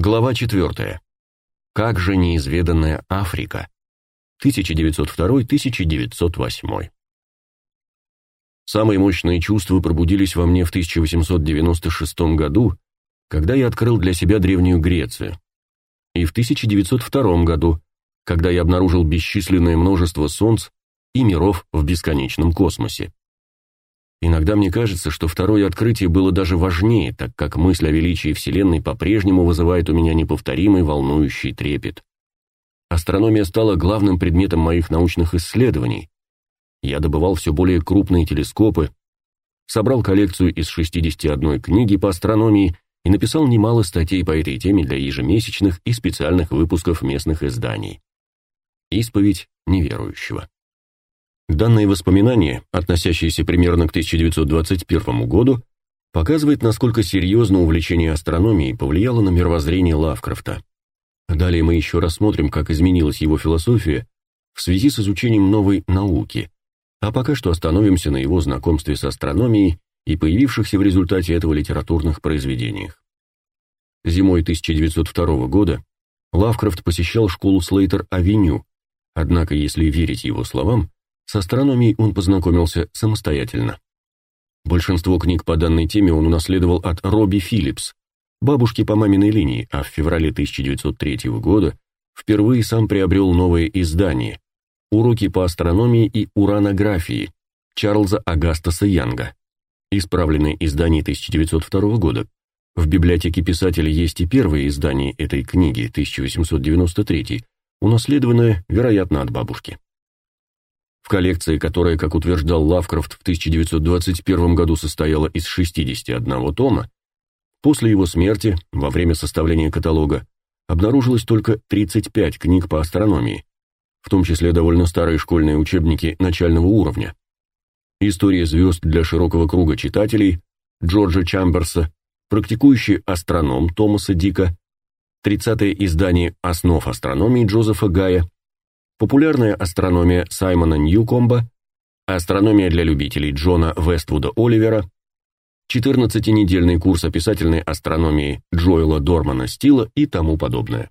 Глава 4. Как же неизведанная Африка. 1902-1908. Самые мощные чувства пробудились во мне в 1896 году, когда я открыл для себя древнюю Грецию, и в 1902 году, когда я обнаружил бесчисленное множество солнц и миров в бесконечном космосе. Иногда мне кажется, что второе открытие было даже важнее, так как мысль о величии Вселенной по-прежнему вызывает у меня неповторимый волнующий трепет. Астрономия стала главным предметом моих научных исследований. Я добывал все более крупные телескопы, собрал коллекцию из 61 книги по астрономии и написал немало статей по этой теме для ежемесячных и специальных выпусков местных изданий. Исповедь неверующего. Данные воспоминания, относящиеся примерно к 1921 году, показывают, насколько серьезно увлечение астрономией повлияло на мировоззрение Лавкрафта. Далее мы еще рассмотрим, как изменилась его философия в связи с изучением новой науки, а пока что остановимся на его знакомстве с астрономией и появившихся в результате этого литературных произведениях. Зимой 1902 года Лавкрафт посещал школу Слейтер-авеню, однако, если верить его словам, с астрономией он познакомился самостоятельно. Большинство книг по данной теме он унаследовал от Робби Филлипс, бабушки по маминой линии, а в феврале 1903 года впервые сам приобрел новое издание «Уроки по астрономии и уранографии» Чарльза Агастаса Янга, исправленное издание 1902 года. В библиотеке писателя есть и первое издание этой книги, 1893, унаследованное, вероятно, от бабушки. В коллекции, которая, как утверждал Лавкрафт, в 1921 году состояла из 61 тома, после его смерти, во время составления каталога, обнаружилось только 35 книг по астрономии, в том числе довольно старые школьные учебники начального уровня. История звезд для широкого круга читателей Джорджа Чамберса, практикующий астроном Томаса Дика, 30-е издание «Основ астрономии» Джозефа Гая, популярная астрономия Саймона Ньюкомба, астрономия для любителей Джона Вествуда Оливера, 14-недельный курс описательной астрономии Джоэла Дормана Стила и тому подобное.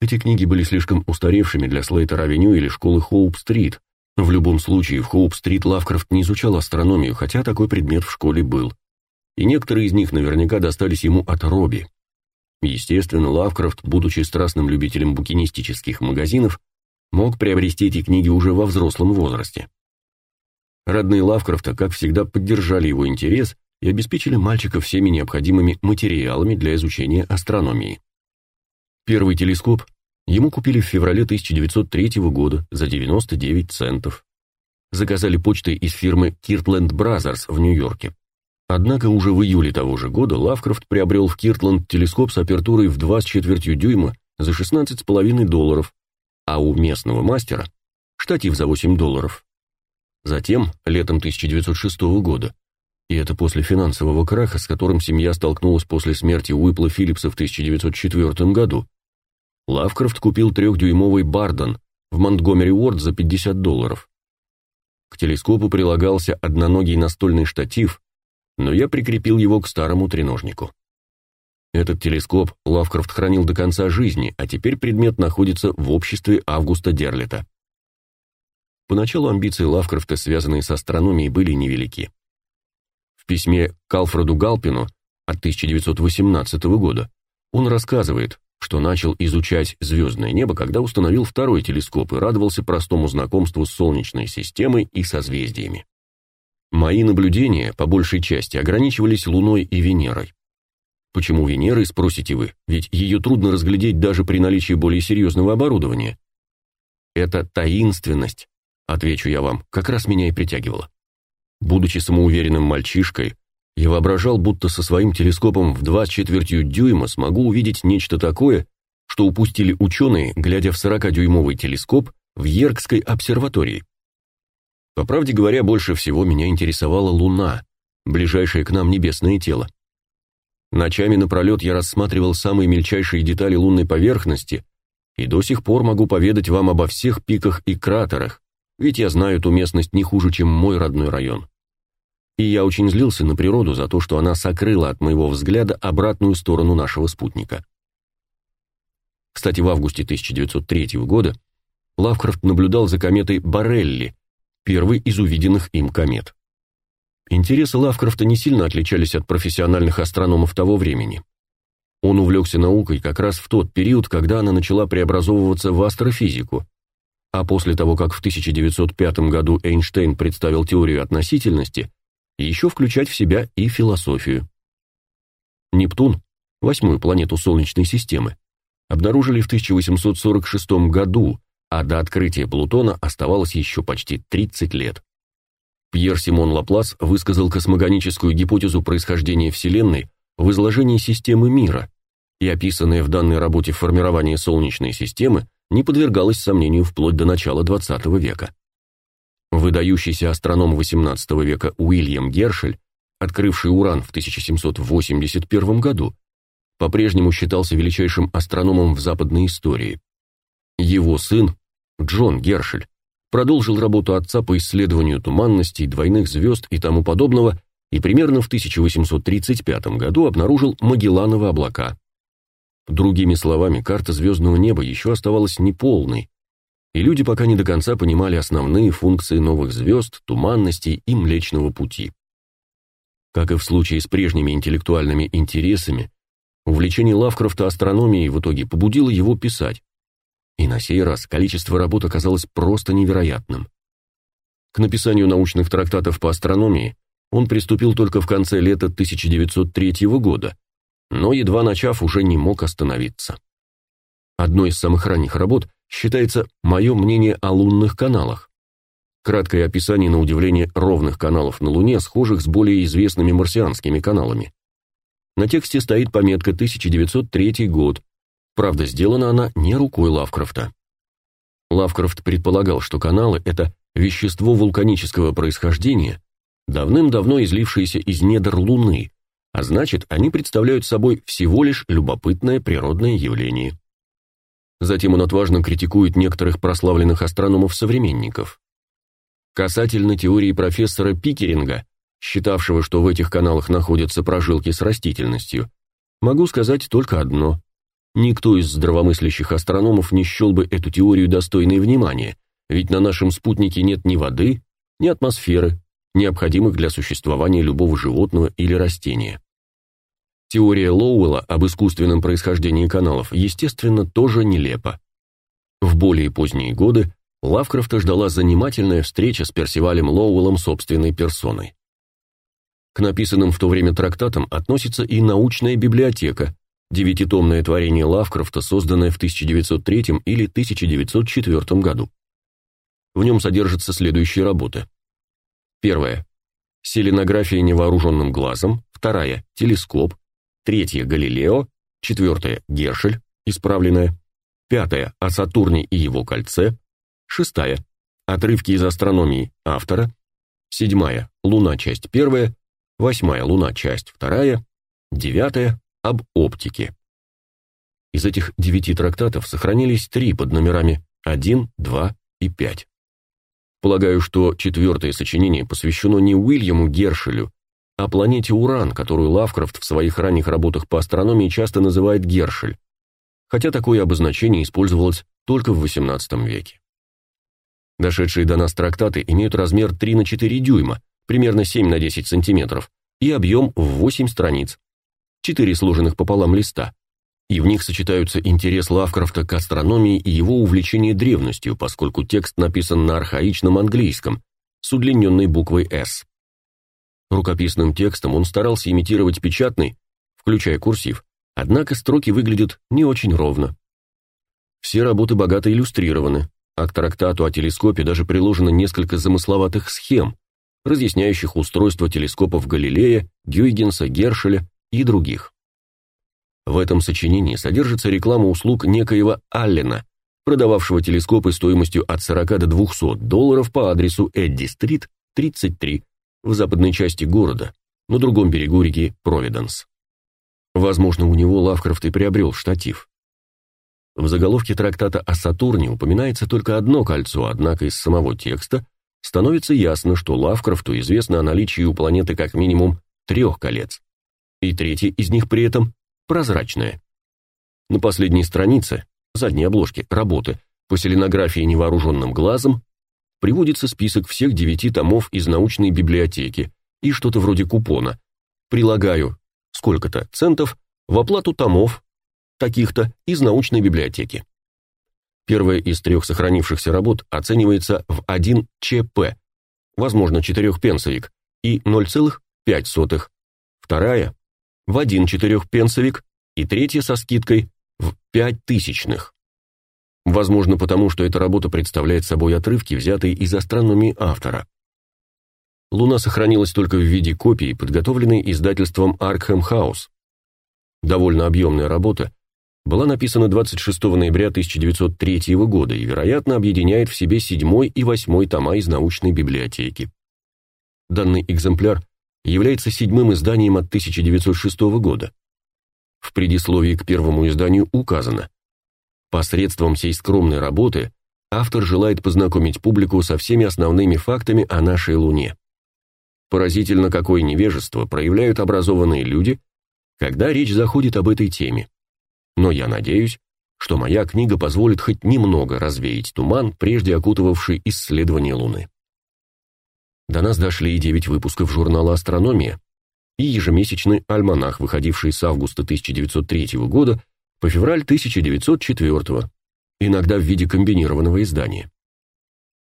Эти книги были слишком устаревшими для Слейтер-авеню или школы Хоуп-стрит. В любом случае, в Хоуп-стрит Лавкрафт не изучал астрономию, хотя такой предмет в школе был. И некоторые из них наверняка достались ему от Робби. Естественно, Лавкрафт, будучи страстным любителем букинистических магазинов, мог приобрести эти книги уже во взрослом возрасте. Родные Лавкрафта, как всегда, поддержали его интерес и обеспечили мальчика всеми необходимыми материалами для изучения астрономии. Первый телескоп ему купили в феврале 1903 года за 99 центов. Заказали почтой из фирмы Kirtland Brothers в Нью-Йорке. Однако уже в июле того же года Лавкрафт приобрел в Киртланд телескоп с апертурой в 2 с четвертью дюйма за 16,5 долларов а у местного мастера штатив за 8 долларов. Затем, летом 1906 года, и это после финансового краха, с которым семья столкнулась после смерти Уипла Филлипса в 1904 году, Лавкрафт купил трехдюймовый Бардон в Монтгомери Уорд за 50 долларов. К телескопу прилагался одноногий настольный штатив, но я прикрепил его к старому треножнику. Этот телескоп Лавкрафт хранил до конца жизни, а теперь предмет находится в обществе Августа Дерлета. Поначалу амбиции Лавкрафта, связанные с астрономией, были невелики. В письме к Алфреду Галпину от 1918 года он рассказывает, что начал изучать звездное небо, когда установил второй телескоп и радовался простому знакомству с Солнечной системой и созвездиями. Мои наблюдения, по большей части, ограничивались Луной и Венерой. Почему Венеры, спросите вы, ведь ее трудно разглядеть даже при наличии более серьезного оборудования. Это таинственность, отвечу я вам, как раз меня и притягивала. Будучи самоуверенным мальчишкой, я воображал, будто со своим телескопом в два с четвертью дюйма смогу увидеть нечто такое, что упустили ученые, глядя в 40-дюймовый телескоп в Йеркской обсерватории. По правде говоря, больше всего меня интересовала Луна, ближайшее к нам небесное тело. Ночами напролет я рассматривал самые мельчайшие детали лунной поверхности и до сих пор могу поведать вам обо всех пиках и кратерах, ведь я знаю эту местность не хуже, чем мой родной район. И я очень злился на природу за то, что она сокрыла от моего взгляда обратную сторону нашего спутника. Кстати, в августе 1903 года Лавкрафт наблюдал за кометой Барелли, первой из увиденных им комет. Интересы Лавкрафта не сильно отличались от профессиональных астрономов того времени. Он увлекся наукой как раз в тот период, когда она начала преобразовываться в астрофизику. А после того, как в 1905 году Эйнштейн представил теорию относительности, еще включать в себя и философию. Нептун, восьмую планету Солнечной системы, обнаружили в 1846 году, а до открытия Плутона оставалось еще почти 30 лет. Пьер Симон Лаплас высказал космогоническую гипотезу происхождения Вселенной в изложении системы мира, и описанное в данной работе формирование Солнечной системы не подвергалось сомнению вплоть до начала XX века. Выдающийся астроном XVIII века Уильям Гершель, открывший уран в 1781 году, по-прежнему считался величайшим астрономом в западной истории. Его сын, Джон Гершель, продолжил работу отца по исследованию туманностей, двойных звезд и тому подобного, и примерно в 1835 году обнаружил Магеллановы облака. Другими словами, карта звездного неба еще оставалась неполной, и люди пока не до конца понимали основные функции новых звезд, туманностей и Млечного пути. Как и в случае с прежними интеллектуальными интересами, увлечение Лавкрафта астрономией в итоге побудило его писать. И на сей раз количество работ оказалось просто невероятным. К написанию научных трактатов по астрономии он приступил только в конце лета 1903 года, но едва начав, уже не мог остановиться. Одной из самых ранних работ считается «Мое мнение о лунных каналах». Краткое описание на удивление ровных каналов на Луне, схожих с более известными марсианскими каналами. На тексте стоит пометка 1903 год. Правда, сделана она не рукой Лавкрафта. Лавкрафт предполагал, что каналы это вещество вулканического происхождения, давным-давно излившееся из недр Луны, а значит, они представляют собой всего лишь любопытное природное явление. Затем он отважно критикует некоторых прославленных астрономов-современников. Касательно теории профессора Пикеринга, считавшего, что в этих каналах находятся прожилки с растительностью, могу сказать только одно. Никто из здравомыслящих астрономов не счел бы эту теорию достойной внимания, ведь на нашем спутнике нет ни воды, ни атмосферы, необходимых для существования любого животного или растения. Теория Лоуэлла об искусственном происхождении каналов, естественно, тоже нелепа. В более поздние годы Лавкрафта ждала занимательная встреча с Персивалем Лоуэллом собственной персоной. К написанным в то время трактатам относится и научная библиотека, девятитомное творение Лавкрафта, созданное в 1903 или 1904 году. В нем содержатся следующие работы. Первая. Селенография невооруженным глазом. Вторая. Телескоп. Третье Галилео, четвертое Гершель, исправленное, пятое о Сатурне и его кольце, шестая. Отрывки из астрономии автора, седьмая. Луна часть первая, восьмая. Луна часть вторая, девятая об оптике. Из этих девяти трактатов сохранились три под номерами 1, 2 и 5. Полагаю, что четвертое сочинение посвящено не Уильяму Гершелю, о планете Уран, которую Лавкрафт в своих ранних работах по астрономии часто называет Гершель, хотя такое обозначение использовалось только в XVIII веке. Дошедшие до нас трактаты имеют размер 3 на 4 дюйма, примерно 7 на 10 сантиметров, и объем в 8 страниц, 4 сложенных пополам листа, и в них сочетаются интерес Лавкрафта к астрономии и его увлечение древностью, поскольку текст написан на архаичном английском с удлиненной буквой «С». Рукописным текстом он старался имитировать печатный, включая курсив, однако строки выглядят не очень ровно. Все работы богато иллюстрированы, а к трактату о телескопе даже приложено несколько замысловатых схем, разъясняющих устройство телескопов Галилея, Гюйгенса, Гершеля и других. В этом сочинении содержится реклама услуг некоего Аллена, продававшего телескопы стоимостью от 40 до 200 долларов по адресу Эдди-стрит, 33, в западной части города, на другом берегу реки Провиденс. Возможно, у него Лавкрафт и приобрел штатив. В заголовке трактата о Сатурне упоминается только одно кольцо, однако из самого текста становится ясно, что Лавкрафту известно о наличии у планеты как минимум трех колец, и третье из них при этом прозрачное. На последней странице, задней обложки, работы по селенографии невооруженным глазом, приводится список всех девяти томов из научной библиотеки и что-то вроде купона. Прилагаю сколько-то центов в оплату томов таких-то из научной библиотеки. Первая из трех сохранившихся работ оценивается в 1 ЧП, возможно, четырехпенсовик, и 0,5. Вторая в 1 четырехпенсовик и третья со скидкой в 5 тысячных. Возможно, потому что эта работа представляет собой отрывки, взятые из астрономии автора. Луна сохранилась только в виде копии, подготовленной издательством Arkham House. Довольно объемная работа была написана 26 ноября 1903 года и, вероятно, объединяет в себе седьмой и восьмой тома из научной библиотеки. Данный экземпляр является седьмым изданием от 1906 года. В предисловии к первому изданию указано: Посредством сей скромной работы автор желает познакомить публику со всеми основными фактами о нашей Луне. Поразительно, какое невежество проявляют образованные люди, когда речь заходит об этой теме. Но я надеюсь, что моя книга позволит хоть немного развеять туман, прежде окутывавший исследование Луны. До нас дошли и девять выпусков журнала «Астрономия», и ежемесячный альманах, выходивший с августа 1903 года по февраль 1904, иногда в виде комбинированного издания.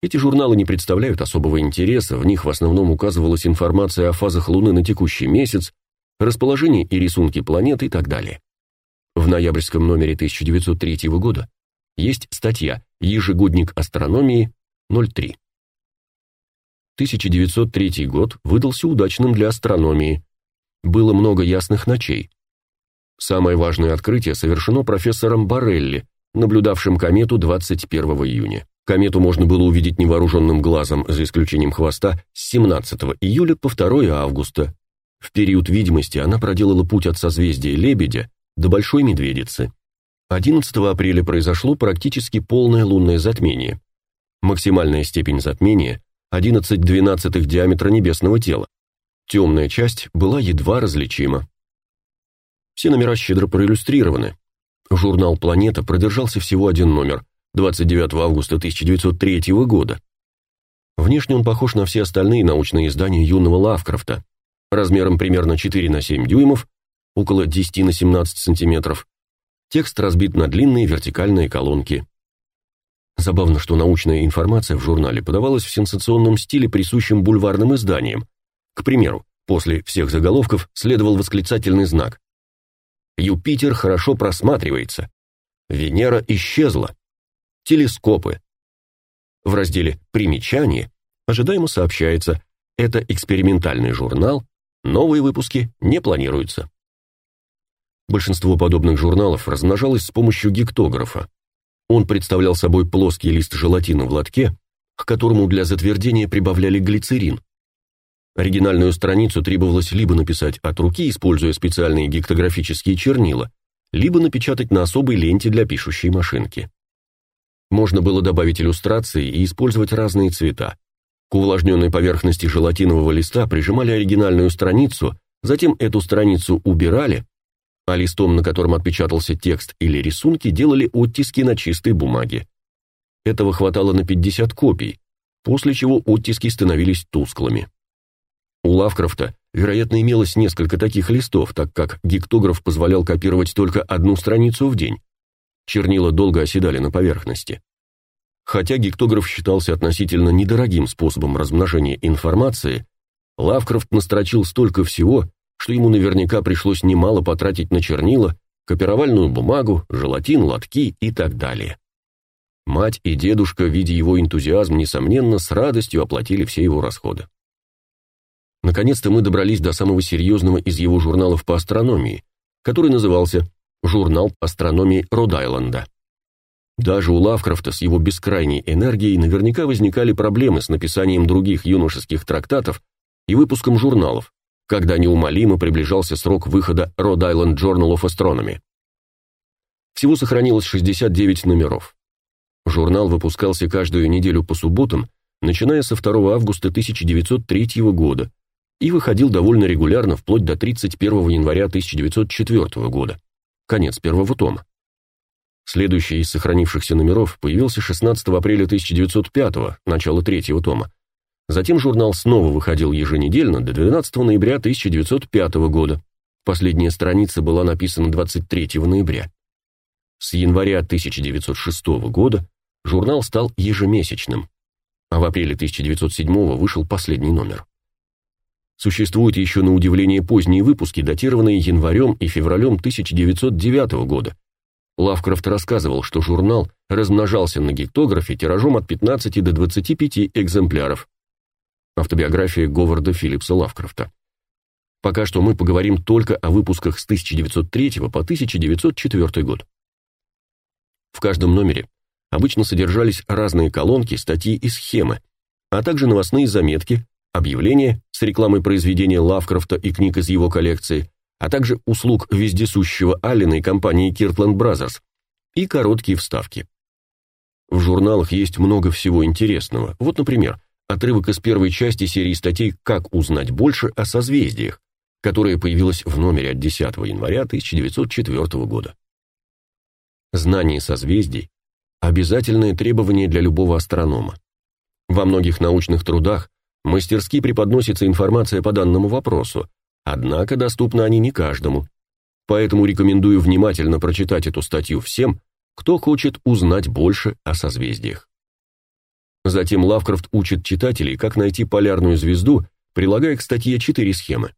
Эти журналы не представляют особого интереса, в них в основном указывалась информация о фазах Луны на текущий месяц, расположении и рисунке планет и так далее. В ноябрьском номере 1903 года есть статья «Ежегодник астрономии 03». 1903 год выдался удачным для астрономии. Было много ясных ночей, Самое важное открытие совершено профессором Барелли, наблюдавшим комету 21 июня. Комету можно было увидеть невооруженным глазом, за исключением хвоста, с 17 июля по 2 августа. В период видимости она проделала путь от созвездия Лебедя до Большой Медведицы. 11 апреля произошло практически полное лунное затмение. Максимальная степень затмения 11/12 диаметра небесного тела. Темная часть была едва различима. Все номера щедро проиллюстрированы. Журнал «Планета» продержался всего один номер, 29 августа 1903 года. Внешне он похож на все остальные научные издания юного Лавкрафта, размером примерно 4 на 7 дюймов, около 10 на 17 сантиметров. Текст разбит на длинные вертикальные колонки. Забавно, что научная информация в журнале подавалась в сенсационном стиле, присущем бульварным изданиям. К примеру, после всех заголовков следовал восклицательный знак Юпитер хорошо просматривается. Венера исчезла. Телескопы. В разделе «Примечания» ожидаемо сообщается, это экспериментальный журнал, новые выпуски не планируются. Большинство подобных журналов размножалось с помощью гектографа. Он представлял собой плоский лист желатина в лотке, к которому для затвердения прибавляли глицерин. Оригинальную страницу требовалось либо написать от руки, используя специальные гектографические чернила, либо напечатать на особой ленте для пишущей машинки. Можно было добавить иллюстрации и использовать разные цвета. К увлажненной поверхности желатинового листа прижимали оригинальную страницу, затем эту страницу убирали, а листом, на котором отпечатался текст или рисунки, делали оттиски на чистой бумаге. Этого хватало на 50 копий, после чего оттиски становились тусклыми. У Лавкрафта, вероятно, имелось несколько таких листов, так как гектограф позволял копировать только одну страницу в день. Чернила долго оседали на поверхности. Хотя гектограф считался относительно недорогим способом размножения информации, Лавкрафт настрочил столько всего, что ему наверняка пришлось немало потратить на чернила, копировальную бумагу, желатин, лотки и так далее. Мать и дедушка, видя его энтузиазм, несомненно, с радостью оплатили все его расходы. Наконец-то мы добрались до самого серьезного из его журналов по астрономии, который назывался «Журнал астрономии Род-Айленда». Даже у Лавкрафта с его бескрайней энергией наверняка возникали проблемы с написанием других юношеских трактатов и выпуском журналов, когда неумолимо приближался срок выхода Rhode Island Journal of Astronomy. Всего сохранилось 69 номеров. Журнал выпускался каждую неделю по субботам, начиная со 2 августа 1903 года, и выходил довольно регулярно вплоть до 31 января 1904 года, конец первого тома. Следующий из сохранившихся номеров появился 16 апреля 1905 начало третьего тома. Затем журнал снова выходил еженедельно до 12 ноября 1905 года. Последняя страница была написана 23 ноября. С января 1906 года журнал стал ежемесячным, а в апреле 1907 вышел последний номер. Существуют еще на удивление поздние выпуски, датированные январем и февралем 1909 года. Лавкрафт рассказывал, что журнал размножался на гектографе тиражом от 15 до 25 экземпляров. Автобиография Говарда Филлипса Лавкрафта. Пока что мы поговорим только о выпусках с 1903 по 1904 год. В каждом номере обычно содержались разные колонки, статьи и схемы, а также новостные заметки, объявления с рекламой произведения Лавкрафта и книг из его коллекции, а также услуг вездесущего Аллена и компании Kirtland Brothers и короткие вставки. В журналах есть много всего интересного. Вот, например, отрывок из первой части серии статей «Как узнать больше о созвездиях», которая появилась в номере от 10 января 1904 года. Знание созвездий – обязательное требование для любого астронома. Во многих научных трудах мастерски преподносится информация по данному вопросу, однако доступны они не каждому. Поэтому рекомендую внимательно прочитать эту статью всем, кто хочет узнать больше о созвездиях. Затем Лавкрафт учит читателей, как найти полярную звезду, прилагая к статье четыре схемы.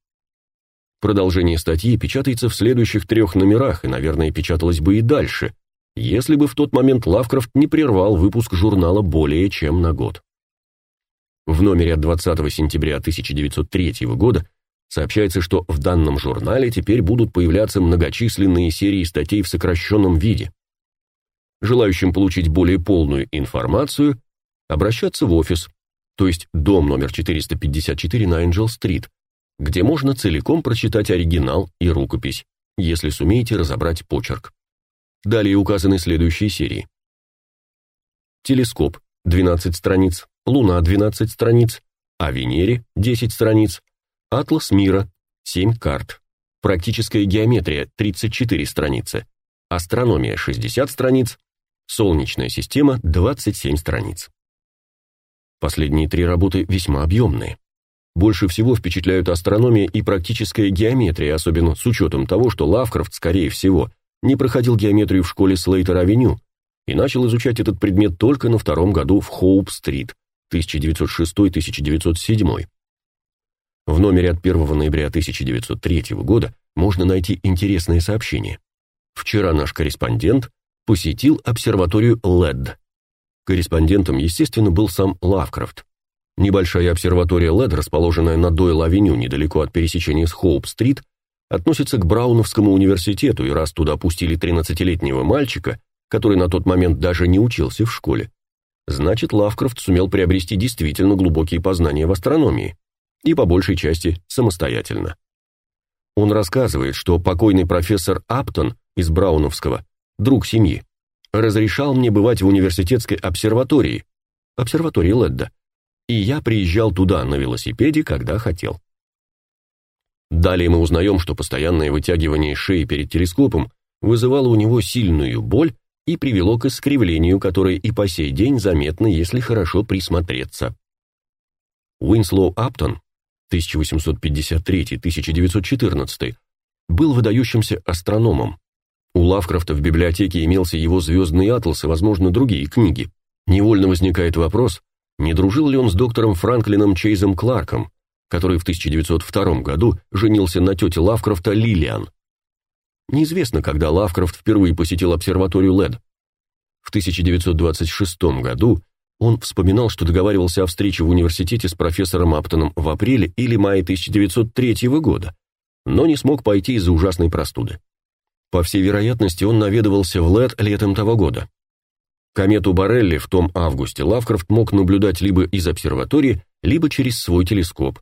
Продолжение статьи печатается в следующих трех номерах и, наверное, печаталось бы и дальше, если бы в тот момент Лавкрафт не прервал выпуск журнала более чем на год. В номере от 20 сентября 1903 года сообщается, что в данном журнале теперь будут появляться многочисленные серии статей в сокращенном виде. Желающим получить более полную информацию, обращаться в офис, то есть дом номер 454 на Энджел-стрит, где можно целиком прочитать оригинал и рукопись, если сумеете разобрать почерк. Далее указаны следующие серии. Телескоп 12 страниц, Луна 12 страниц, о Венере 10 страниц, Атлас мира 7 карт, Практическая геометрия 34 страницы, Астрономия 60 страниц, Солнечная система 27 страниц. Последние три работы весьма объемные. Больше всего впечатляют астрономия и практическая геометрия, особенно с учетом того, что Лавкрафт, скорее всего, не проходил геометрию в школе Слейтер-авеню и начал изучать этот предмет только на втором году в Хоуп-стрит 1906-1907. В номере от 1 ноября 1903 года можно найти интересное сообщение. Вчера наш корреспондент посетил обсерваторию ЛЭД. Корреспондентом, естественно, был сам Лавкрафт. Небольшая обсерватория LED, расположенная на Дойл-авеню недалеко от пересечения с Хоуп-стрит, относится к Брауновскому университету, и раз туда пустили 13-летнего мальчика, который на тот момент даже не учился в школе, значит, Лавкрафт сумел приобрести действительно глубокие познания в астрономии, и по большей части самостоятельно. Он рассказывает, что покойный профессор Аптон из Брауновского, друг семьи, разрешал мне бывать в университетской обсерватории, обсерватории Ледда, и я приезжал туда на велосипеде, когда хотел. Далее мы узнаем, что постоянное вытягивание шеи перед телескопом вызывало у него сильную боль и привело к искривлению, которое и по сей день заметно, если хорошо присмотреться. Уинслоу Аптон 1853-1914 был выдающимся астрономом. У Лавкрафта в библиотеке имелся его звездный атлас и, возможно, другие книги. Невольно возникает вопрос, не дружил ли он с доктором Франклином Чейзом Кларком, который в 1902 году женился на тете Лавкрафта Лилиан. Неизвестно, когда Лавкрафт впервые посетил обсерваторию ЛЭД. В 1926 году он вспоминал, что договаривался о встрече в университете с профессором Аптоном в апреле или мае 1903 года, но не смог пойти из-за ужасной простуды. По всей вероятности, он наведывался в ЛЭД летом того года. Комету Борелли в том августе Лавкрафт мог наблюдать либо из обсерватории, либо через свой телескоп.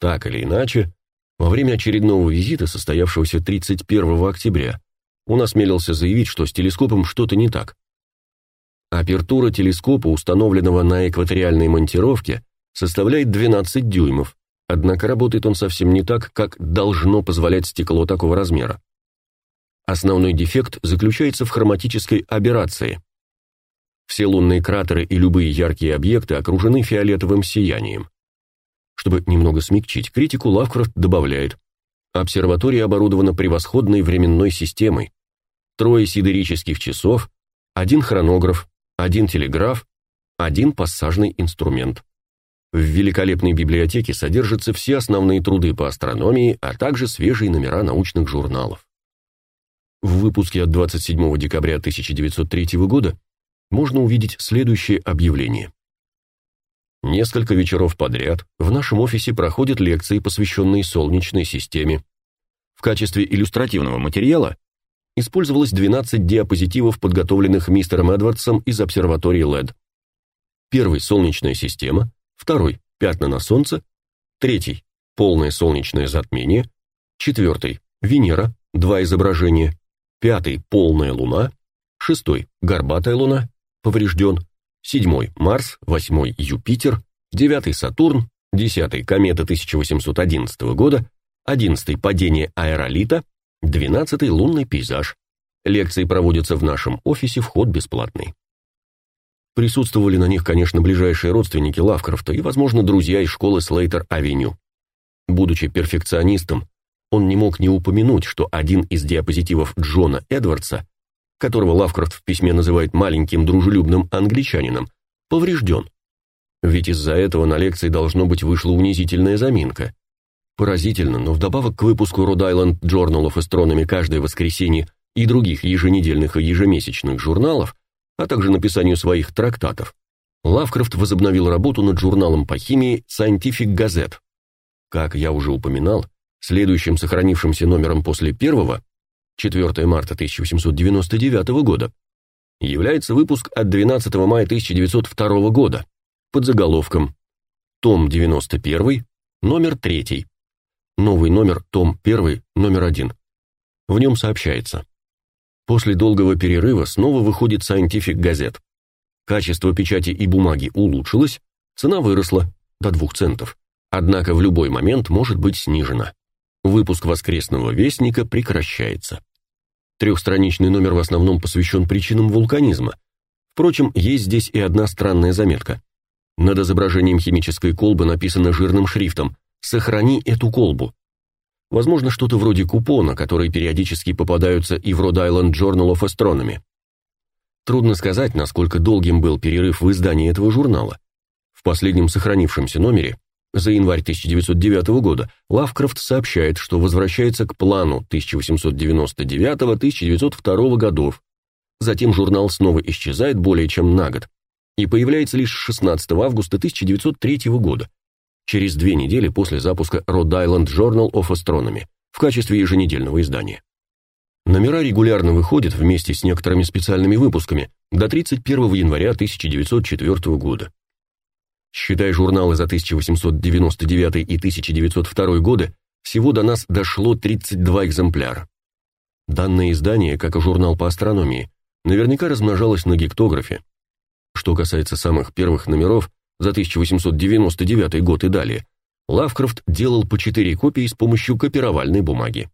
Так или иначе, во время очередного визита, состоявшегося 31 октября, он осмелился заявить, что с телескопом что-то не так. Апертура телескопа, установленного на экваториальной монтировке, составляет 12 дюймов, однако работает он совсем не так, как должно позволять стекло такого размера. Основной дефект заключается в хроматической аберрации. Все лунные кратеры и любые яркие объекты окружены фиолетовым сиянием. Чтобы немного смягчить критику, Лавкрафт добавляет: обсерватория оборудована превосходной временной системой. Трое сидерических часов, один хронограф, один телеграф, один пассажный инструмент. В великолепной библиотеке содержатся все основные труды по астрономии, а также свежие номера научных журналов. В выпуске от 27 декабря 1903 года можно увидеть следующее объявление. Несколько вечеров подряд в нашем офисе проходят лекции, посвященные Солнечной системе. В качестве иллюстративного материала использовалось 12 диапозитивов, подготовленных мистером Эдвардсом из обсерватории LED. Первый солнечная система, второй пятна на солнце, третий полное солнечное затмение, четвертый Венера, два изображения, пятый полная луна, шестой горбатая луна, поврежден, седьмой Марс, восьмой Юпитер, девятый Сатурн, десятый комета 1811 года, одиннадцатый падение аэролита, Двенадцатый лунный пейзаж. Лекции проводятся в нашем офисе, вход бесплатный. Присутствовали на них, конечно, ближайшие родственники Лавкрафта и, возможно, друзья из школы Слейтер-авеню. Будучи перфекционистом, он не мог не упомянуть, что один из диапозитивов Джона Эдвардса, которого Лавкрафт в письме называет маленьким дружелюбным англичанином, поврежден. Ведь из-за этого на лекции должно быть вышла унизительная заминка. Поразительно, но вдобавок к выпуску Rhode Island Journal of Astronomy каждое воскресенье и других еженедельных и ежемесячных журналов, а также написанию своих трактатов, Лавкрафт возобновил работу над журналом по химии Scientific Gazette. Как я уже упоминал, следующим сохранившимся номером после первого, 4 марта 1899 года, является выпуск от 12 мая 1902 года под заголовком «Том 91, номер 3». Новый номер, том 1, номер 1. В нем сообщается: После долгого перерыва снова выходит Scientific Gazette. Качество печати и бумаги улучшилось, цена выросла до 2 центов. Однако в любой момент может быть снижена. Выпуск воскресного вестника прекращается. Трехстраничный номер в основном посвящен причинам вулканизма. Впрочем, есть здесь и одна странная заметка. Над изображением химической колбы написано жирным шрифтом Сохрани эту колбу. Возможно, что-то вроде купона, которые периодически попадаются и в Rhode Island Journal of Astronomy. Трудно сказать, насколько долгим был перерыв в издании этого журнала. В последнем сохранившемся номере за январь 1909 года Лавкрафт сообщает, что возвращается к плану 1899-1902 годов. Затем журнал снова исчезает более чем на год и появляется лишь 16 августа 1903 года, через две недели после запуска Rhode Island Journal of Astronomy в качестве еженедельного издания. Номера регулярно выходят вместе с некоторыми специальными выпусками до 31 января 1904 года. Считая журналы за 1899 и 1902 годы, всего до нас дошло 32 экземпляра. Данное издание, как и журнал по астрономии, наверняка размножалось на гектографе. Что касается самых первых номеров, за 1899 год и далее, Лавкрафт делал по четыре копии с помощью копировальной бумаги.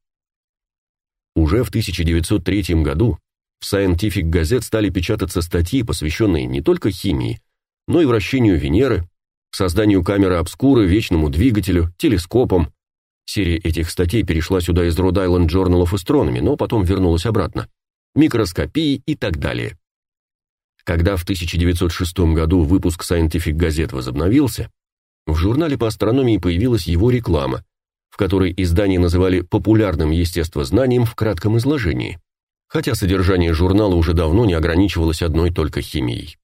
Уже в 1903 году в Scientific Gazette стали печататься статьи, посвященные не только химии, но и вращению Венеры, созданию камеры обскуры, вечному двигателю, телескопам. Серия этих статей перешла сюда из Rhode Island Journal of Astronomy, но потом вернулась обратно. Микроскопии и так далее. Когда в 1906 году выпуск Scientific Gazette возобновился, в журнале по астрономии появилась его реклама, в которой издание называли популярным естествознанием в кратком изложении, хотя содержание журнала уже давно не ограничивалось одной только химией.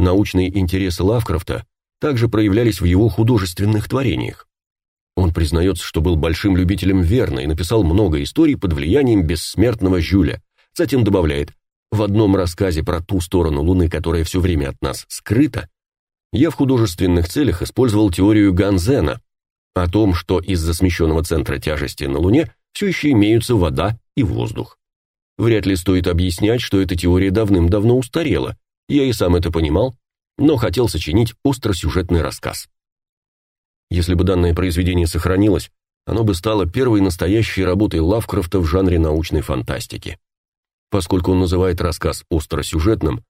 Научные интересы Лавкрафта также проявлялись в его художественных творениях. Он признается, что был большим любителем Верна и написал много историй под влиянием бессмертного Жюля. Затем добавляет: в одном рассказе про ту сторону Луны, которая все время от нас скрыта, я в художественных целях использовал теорию Ганзена о том, что из-за смещенного центра тяжести на Луне все еще имеются вода и воздух. Вряд ли стоит объяснять, что эта теория давным-давно устарела. Я и сам это понимал, но хотел сочинить остросюжетный рассказ. Если бы данное произведение сохранилось, оно бы стало первой настоящей работой Лавкрафта в жанре научной фантастики. Поскольку он называет рассказ остросюжетным,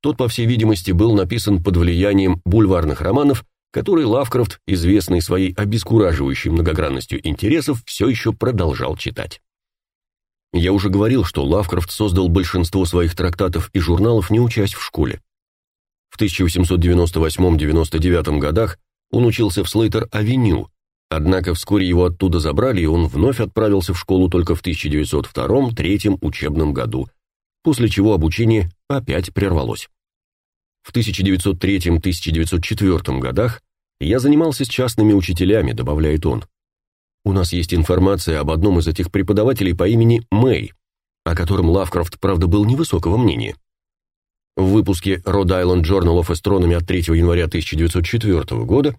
тот, по всей видимости, был написан под влиянием бульварных романов, которые Лавкрафт, известный своей обескураживающей многогранностью интересов, все еще продолжал читать. Я уже говорил, что Лавкрафт создал большинство своих трактатов и журналов, не учась в школе. В 1898-99 годах он учился в Слейтер-авеню, однако вскоре его оттуда забрали, и он вновь отправился в школу только в 1902-3 учебном году, после чего обучение опять прервалось. В 1903-1904 годах я занимался с частными учителями, добавляет он. У нас есть информация об одном из этих преподавателей по имени Мэй, о котором Лавкрафт, правда, был невысокого мнения. В выпуске Rhode Island Journal of Astronomy от 3 января 1904 года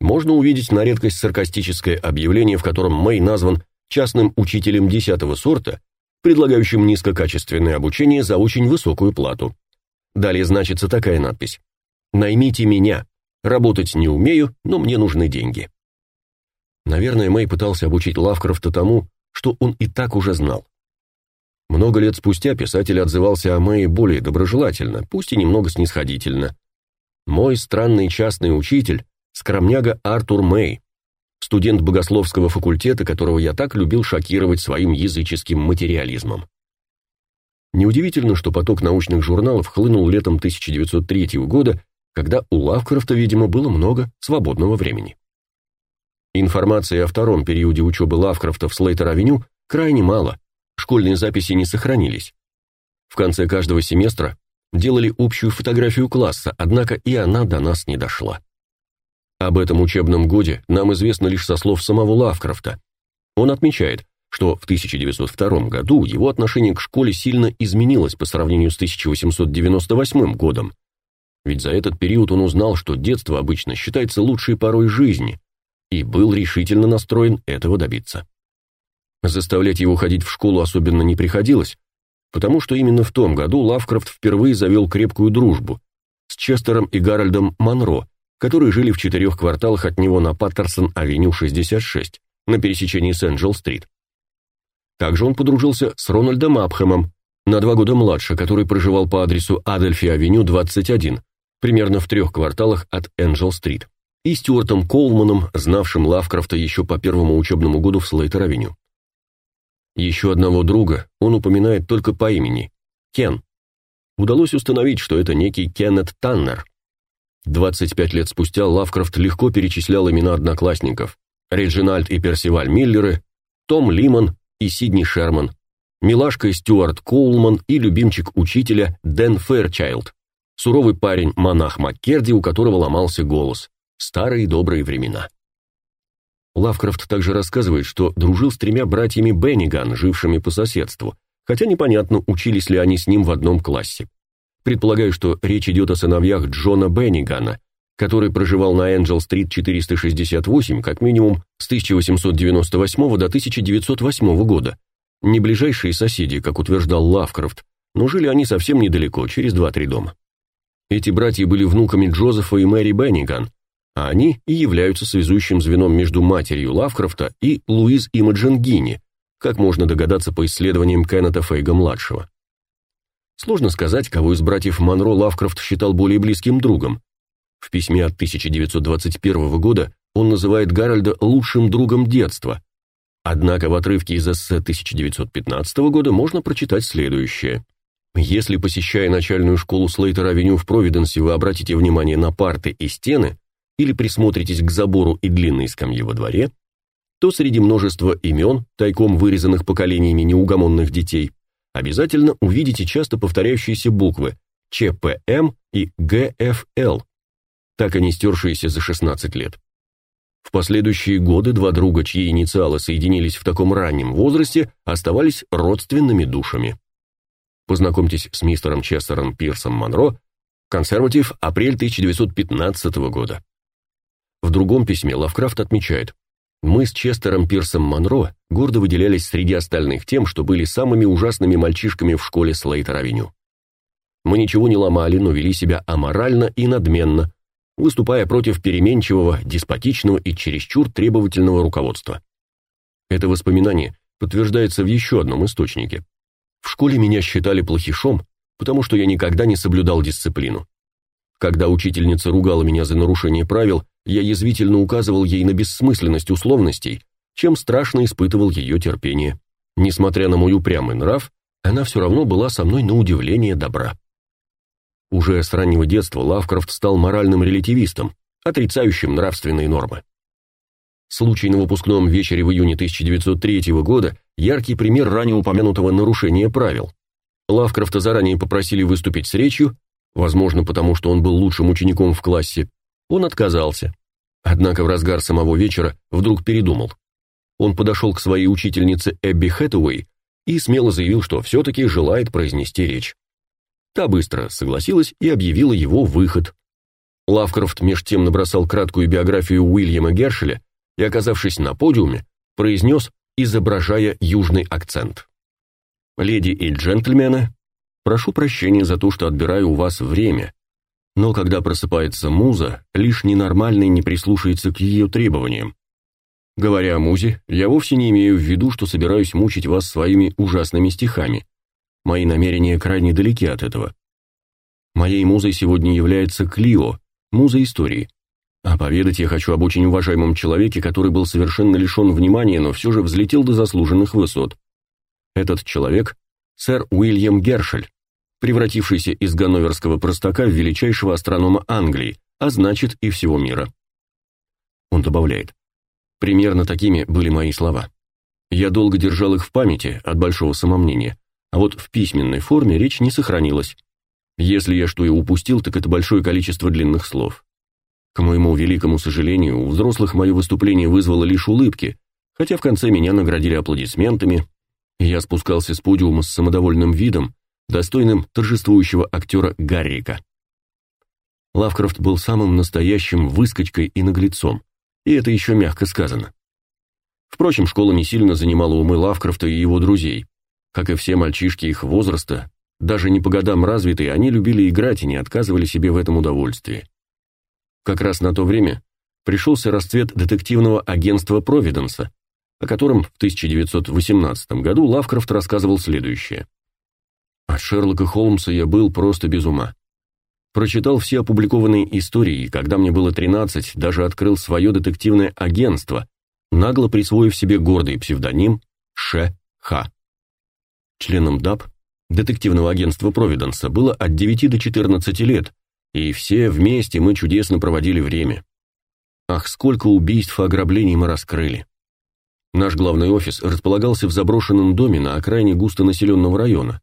можно увидеть на редкость саркастическое объявление, в котором Мэй назван частным учителем десятого сорта, предлагающим низкокачественное обучение за очень высокую плату. Далее значится такая надпись: "Наймите меня. Работать не умею, но мне нужны деньги". Наверное, Мэй пытался обучить Лавкрафта тому, что он и так уже знал. Много лет спустя писатель отзывался о Мэе более доброжелательно, пусть и немного снисходительно. Мой странный частный учитель скромняга Артур Мэй, студент богословского факультета, которого я так любил шокировать своим языческим материализмом. Неудивительно, что поток научных журналов хлынул летом 1903 года, когда у Лавкрафта, видимо, было много свободного времени. Информации о втором периоде учебы Лавкрафта в Слейтер-авеню крайне мало, школьные записи не сохранились. В конце каждого семестра делали общую фотографию класса, однако и она до нас не дошла. Об этом учебном годе нам известно лишь со слов самого Лавкрафта. Он отмечает, что в 1902 году его отношение к школе сильно изменилось по сравнению с 1898 годом. Ведь за этот период он узнал, что детство обычно считается лучшей порой жизни, и был решительно настроен этого добиться. Заставлять его ходить в школу особенно не приходилось, потому что именно в том году Лавкрафт впервые завел крепкую дружбу с Честером и Гарольдом Монро, которые жили в четырех кварталах от него на Паттерсон-авеню 66, на пересечении с Энджел-стрит. Также он подружился с Рональдом Апхэмом, на два года младше, который проживал по адресу Адельфи-авеню 21, примерно в трех кварталах от Энджел-стрит, и Стюартом Колманом, знавшим Лавкрафта еще по первому учебному году в Слейтер-авеню. Еще одного друга он упоминает только по имени – Кен. Удалось установить, что это некий Кеннет Таннер. 25 лет спустя Лавкрафт легко перечислял имена одноклассников – Реджинальд и Персиваль Миллеры, Том Лимон, и Сидни Шерман, милашка Стюарт Коулман и любимчик учителя Дэн Фэрчайлд, суровый парень монах Маккерди, у которого ломался голос. Старые добрые времена. Лавкрафт также рассказывает, что дружил с тремя братьями Бенниган, жившими по соседству, хотя непонятно, учились ли они с ним в одном классе. Предполагаю, что речь идет о сыновьях Джона Беннигана, который проживал на Энджел-стрит 468 как минимум с 1898 до 1908 года. Не ближайшие соседи, как утверждал Лавкрафт, но жили они совсем недалеко, через два-три дома. Эти братья были внуками Джозефа и Мэри Бенниган, а они и являются связующим звеном между матерью Лавкрафта и Луиз Имаджен Гинни, как можно догадаться по исследованиям Кеннета Фейга-младшего. Сложно сказать, кого из братьев Монро Лавкрафт считал более близким другом, в письме от 1921 года он называет Гарольда лучшим другом детства. Однако в отрывке из эссе 1915 года можно прочитать следующее. Если, посещая начальную школу Слейтер-авеню в Провиденсе, вы обратите внимание на парты и стены или присмотритесь к забору и длинной скамье во дворе, то среди множества имен, тайком вырезанных поколениями неугомонных детей, обязательно увидите часто повторяющиеся буквы ЧПМ и ГФЛ, так и не стершиеся за 16 лет. В последующие годы два друга, чьи инициалы соединились в таком раннем возрасте, оставались родственными душами. Познакомьтесь с мистером Честером Пирсом Монро, консерватив, апрель 1915 года. В другом письме Лавкрафт отмечает: "Мы с Честером Пирсом Монро гордо выделялись среди остальных тем, что были самыми ужасными мальчишками в школе Слейтер-авеню. Мы ничего не ломали, но вели себя аморально и надменно, выступая против переменчивого, деспотичного и чересчур требовательного руководства. Это воспоминание подтверждается в еще одном источнике. В школе меня считали плохишом, потому что я никогда не соблюдал дисциплину. Когда учительница ругала меня за нарушение правил, я язвительно указывал ей на бессмысленность условностей, чем страшно испытывал ее терпение. Несмотря на мой упрямый нрав, она все равно была со мной на удивление добра. Уже с раннего детства Лавкрафт стал моральным релятивистом, отрицающим нравственные нормы. Случай на выпускном вечере в июне 1903 года – яркий пример ранее упомянутого нарушения правил. Лавкрафта заранее попросили выступить с речью, возможно, потому что он был лучшим учеником в классе. Он отказался. Однако в разгар самого вечера вдруг передумал. Он подошел к своей учительнице Эбби Хэтэуэй и смело заявил, что все-таки желает произнести речь. Та быстро согласилась и объявила его выход. Лавкрафт меж тем набросал краткую биографию Уильяма Гершеля и, оказавшись на подиуме, произнес, изображая южный акцент. «Леди и джентльмены, прошу прощения за то, что отбираю у вас время, но когда просыпается муза, лишь ненормальный не прислушается к ее требованиям. Говоря о музе, я вовсе не имею в виду, что собираюсь мучить вас своими ужасными стихами. Мои намерения крайне далеки от этого. Моей музой сегодня является Клио, муза истории. А поведать я хочу об очень уважаемом человеке, который был совершенно лишен внимания, но все же взлетел до заслуженных высот. Этот человек – сэр Уильям Гершель, превратившийся из ганноверского простака в величайшего астронома Англии, а значит и всего мира. Он добавляет, примерно такими были мои слова. Я долго держал их в памяти от большого самомнения, а вот в письменной форме речь не сохранилась. Если я что и упустил, так это большое количество длинных слов. К моему великому сожалению, у взрослых мое выступление вызвало лишь улыбки, хотя в конце меня наградили аплодисментами, я спускался с подиума с самодовольным видом, достойным торжествующего актера Гаррика. Лавкрафт был самым настоящим выскочкой и наглецом, и это еще мягко сказано. Впрочем, школа не сильно занимала умы Лавкрафта и его друзей. Как и все мальчишки их возраста, даже не по годам развитые, они любили играть и не отказывали себе в этом удовольствии. Как раз на то время пришелся расцвет детективного агентства Провиденса, о котором в 1918 году Лавкрафт рассказывал следующее. От Шерлока Холмса я был просто без ума. Прочитал все опубликованные истории, и когда мне было 13, даже открыл свое детективное агентство, нагло присвоив себе гордый псевдоним Ш.Х. Членом ДАП, детективного агентства Провиденса, было от 9 до 14 лет, и все вместе мы чудесно проводили время. Ах, сколько убийств и ограблений мы раскрыли. Наш главный офис располагался в заброшенном доме на окраине густонаселенного района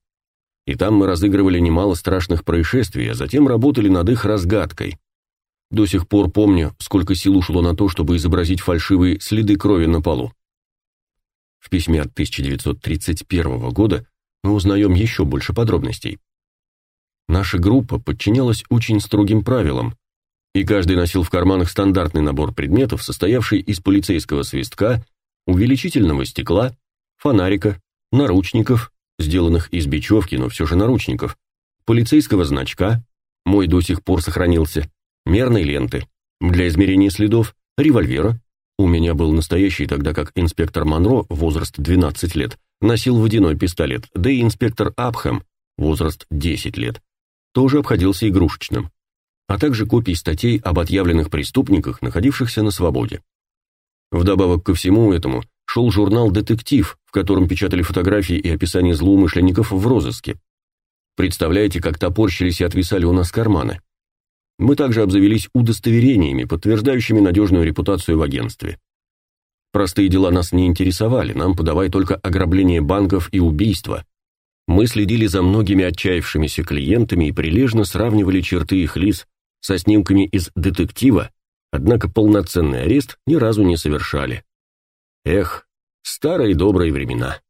и там мы разыгрывали немало страшных происшествий, а затем работали над их разгадкой. До сих пор помню, сколько сил ушло на то, чтобы изобразить фальшивые следы крови на полу. В письме от 1931 года мы узнаем еще больше подробностей. Наша группа подчинялась очень строгим правилам, и каждый носил в карманах стандартный набор предметов, состоявший из полицейского свистка, увеличительного стекла, фонарика, наручников, сделанных из бечевки, но все же наручников, полицейского значка, мой до сих пор сохранился, мерной ленты, для измерения следов, револьвера, у меня был настоящий, тогда как инспектор Монро, возраст 12 лет, носил водяной пистолет, да и инспектор Апхэм, возраст 10 лет, тоже обходился игрушечным, а также копий статей об отъявленных преступниках, находившихся на свободе. Вдобавок ко всему этому, шел журнал «Детектив», в котором печатали фотографии и описания злоумышленников в розыске. Представляете, как топорщились и отвисали у нас карманы. Мы также обзавелись удостоверениями, подтверждающими надежную репутацию в агентстве. Простые дела нас не интересовали, нам подавай только ограбление банков и убийства. Мы следили за многими отчаявшимися клиентами и прилежно сравнивали черты их лиц со снимками из детектива, однако полноценный арест ни разу не совершали. Эх, старые добрые времена.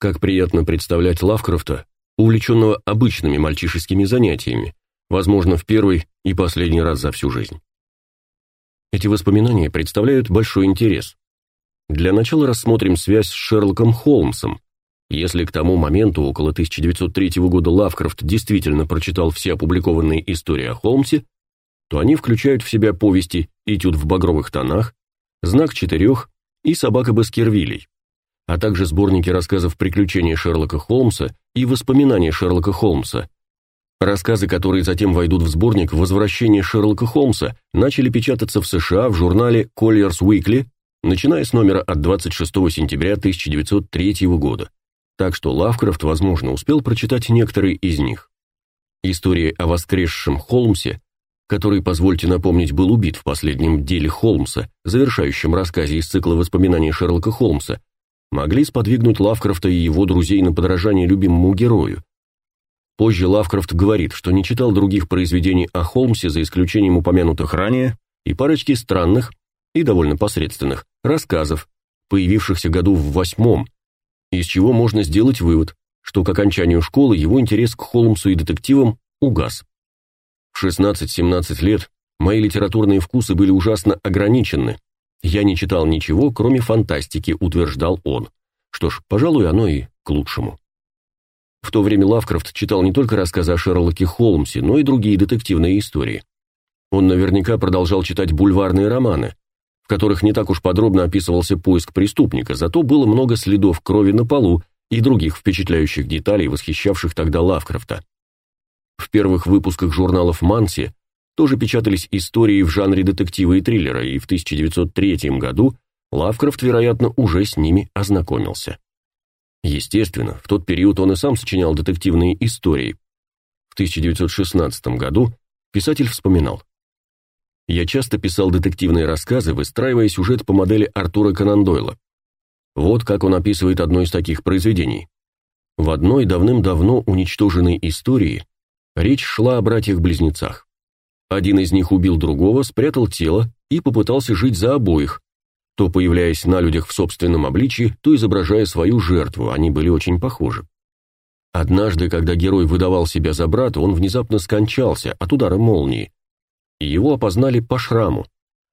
Как приятно представлять Лавкрафта, увлеченного обычными мальчишескими занятиями, возможно, в первый и последний раз за всю жизнь. Эти воспоминания представляют большой интерес. Для начала рассмотрим связь с Шерлоком Холмсом. Если к тому моменту, около 1903 года, Лавкрафт действительно прочитал все опубликованные истории о Холмсе, то они включают в себя повести «Этюд в багровых тонах», знак четырех и «Собака Баскервилей», а также сборники рассказов «Приключения Шерлока Холмса» и «Воспоминания Шерлока Холмса». Рассказы, которые затем войдут в сборник «Возвращение Шерлока Холмса», начали печататься в США в журнале Collier's Weekly, начиная с номера от 26 сентября 1903 года. Так что Лавкрафт, возможно, успел прочитать некоторые из них. История о воскресшем Холмсе который, позвольте напомнить, был убит в последнем деле Холмса, завершающем рассказе из цикла воспоминаний Шерлока Холмса, могли сподвигнуть Лавкрафта и его друзей на подражание любимому герою. Позже Лавкрафт говорит, что не читал других произведений о Холмсе за исключением упомянутых ранее и парочки странных и довольно посредственных рассказов, появившихся году в восьмом, из чего можно сделать вывод, что к окончанию школы его интерес к Холмсу и детективам угас. В 16-17 лет мои литературные вкусы были ужасно ограничены. Я не читал ничего, кроме фантастики, утверждал он. Что ж, пожалуй, оно и к лучшему. В то время Лавкрафт читал не только рассказы о Шерлоке Холмсе, но и другие детективные истории. Он наверняка продолжал читать бульварные романы, в которых не так уж подробно описывался поиск преступника, зато было много следов крови на полу и других впечатляющих деталей, восхищавших тогда Лавкрафта. В первых выпусках журналов «Манси» тоже печатались истории в жанре детектива и триллера, и в 1903 году Лавкрафт, вероятно, уже с ними ознакомился. Естественно, в тот период он и сам сочинял детективные истории. В 1916 году писатель вспоминал: Я часто писал детективные рассказы, выстраивая сюжет по модели Артура Конан Дойла. Вот как он описывает одно из таких произведений. В одной давным-давно уничтоженной истории Речь шла о братьях-близнецах. Один из них убил другого, спрятал тело и попытался жить за обоих, то появляясь на людях в собственном обличье, то изображая свою жертву, они были очень похожи. Однажды, когда герой выдавал себя за брата, он внезапно скончался от удара молнии. Его опознали по шраму,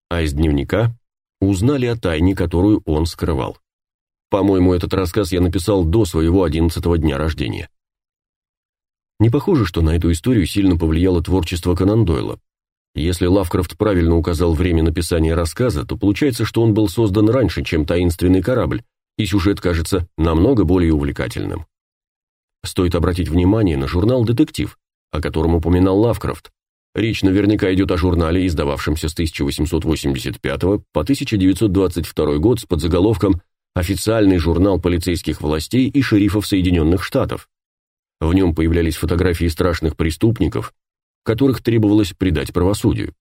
а из дневника узнали о тайне, которую он скрывал. По-моему, этот рассказ я написал до своего одиннадцатого дня рождения. Не похоже, что на эту историю сильно повлияло творчество Конан Дойла. Если Лавкрафт правильно указал время написания рассказа, то получается, что он был создан раньше, чем таинственный корабль, и сюжет кажется намного более увлекательным. Стоит обратить внимание на журнал «Детектив», о котором упоминал Лавкрафт. Речь наверняка идет о журнале, издававшемся с 1885 по 1922 год с подзаголовком «Официальный журнал полицейских властей и шерифов Соединенных Штатов». В нем появлялись фотографии страшных преступников, которых требовалось предать правосудию.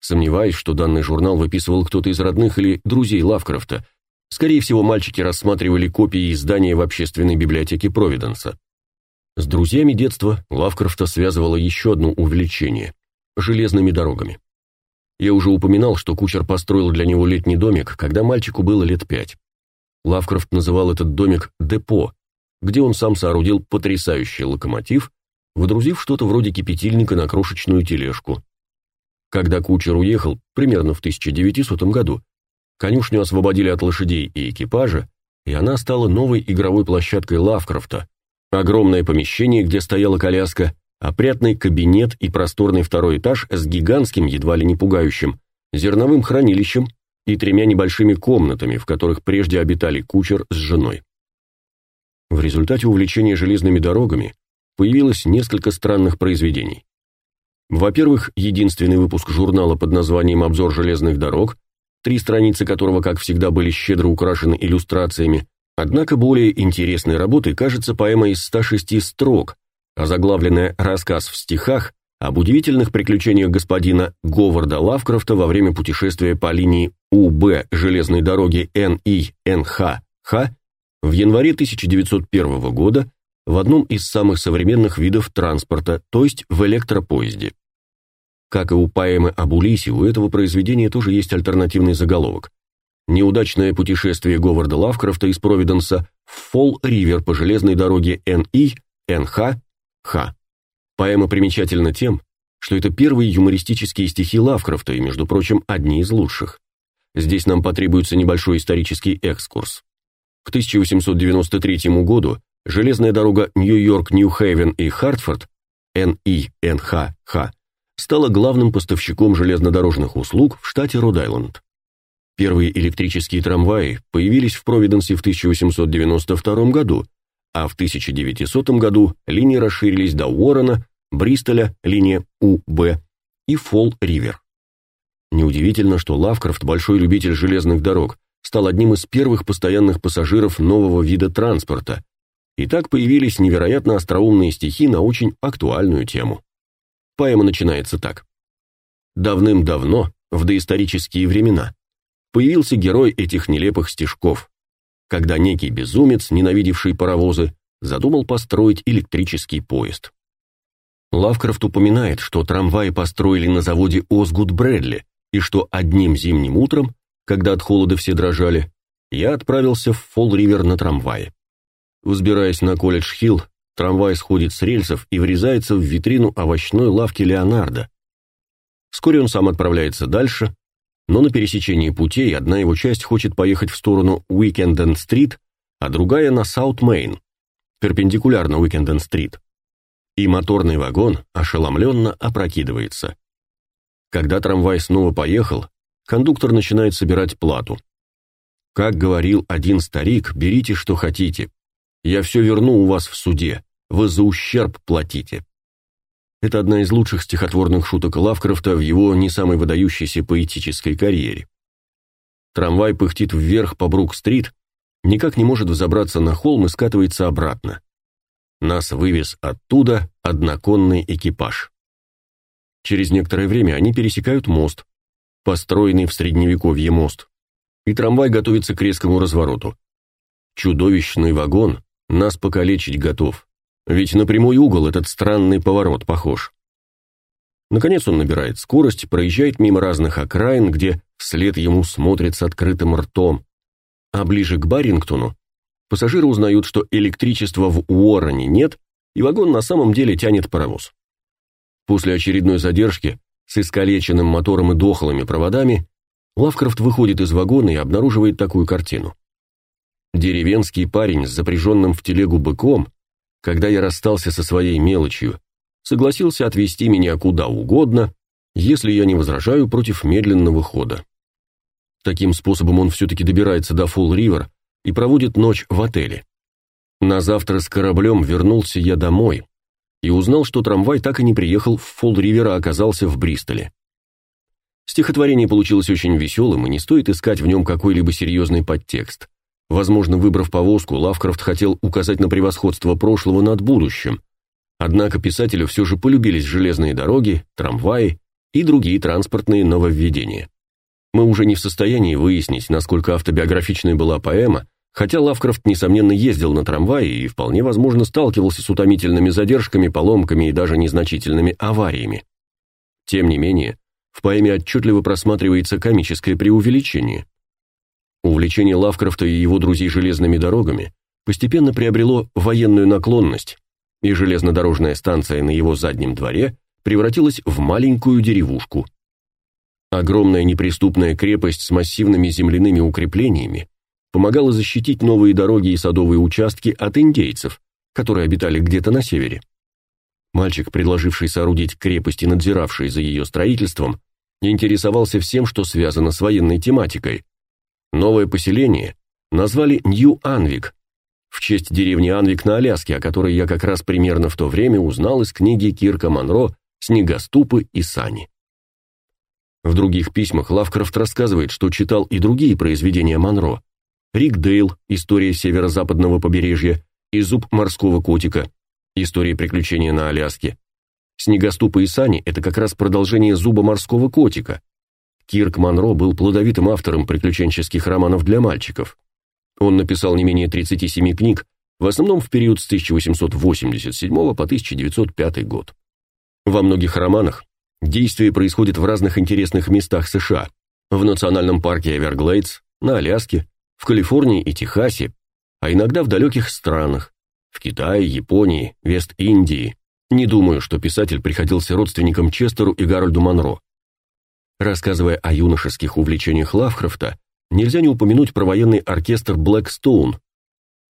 Сомневаюсь, что данный журнал выписывал кто-то из родных или друзей Лавкрафта. Скорее всего, мальчики рассматривали копии издания в общественной библиотеке Провиденса. С друзьями детства Лавкрафта связывало еще одно увлечение – железными дорогами. Я уже упоминал, что кучер построил для него летний домик, когда мальчику было лет пять. Лавкрафт называл этот домик «депо», где он сам соорудил потрясающий локомотив, водрузив что-то вроде кипятильника на крошечную тележку. Когда кучер уехал, примерно в 1900 году, конюшню освободили от лошадей и экипажа, и она стала новой игровой площадкой Лавкрафта. Огромное помещение, где стояла коляска, опрятный кабинет и просторный второй этаж с гигантским, едва ли не пугающим, зерновым хранилищем и тремя небольшими комнатами, в которых прежде обитали кучер с женой. В результате увлечения железными дорогами появилось несколько странных произведений. Во-первых, единственный выпуск журнала под названием «Обзор железных дорог», три страницы которого, как всегда, были щедро украшены иллюстрациями, однако более интересной работой кажется поэма из 106 строк, озаглавленная «Рассказ в стихах» об удивительных приключениях господина Говарда Лавкрафта во время путешествия по линии УБ железной дороги НИ-НХ-Х в январе 1901 года в одном из самых современных видов транспорта, то есть в электропоезде. Как и у поэмы об Улисе, у этого произведения тоже есть альтернативный заголовок. Неудачное путешествие Говарда Лавкрафта из Провиденса в Фолл-Ривер по железной дороге НИ, НХ, Х. Поэма примечательна тем, что это первые юмористические стихи Лавкрафта и, между прочим, одни из лучших. Здесь нам потребуется небольшой исторический экскурс. К 1893 году железная дорога Нью-Йорк-Нью-Хейвен и Хартфорд НИ-НХ-Х стала главным поставщиком железнодорожных услуг в штате Род-Айленд. Первые электрические трамваи появились в Провиденсе в 1892 году, а в 1900 году линии расширились до Уоррена, Бристоля, линия УБ и Фолл-Ривер. Неудивительно, что Лавкрафт, большой любитель железных дорог, стал одним из первых постоянных пассажиров нового вида транспорта, и так появились невероятно остроумные стихи на очень актуальную тему. Поэма начинается так. Давным-давно, в доисторические времена, появился герой этих нелепых стишков, когда некий безумец, ненавидевший паровозы, задумал построить электрический поезд. Лавкрафт упоминает, что трамваи построили на заводе Озгуд Брэдли, и что одним зимним утром, когда от холода все дрожали, я отправился в Фолл-Ривер на трамвае. Взбираясь на Колледж-Хилл, трамвай сходит с рельсов и врезается в витрину овощной лавки Леонардо. Вскоре он сам отправляется дальше, но на пересечении путей одна его часть хочет поехать в сторону Уикенден-стрит, а другая на Саут-Мейн, перпендикулярно Уикенден-стрит. И моторный вагон ошеломленно опрокидывается. Когда трамвай снова поехал, кондуктор начинает собирать плату. Как говорил один старик, берите что хотите, я все верну у вас в суде. Вы за ущерб платите. Это одна из лучших стихотворных шуток Лавкрафта в его не самой выдающейся поэтической карьере. Трамвай пыхтит вверх по Брук-стрит, никак не может взобраться на холм и скатывается обратно. Нас вывез оттуда одноконный экипаж. Через некоторое время они пересекают мост, построенный в средневековье мост, и трамвай готовится к резкому развороту. Чудовищный вагон нас покалечить готов. Ведь на прямой угол этот странный поворот похож. Наконец он набирает скорость, проезжает мимо разных окраин, где вслед ему смотрит с открытым ртом. А ближе к Барингтону пассажиры узнают, что электричества в Уоррене нет, и вагон на самом деле тянет паровоз. После очередной задержки с искалеченным мотором и дохлыми проводами Лавкрафт выходит из вагона и обнаруживает такую картину. Деревенский парень с запряженным в телегу быком, когда я расстался со своей мелочью, согласился отвезти меня куда угодно, если я не возражаю против медленного хода. Таким способом он все-таки добирается до Фолл-Ривер и проводит ночь в отеле. На завтра с кораблем вернулся я домой и узнал, что трамвай так и не приехал в Фолл-Ривер, а оказался в Бристоле. Стихотворение получилось очень веселым, и не стоит искать в нем какой-либо серьезный подтекст. Возможно, выбрав повозку, Лавкрафт хотел указать на превосходство прошлого над будущим. Однако писателю все же полюбились железные дороги, трамваи и другие транспортные нововведения. Мы уже не в состоянии выяснить, насколько автобиографичной была поэма, хотя Лавкрафт, несомненно, ездил на трамвае и вполне возможно сталкивался с утомительными задержками, поломками и даже незначительными авариями. Тем не менее, в поэме отчетливо просматривается комическое преувеличение. Увлечение Лавкрафта и его друзей железными дорогами постепенно приобрело военную наклонность, и железнодорожная станция на его заднем дворе превратилась в маленькую деревушку. Огромная неприступная крепость с массивными земляными укреплениями помогала защитить новые дороги и садовые участки от индейцев, которые обитали где-то на севере. Мальчик, предложивший соорудить крепость и надзиравший за ее строительством, интересовался всем, что связано с военной тематикой, Новое поселение назвали Нью-Анвик, в честь деревни Анвик на Аляске, о которой я как раз примерно в то время узнал из книги Кирка Монро «Снегоступы и сани». В других письмах Лавкрафт рассказывает, что читал и другие произведения Монро. Рик Дейл «История северо-западного побережья» и «Зуб морского котика», «История приключения на Аляске». «Снегоступы и сани» — это как раз продолжение «Зуба морского котика», Кирк Монро был плодовитым автором приключенческих романов для мальчиков. Он написал не менее 37 книг, в основном в период с 1887 по 1905 год. Во многих романах действие происходит в разных интересных местах США: в национальном парке Эверглейдс, на Аляске, в Калифорнии и Техасе, а иногда в далеких странах: в Китае, Японии, Вест-Индии. Не думаю, что писатель приходился родственникам Честеру и Гарольду Монро. Рассказывая о юношеских увлечениях Лавкрафта, нельзя не упомянуть про военный оркестр Blackstone.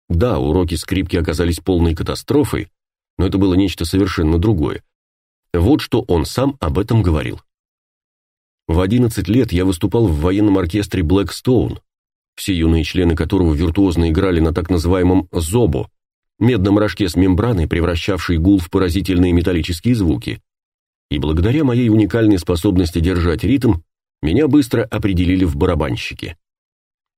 Да, уроки скрипки оказались полной катастрофой, но это было нечто совершенно другое. Вот что он сам об этом говорил. В 11 лет я выступал в военном оркестре Blackstone, все юные члены которого виртуозно играли на так называемом зобо, медном рожке с мембраной, превращавшей гул в поразительные металлические звуки. И благодаря моей уникальной способности держать ритм, меня быстро определили в барабанщики.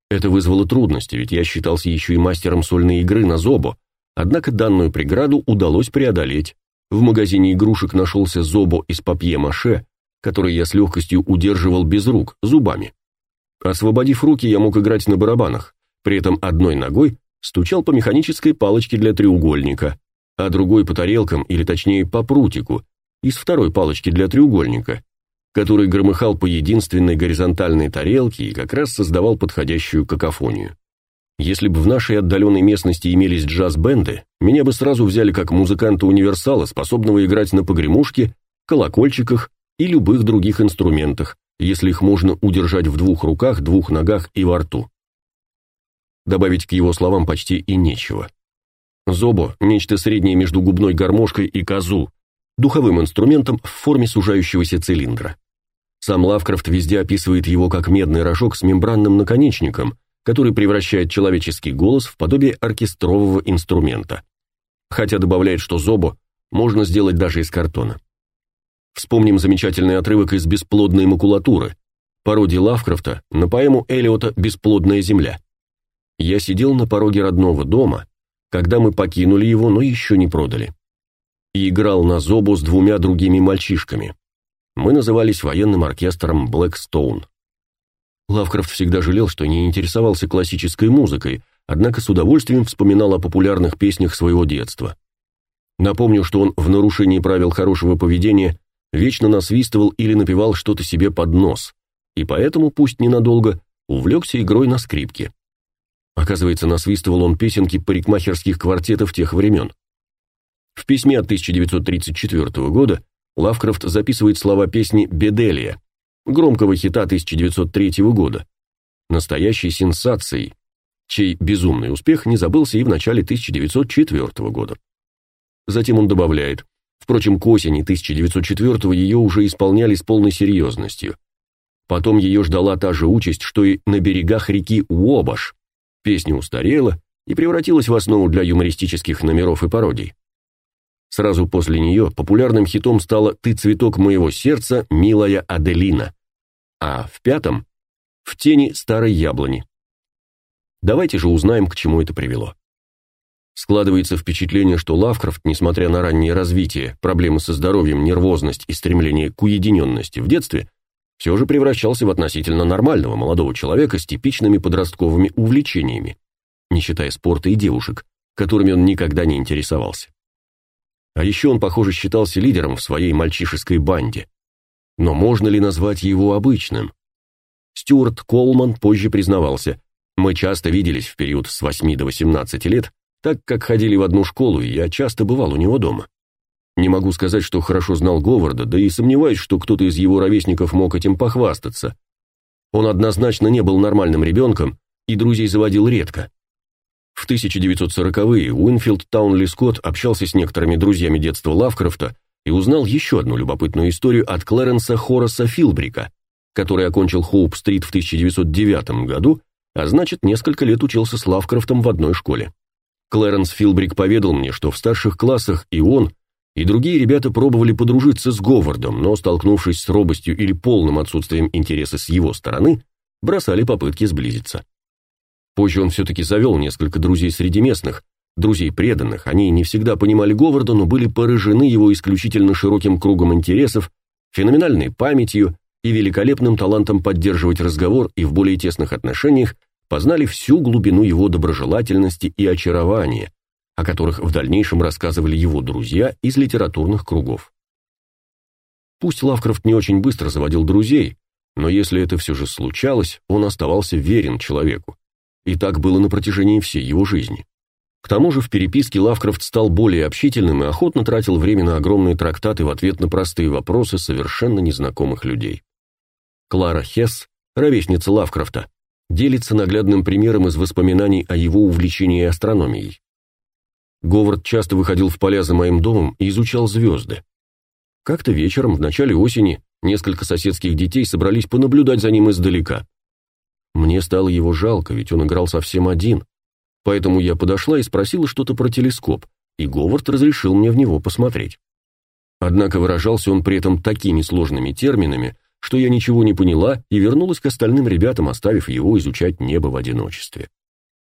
Это вызвало трудности, ведь я считался еще и мастером сольной игры на зобо, однако данную преграду удалось преодолеть. В магазине игрушек нашелся зобо из папье-маше, который я с легкостью удерживал без рук, зубами. Освободив руки, я мог играть на барабанах, при этом одной ногой стучал по механической палочке для треугольника, а другой по тарелкам, или точнее по прутику, из второй палочки для треугольника, который громыхал по единственной горизонтальной тарелке и как раз создавал подходящую какофонию. Если бы в нашей отдаленной местности имелись джаз-бенды, меня бы сразу взяли как музыканта-универсала, способного играть на погремушке, колокольчиках и любых других инструментах, если их можно удержать в двух руках, двух ногах и во рту. Добавить к его словам почти и нечего. Зобо – нечто среднее между губной гармошкой и казу, духовым инструментом в форме сужающегося цилиндра. Сам Лавкрафт везде описывает его как медный рожок с мембранным наконечником, который превращает человеческий голос в подобие оркестрового инструмента. Хотя добавляет, что зобо можно сделать даже из картона. Вспомним замечательный отрывок из «Бесплодной макулатуры», пародии Лавкрафта на поэму Элиота «Бесплодная земля». Я сидел на пороге родного дома, когда мы покинули его, но еще не продали. И играл на зобу с двумя другими мальчишками. Мы назывались военным оркестром Blackstone. Лавкрафт всегда жалел, что не интересовался классической музыкой, однако с удовольствием вспоминал о популярных песнях своего детства. Напомню, что он в нарушении правил хорошего поведения вечно насвистывал или напевал что-то себе под нос, и поэтому, пусть ненадолго, увлекся игрой на скрипке. Оказывается, насвистывал он песенки парикмахерских квартетов тех времен. В письме от 1934 года Лавкрафт записывает слова песни «Беделия», громкого хита 1903 года, настоящей сенсацией, чей безумный успех не забылся и в начале 1904 года. Затем он добавляет, впрочем, к осени 1904 ее уже исполняли с полной серьезностью. Потом ее ждала та же участь, что и на берегах реки Уобаш, Песня устарела и превратилась в основу для юмористических номеров и пародий. Сразу после нее популярным хитом стала «Ты цветок моего сердца, милая Аделина», а в пятом «В тени старой яблони». Давайте же узнаем, к чему это привело. Складывается впечатление, что Лавкрафт, несмотря на раннее развитие, проблемы со здоровьем, нервозность и стремление к уединенности в детстве, все же превращался в относительно нормального молодого человека с типичными подростковыми увлечениями, не считая спорта и девушек, которыми он никогда не интересовался. А еще он, похоже, считался лидером в своей мальчишеской банде. Но можно ли назвать его обычным? Стюарт Колман позже признавался, мы часто виделись в период с 8 до 18 лет, так как ходили в одну школу, и я часто бывал у него дома. Не могу сказать, что хорошо знал Говарда, да и сомневаюсь, что кто-то из его ровесников мог этим похвастаться. Он однозначно не был нормальным ребенком и друзей заводил редко. В 1940-е Уинфилд Таунли Скотт общался с некоторыми друзьями детства Лавкрафта и узнал еще одну любопытную историю от Клэренса Хораса Филбрика, который окончил Хоуп-стрит в 1909 году, а значит, несколько лет учился с Лавкрафтом в одной школе. Клэренс Филбрик поведал мне, что в старших классах и он – и другие ребята пробовали подружиться с Говардом, но, столкнувшись с робостью или полным отсутствием интереса с его стороны, бросали попытки сблизиться. Позже он все-таки завел несколько друзей среди местных, друзей преданных, они не всегда понимали Говарда, но были поражены его исключительно широким кругом интересов, феноменальной памятью и великолепным талантом поддерживать разговор и в более тесных отношениях познали всю глубину его доброжелательности и очарования, о которых в дальнейшем рассказывали его друзья из литературных кругов. Пусть Лавкрафт не очень быстро заводил друзей, но если это все же случалось, он оставался верен человеку. И так было на протяжении всей его жизни. К тому же в переписке Лавкрафт стал более общительным и охотно тратил время на огромные трактаты в ответ на простые вопросы совершенно незнакомых людей. Клара Хесс, ровесница Лавкрафта, делится наглядным примером из воспоминаний о его увлечении астрономией. Говард часто выходил в поля за моим домом и изучал звезды. Как-то вечером в начале осени Несколько соседских детей собрались понаблюдать за ним издалека. Мне стало его жалко, ведь он играл совсем один. Поэтому я подошла и спросила что-то про телескоп, и Говард разрешил мне в него посмотреть. Однако выражался он при этом такими сложными терминами, что я ничего не поняла и вернулась к остальным ребятам, оставив его изучать небо в одиночестве.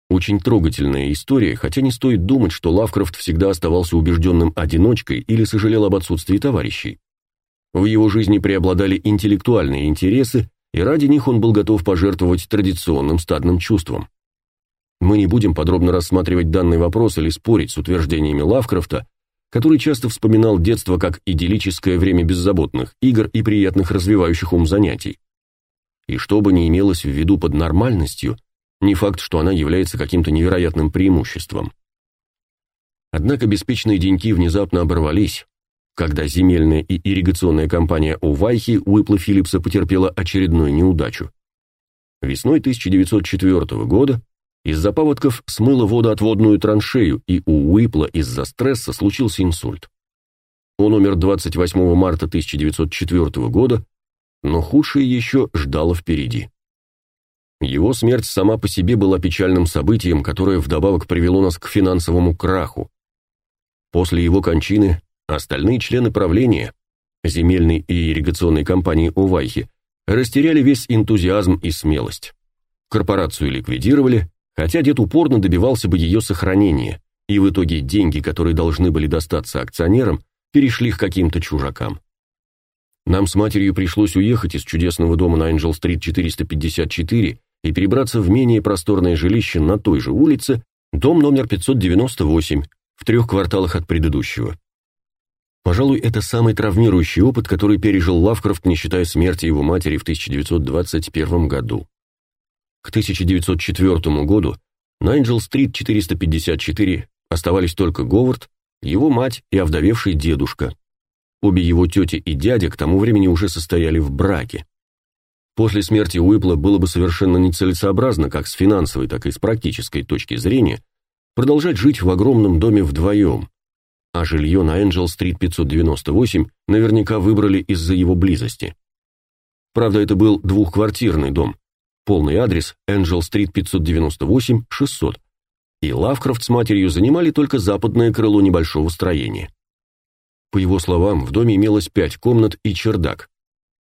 Очень трогательная история, хотя не стоит думать, что Лавкрафт всегда оставался убежденным одиночкой или сожалел об отсутствии товарищей. В его жизни преобладали интеллектуальные интересы, и ради них он был готов пожертвовать традиционным стадным чувством. Мы не будем подробно рассматривать данный вопрос или спорить с утверждениями Лавкрафта, который часто вспоминал детство как идиллическое время беззаботных игр и приятных развивающих ум занятий. И что бы ни имелось в виду под нормальностью, не факт, что она является каким-то невероятным преимуществом. Однако беспечные деньки внезапно оборвались, когда земельная и ирригационная компания Увайхи Уипла Филлипса потерпела очередную неудачу. Весной 1904 года из-за паводков смыло водоотводную траншею, и у Уипла из-за стресса случился инсульт. Он умер 28 марта 1904 года, но худшее еще ждало впереди. Его смерть сама по себе была печальным событием, которое вдобавок привело нас к финансовому краху. После его кончины остальные члены правления земельной и ирригационной компании Увайхи растеряли весь энтузиазм и смелость. Корпорацию ликвидировали, хотя дед упорно добивался бы ее сохранения, и в итоге деньги, которые должны были достаться акционерам, перешли к каким-то чужакам. Нам с матерью пришлось уехать из чудесного дома на Энджел-стрит 454 и перебраться в менее просторное жилище на той же улице, дом номер 598, в трех кварталах от предыдущего. Пожалуй, это самый травмирующий опыт, который пережил Лавкрафт, не считая смерти его матери в 1921 году. К 1904 году на Энджел-стрит 454 оставались только Говард, его мать и овдовевший дедушка. Обе его тети и дядя к тому времени уже состояли в браке. После смерти Уипла было бы совершенно нецелесообразно как с финансовой, так и с практической точки зрения продолжать жить в огромном доме вдвоем, а жилье на Энджел-стрит 598 наверняка выбрали из-за его близости. Правда, это был двухквартирный дом, Полный адрес Энджел-стрит 598, 600. И Лавкрафт с матерью занимали только западное крыло небольшого строения. По его словам, в доме имелось пять комнат и чердак.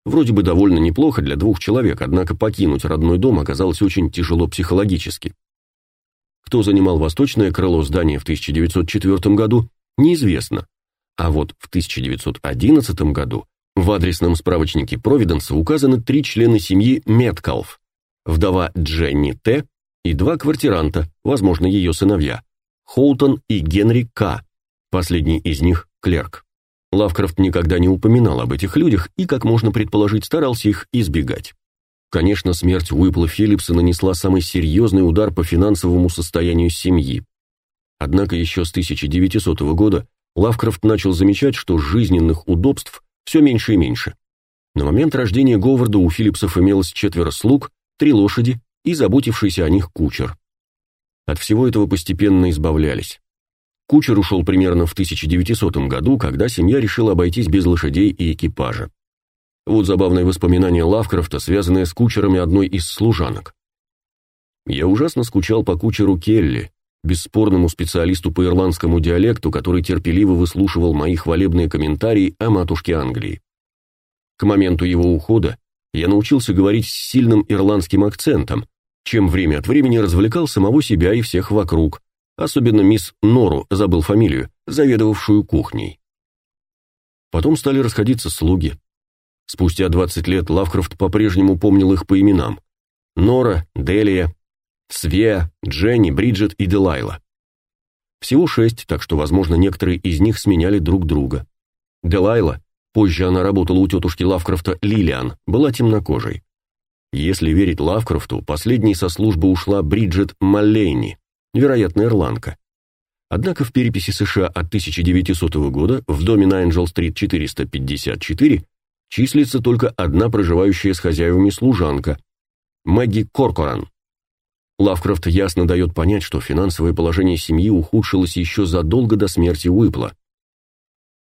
Вроде бы довольно неплохо для двух человек, однако покинуть родной дом оказалось очень тяжело психологически. Кто занимал восточное крыло здания в 1904 году, неизвестно. А вот в 1911 году в адресном справочнике Провиденса указаны три члена семьи Меткалф, вдова Дженни Т. и два квартиранта, возможно, ее сыновья, Хоутон и Генри К., последний из них клерк. Лавкрафт никогда не упоминал об этих людях и, как можно предположить, старался их избегать. Конечно, смерть Уипла Филлипса нанесла самый серьезный удар по финансовому состоянию семьи. Однако еще с 1900 года Лавкрафт начал замечать, что жизненных удобств все меньше и меньше. На момент рождения Говарда у Филлипсов имелось четверо слуг, три лошади и заботившийся о них кучер. От всего этого постепенно избавлялись. Кучер ушел примерно в 1900 году, когда семья решила обойтись без лошадей и экипажа. Вот забавное воспоминание Лавкрафта, связанное с кучерами одной из служанок. Я ужасно скучал по кучеру Келли, бесспорному специалисту по ирландскому диалекту, который терпеливо выслушивал мои хвалебные комментарии о матушке Англии. К моменту его ухода я научился говорить с сильным ирландским акцентом, чем время от времени развлекал самого себя и всех вокруг, особенно мисс Нору, забыл фамилию, заведовавшую кухней. Потом стали расходиться слуги. Спустя 20 лет Лавкрафт по-прежнему помнил их по именам. Нора, Делия, Свеа, Дженни, Бриджит и Делайла. Всего шесть, так что, возможно, некоторые из них сменяли друг друга. Делайла Позже она работала у тетушки Лавкрафта Лилиан, была темнокожей. Если верить Лавкрафту, последней со службы ушла Бриджит Маллейни, вероятно, ирландка. Однако в переписи США от 1900 года в доме на Энджел-стрит 454 числится только одна проживающая с хозяевами служанка – Мэгги Коркоран. Лавкрафт ясно дает понять, что финансовое положение семьи ухудшилось еще задолго до смерти Уипла.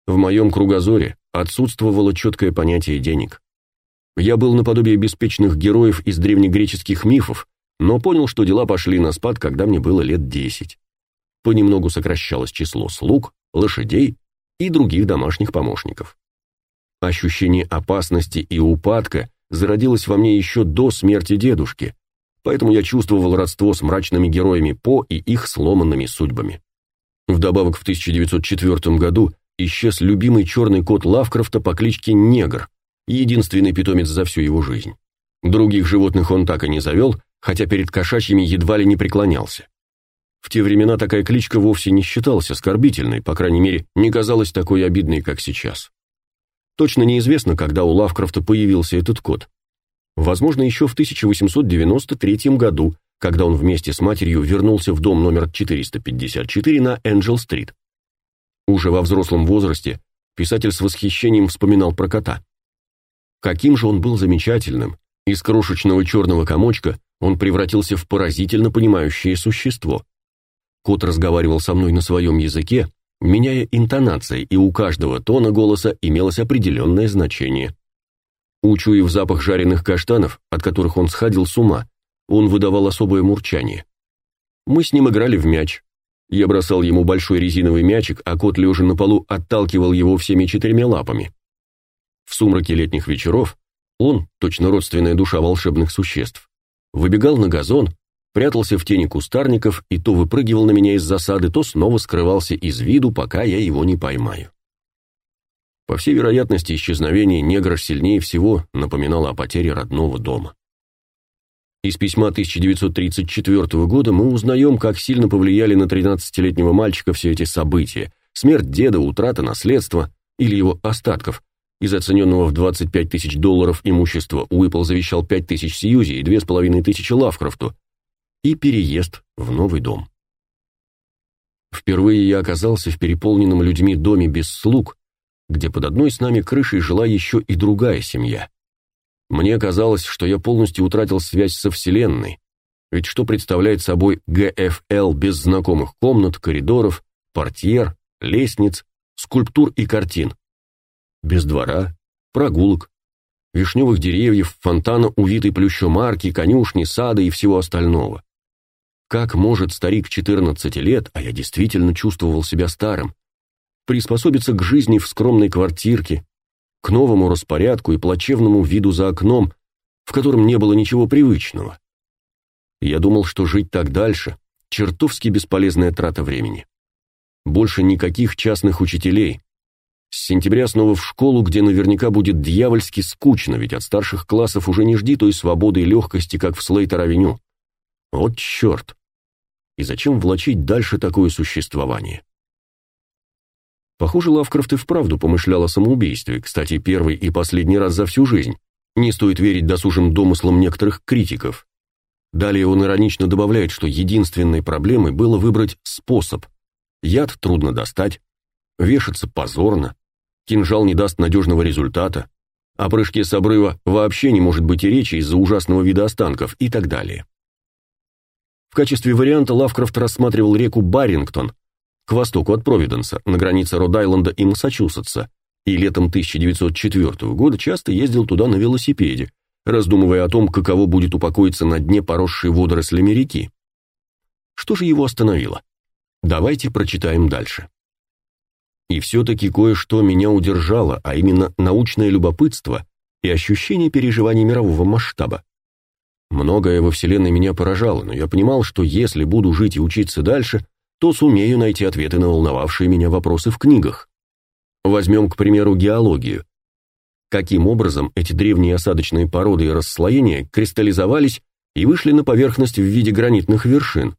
В моем кругозоре отсутствовало четкое понятие денег. Я был наподобие беспечных героев из древнегреческих мифов, но понял, что дела пошли на спад, когда мне было лет десять. Понемногу сокращалось число слуг, лошадей и других домашних помощников. Ощущение опасности и упадка зародилось во мне еще до смерти дедушки, поэтому я чувствовал родство с мрачными героями По и их сломанными судьбами. Вдобавок в 1904 году исчез любимый черный кот Лавкрафта по кличке Негр, единственный питомец за всю его жизнь. Других животных он так и не завел, хотя перед кошачьими едва ли не преклонялся. В те времена такая кличка вовсе не считалась оскорбительной, по крайней мере, не казалась такой обидной, как сейчас. Точно неизвестно, когда у Лавкрафта появился этот кот. Возможно, еще в 1893 году, когда он вместе с матерью вернулся в дом номер 454 на Энджел-стрит. Уже во взрослом возрасте писатель с восхищением вспоминал про кота. Каким же он был замечательным! Из крошечного черного комочка он превратился в поразительно понимающее существо. Кот разговаривал со мной на своем языке, меняя интонации, и у каждого тона голоса имелось определенное значение. Учуяв запах жареных каштанов, от которых он сходил с ума, он выдавал особое мурчание. Мы с ним играли в мяч. Я бросал ему большой резиновый мячик, а кот, лежа на полу, отталкивал его всеми четырьмя лапами. В сумраке летних вечеров он, точно родственная душа волшебных существ, выбегал на газон, прятался в тени кустарников и то выпрыгивал на меня из засады, то снова скрывался из виду, пока я его не поймаю. По всей вероятности, исчезновение негра сильнее всего напоминало о потере родного дома. Из письма 1934 года мы узнаем, как сильно повлияли на 13-летнего мальчика все эти события: смерть деда, утрата наследства или его остатков. Из оцененного в 25 тысяч долларов имущества Уиппл завещал 5 тысяч Сьюзи и 2,5 тысячи Лавкрафту, и переезд в новый дом. Впервые я оказался в переполненном людьми доме без слуг, где под одной с нами крышей жила еще и другая семья. Мне казалось, что я полностью утратил связь со Вселенной, ведь что представляет собой ГФЛ без знакомых комнат, коридоров, портьер, лестниц, скульптур и картин? Без двора, прогулок, вишневых деревьев, фонтана, увитой плющом арки, конюшни, сада и всего остального. Как может старик 14 лет, а я действительно чувствовал себя старым, приспособиться к жизни в скромной квартирке, к новому распорядку и плачевному виду за окном, в котором не было ничего привычного. Я думал, что жить так дальше – чертовски бесполезная трата времени. Больше никаких частных учителей. С сентября снова в школу, где наверняка будет дьявольски скучно, ведь от старших классов уже не жди той свободы и легкости, как в Слейтер-авеню. Вот черт! И зачем влачить дальше такое существование? Похоже, Лавкрафт и вправду помышлял о самоубийстве, кстати, первый и последний раз за всю жизнь. Не стоит верить досужим домыслам некоторых критиков. Далее он иронично добавляет, что единственной проблемой было выбрать способ. Яд трудно достать, вешаться позорно, кинжал не даст надежного результата, о прыжке с обрыва вообще не может быть и речи из-за ужасного вида останков и так далее. В качестве варианта Лавкрафт рассматривал реку Барингтон, к востоку от Провиденса, на границе Род-Айленда и Массачусетса, и летом 1904 года часто ездил туда на велосипеде, раздумывая о том, каково будет упокоиться на дне поросшей водорослями реки. Что же его остановило? Давайте прочитаем дальше. И все-таки кое-что меня удержало, а именно научное любопытство и ощущение переживаний мирового масштаба. Многое во Вселенной меня поражало, но я понимал, что если буду жить и учиться дальше, то сумею найти ответы на волновавшие меня вопросы в книгах. Возьмем, к примеру, геологию. Каким образом эти древние осадочные породы и расслоения кристаллизовались и вышли на поверхность в виде гранитных вершин?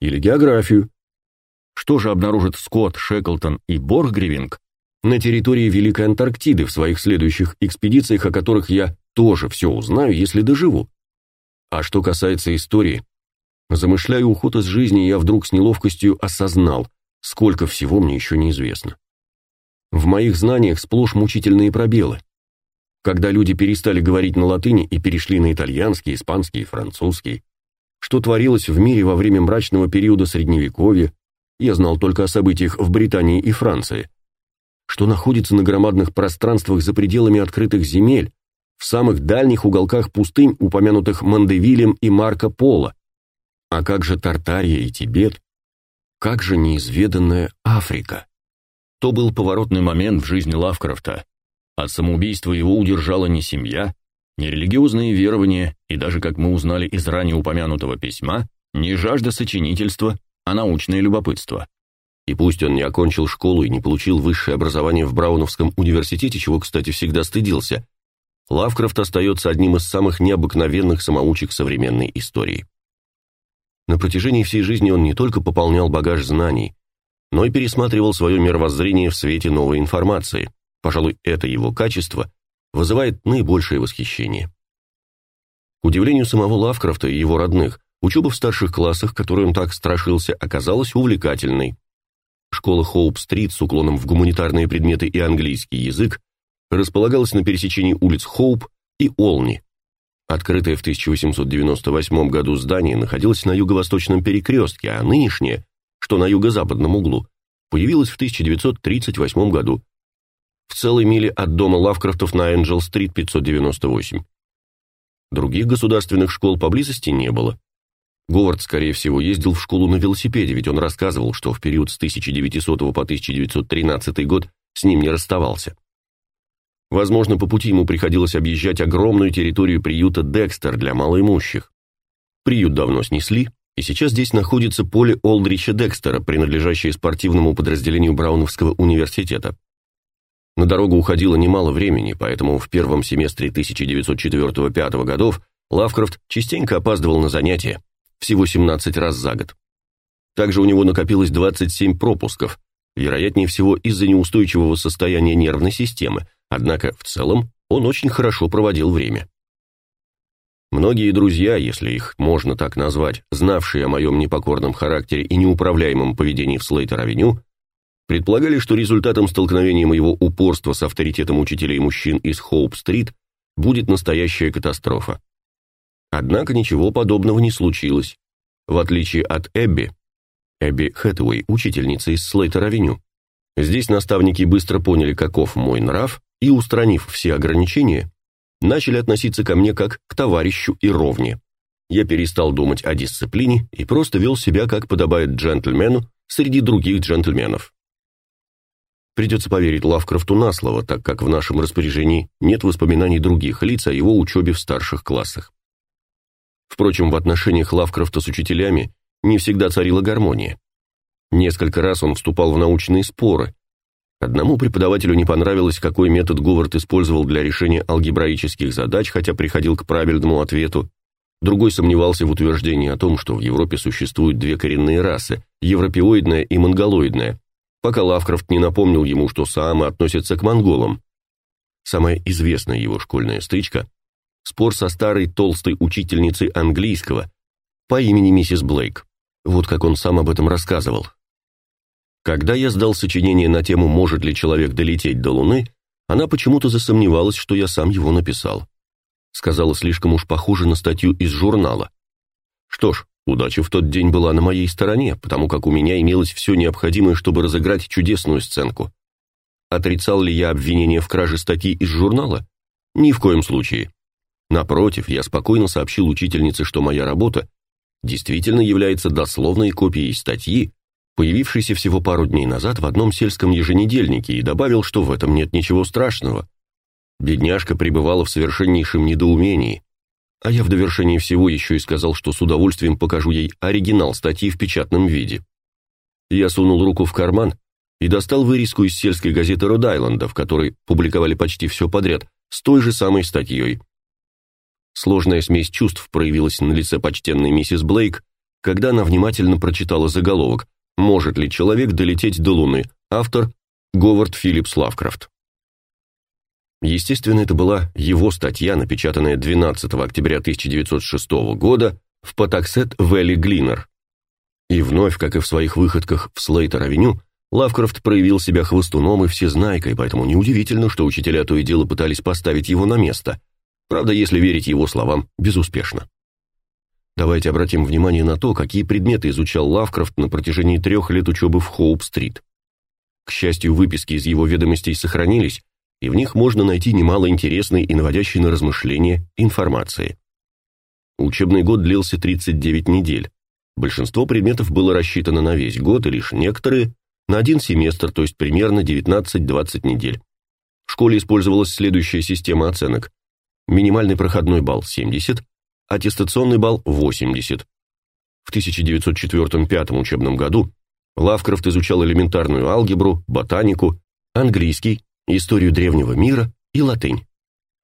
Или географию. Что же обнаружат Скотт, Шеклтон и Борггривинг на территории Великой Антарктиды в своих следующих экспедициях, о которых я тоже все узнаю, если доживу? А что касается истории, Замышляя уход из жизни, я вдруг с неловкостью осознал, сколько всего мне еще неизвестно. В моих знаниях сплошь мучительные пробелы. Когда люди перестали говорить на латыни и перешли на итальянский, испанский и французский, что творилось в мире во время мрачного периода Средневековья, я знал только о событиях в Британии и Франции, что находится на громадных пространствах за пределами открытых земель, в самых дальних уголках пустынь, упомянутых Мандевилем и Марко Поло. А как же Тартария и Тибет? Как же неизведанная Африка? То был поворотный момент в жизни Лавкрафта. От самоубийства его удержала не семья, не религиозные верования и даже, как мы узнали из ранее упомянутого письма, не жажда сочинительства, а научное любопытство. И пусть он не окончил школу и не получил высшее образование в Брауновском университете, чего, кстати, всегда стыдился, Лавкрафт остается одним из самых необыкновенных самоучек современной истории. На протяжении всей жизни он не только пополнял багаж знаний, но и пересматривал свое мировоззрение в свете новой информации. Пожалуй, это его качество вызывает наибольшее восхищение. К удивлению самого Лавкрафта и его родных, учеба в старших классах, которой он так страшился, оказалась увлекательной. Школа Хоуп-стрит с уклоном в гуманитарные предметы и английский язык располагалась на пересечении улиц Хоуп и Олни. Открытое в 1898 году здание находилось на юго-восточном перекрестке, а нынешнее, что на юго-западном углу, появилось в 1938 году в целой миле от дома Лавкрафтов на Энджел-стрит 598. Других государственных школ поблизости не было. Говард, скорее всего, ездил в школу на велосипеде, ведь он рассказывал, что в период с 1900 по 1913 год с ним не расставался. Возможно, по пути ему приходилось объезжать огромную территорию приюта Декстер для малоимущих. Приют давно снесли, и сейчас здесь находится поле Олдрича Декстера, принадлежащее спортивному подразделению Брауновского университета. На дорогу уходило немало времени, поэтому в первом семестре 1904-5 годов Лавкрафт частенько опаздывал на занятия, всего 17 раз за год. Также у него накопилось 27 пропусков, вероятнее всего из-за неустойчивого состояния нервной системы, Однако в целом он очень хорошо проводил время. Многие друзья, если их можно так назвать, знавшие о моем непокорном характере и неуправляемом поведении в Слейтер-авеню, предполагали, что результатом столкновения моего упорства с авторитетом учителей мужчин из Хоуп-стрит будет настоящая катастрофа. Однако ничего подобного не случилось. В отличие от Эбби, Эбби Хэтэуэй, учительница из Слейтер-авеню, здесь наставники быстро поняли, каков мой нрав, и, устранив все ограничения, начали относиться ко мне как к товарищу и ровне. Я перестал думать о дисциплине и просто вел себя, как подобает джентльмену среди других джентльменов. Придется поверить Лавкрафту на слово, так как в нашем распоряжении нет воспоминаний других лиц о его учебе в старших классах. Впрочем, в отношениях Лавкрафта с учителями не всегда царила гармония. Несколько раз он вступал в научные споры, Одному преподавателю не понравилось, какой метод Говард использовал для решения алгебраических задач, хотя приходил к правильному ответу. Другой сомневался в утверждении о том, что в Европе существуют две коренные расы – европеоидная и монголоидная, пока Лавкрафт не напомнил ему, что саамы относятся к монголам. Самая известная его школьная стычка – спор со старой толстой учительницей английского по имени миссис Блейк. Вот как он сам об этом рассказывал. Когда я сдал сочинение на тему «Может ли человек долететь до Луны», она почему-то засомневалась, что я сам его написал. Сказала, слишком уж похоже на статью из журнала. Что ж, удача в тот день была на моей стороне, потому как у меня имелось все необходимое, чтобы разыграть чудесную сценку. Отрицал ли я обвинение в краже статьи из журнала? Ни в коем случае. Напротив, я спокойно сообщил учительнице, что моя работа действительно является дословной копией статьи, появившийся всего пару дней назад в одном сельском еженедельнике, и добавил, что в этом нет ничего страшного. Бедняжка пребывала в совершеннейшем недоумении, а я в довершении всего еще и сказал, что с удовольствием покажу ей оригинал статьи в печатном виде. Я сунул руку в карман и достал вырезку из сельской газеты Род-Айленда, в которой публиковали почти все подряд, с той же самой статьей. Сложная смесь чувств проявилась на лице почтенной миссис Блейк, когда она внимательно прочитала заголовок может ли человек долететь до Луны? Автор Говард Филлипс Лавкрафт. Естественно, это была его статья, напечатанная 12 октября 1906 года в Patuxet Valley Gleaner. И вновь, как и в своих выходках в Слейтер-авеню, Лавкрафт проявил себя хвостуном и всезнайкой, поэтому неудивительно, что учителя то и дело пытались поставить его на место. Правда, если верить его словам, безуспешно. Давайте обратим внимание на то, какие предметы изучал Лавкрафт на протяжении трех лет учебы в Хоуп-стрит. К счастью, выписки из его ведомостей сохранились, и в них можно найти немало интересной и наводящей на размышления информации. Учебный год длился 39 недель. Большинство предметов было рассчитано на весь год, и лишь некоторые на один семестр, то есть примерно 19-20 недель. В школе использовалась следующая система оценок. Минимальный проходной балл 70, аттестационный балл 80. В 1904-1905 учебном году Лавкрафт изучал элементарную алгебру, ботанику, английский, историю древнего мира и латынь.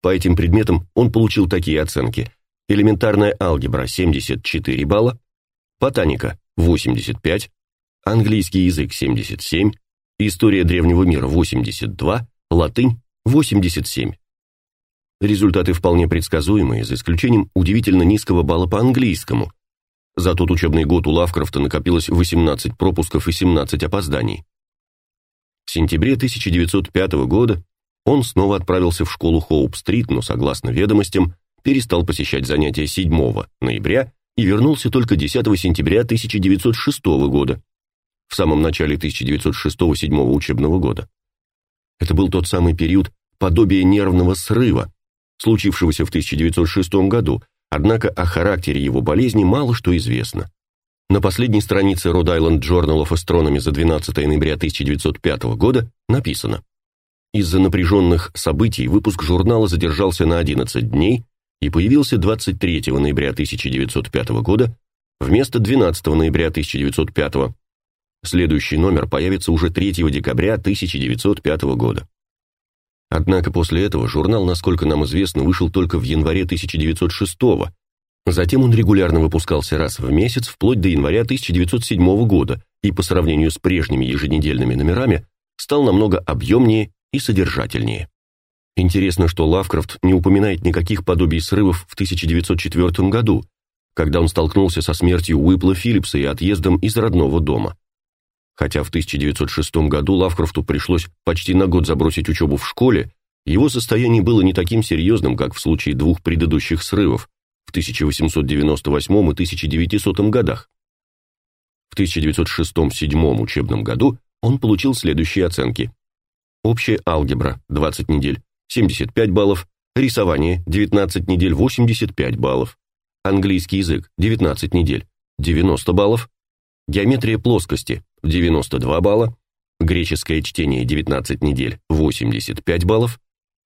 По этим предметам он получил такие оценки: элементарная алгебра 74 балла, ботаника 85, английский язык 77, история древнего мира 82, латынь 87. Результаты вполне предсказуемые, за исключением удивительно низкого балла по английскому. За тот учебный год у Лавкрафта накопилось 18 пропусков и 17 опозданий. В сентябре 1905 года он снова отправился в школу Хоуп-стрит, но согласно ведомостям, перестал посещать занятия 7 ноября и вернулся только 10 сентября 1906 года, в самом начале 1906-1907 учебного года. Это был тот самый период подобия нервного срыва, случившегося в 1906 году, однако о характере его болезни мало что известно. На последней странице Rhode Island Journal of Astronomy за 12 ноября 1905 года написано: Из-за напряженных событий выпуск журнала задержался на 11 дней и появился 23 ноября 1905 года вместо 12 ноября 1905. Следующий номер появится уже 3 декабря 1905 года. Однако после этого журнал, насколько нам известно, вышел только в январе 1906 года. Затем он регулярно выпускался раз в месяц вплоть до января 1907 года и по сравнению с прежними еженедельными номерами стал намного объемнее и содержательнее. Интересно, что Лавкрафт не упоминает никаких подобий срывов в 1904 году, когда он столкнулся со смертью Уипла Филлипса и отъездом из родного дома. Хотя в 1906 году Лавкрафту пришлось почти на год забросить учебу в школе, его состояние было не таким серьезным, как в случае двух предыдущих срывов в 1898 и 1900 годах. В 1906-1907 учебном году он получил следующие оценки. Общая алгебра 20 недель 75 баллов, рисование 19 недель 85 баллов, английский язык 19 недель 90 баллов, геометрия плоскости 92 балла, греческое чтение 19 недель 85 баллов,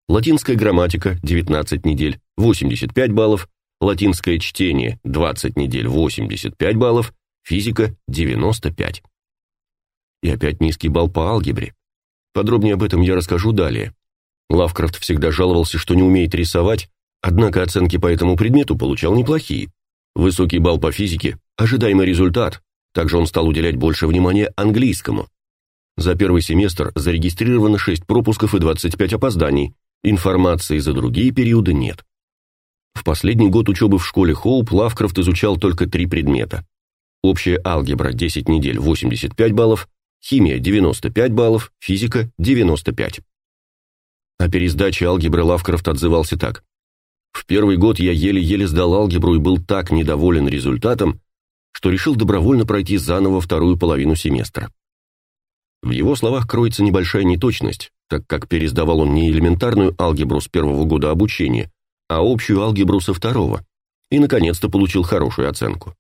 латинская грамматика 19 недель 85 баллов, латинское чтение 20 недель 85 баллов, физика 95. И опять низкий балл по алгебре. Подробнее об этом я расскажу далее. Лавкрафт всегда жаловался, что не умеет рисовать, однако оценки по этому предмету получал неплохие. Высокий балл по физике ожидаемый результат, также он стал уделять больше внимания английскому. За первый семестр зарегистрировано 6 пропусков и 25 опозданий. Информации за другие периоды нет. В последний год учебы в школе Хоуп Лавкрафт изучал только три предмета. Общая алгебра 10 недель 85 баллов, химия 95 баллов, физика 95. О пересдаче алгебры Лавкрафт отзывался так: В первый год я еле-еле сдал алгебру и был так недоволен результатом, что решил добровольно пройти заново вторую половину семестра. В его словах кроется небольшая неточность, так как пересдавал он не элементарную алгебру с первого года обучения, а общую алгебру со второго, и наконец-то получил хорошую оценку.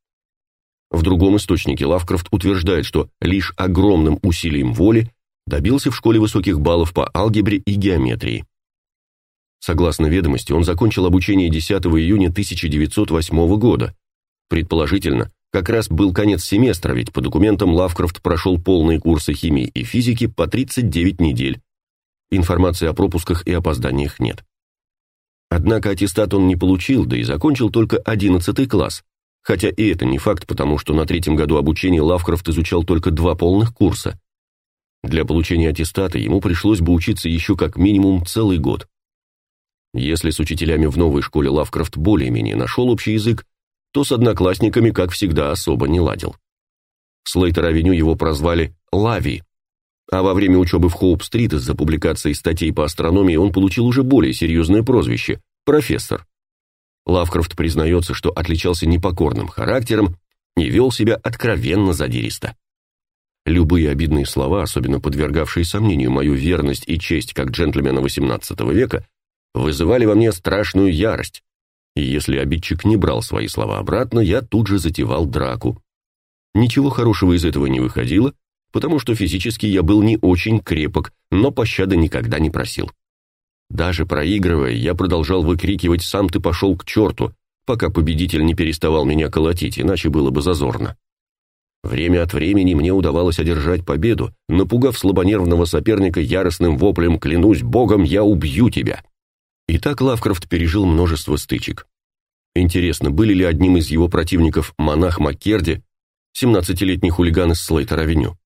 В другом источнике Лавкрафт утверждает, что лишь огромным усилием воли добился в школе высоких баллов по алгебре и геометрии. Согласно ведомости, он закончил обучение 10 июня 1908 года. Предположительно, как раз был конец семестра, ведь по документам Лавкрафт прошел полные курсы химии и физики по 39 недель. Информации о пропусках и опозданиях нет. Однако аттестат он не получил, да и закончил только 11 класс. Хотя и это не факт, потому что на третьем году обучения Лавкрафт изучал только два полных курса. Для получения аттестата ему пришлось бы учиться еще как минимум целый год. Если с учителями в новой школе Лавкрафт более-менее нашел общий язык, то с одноклассниками, как всегда, особо не ладил. Слейтер-авеню его прозвали Лави, а во время учебы в Хоуп-стрит из-за публикации статей по астрономии он получил уже более серьезное прозвище – профессор. Лавкрафт признается, что отличался непокорным характером и вел себя откровенно задиристо. Любые обидные слова, особенно подвергавшие сомнению мою верность и честь как джентльмена XVIII века, вызывали во мне страшную ярость. И если обидчик не брал свои слова обратно, я тут же затевал драку. Ничего хорошего из этого не выходило, потому что физически я был не очень крепок, но пощады никогда не просил. Даже проигрывая, я продолжал выкрикивать «сам ты пошел к черту», пока победитель не переставал меня колотить, иначе было бы зазорно. Время от времени мне удавалось одержать победу, напугав слабонервного соперника яростным воплем «Клянусь богом, я убью тебя!». И так Лавкрафт пережил множество стычек. Интересно, были ли одним из его противников монах Маккерди, 17-летний хулиган из Слейтер-авеню?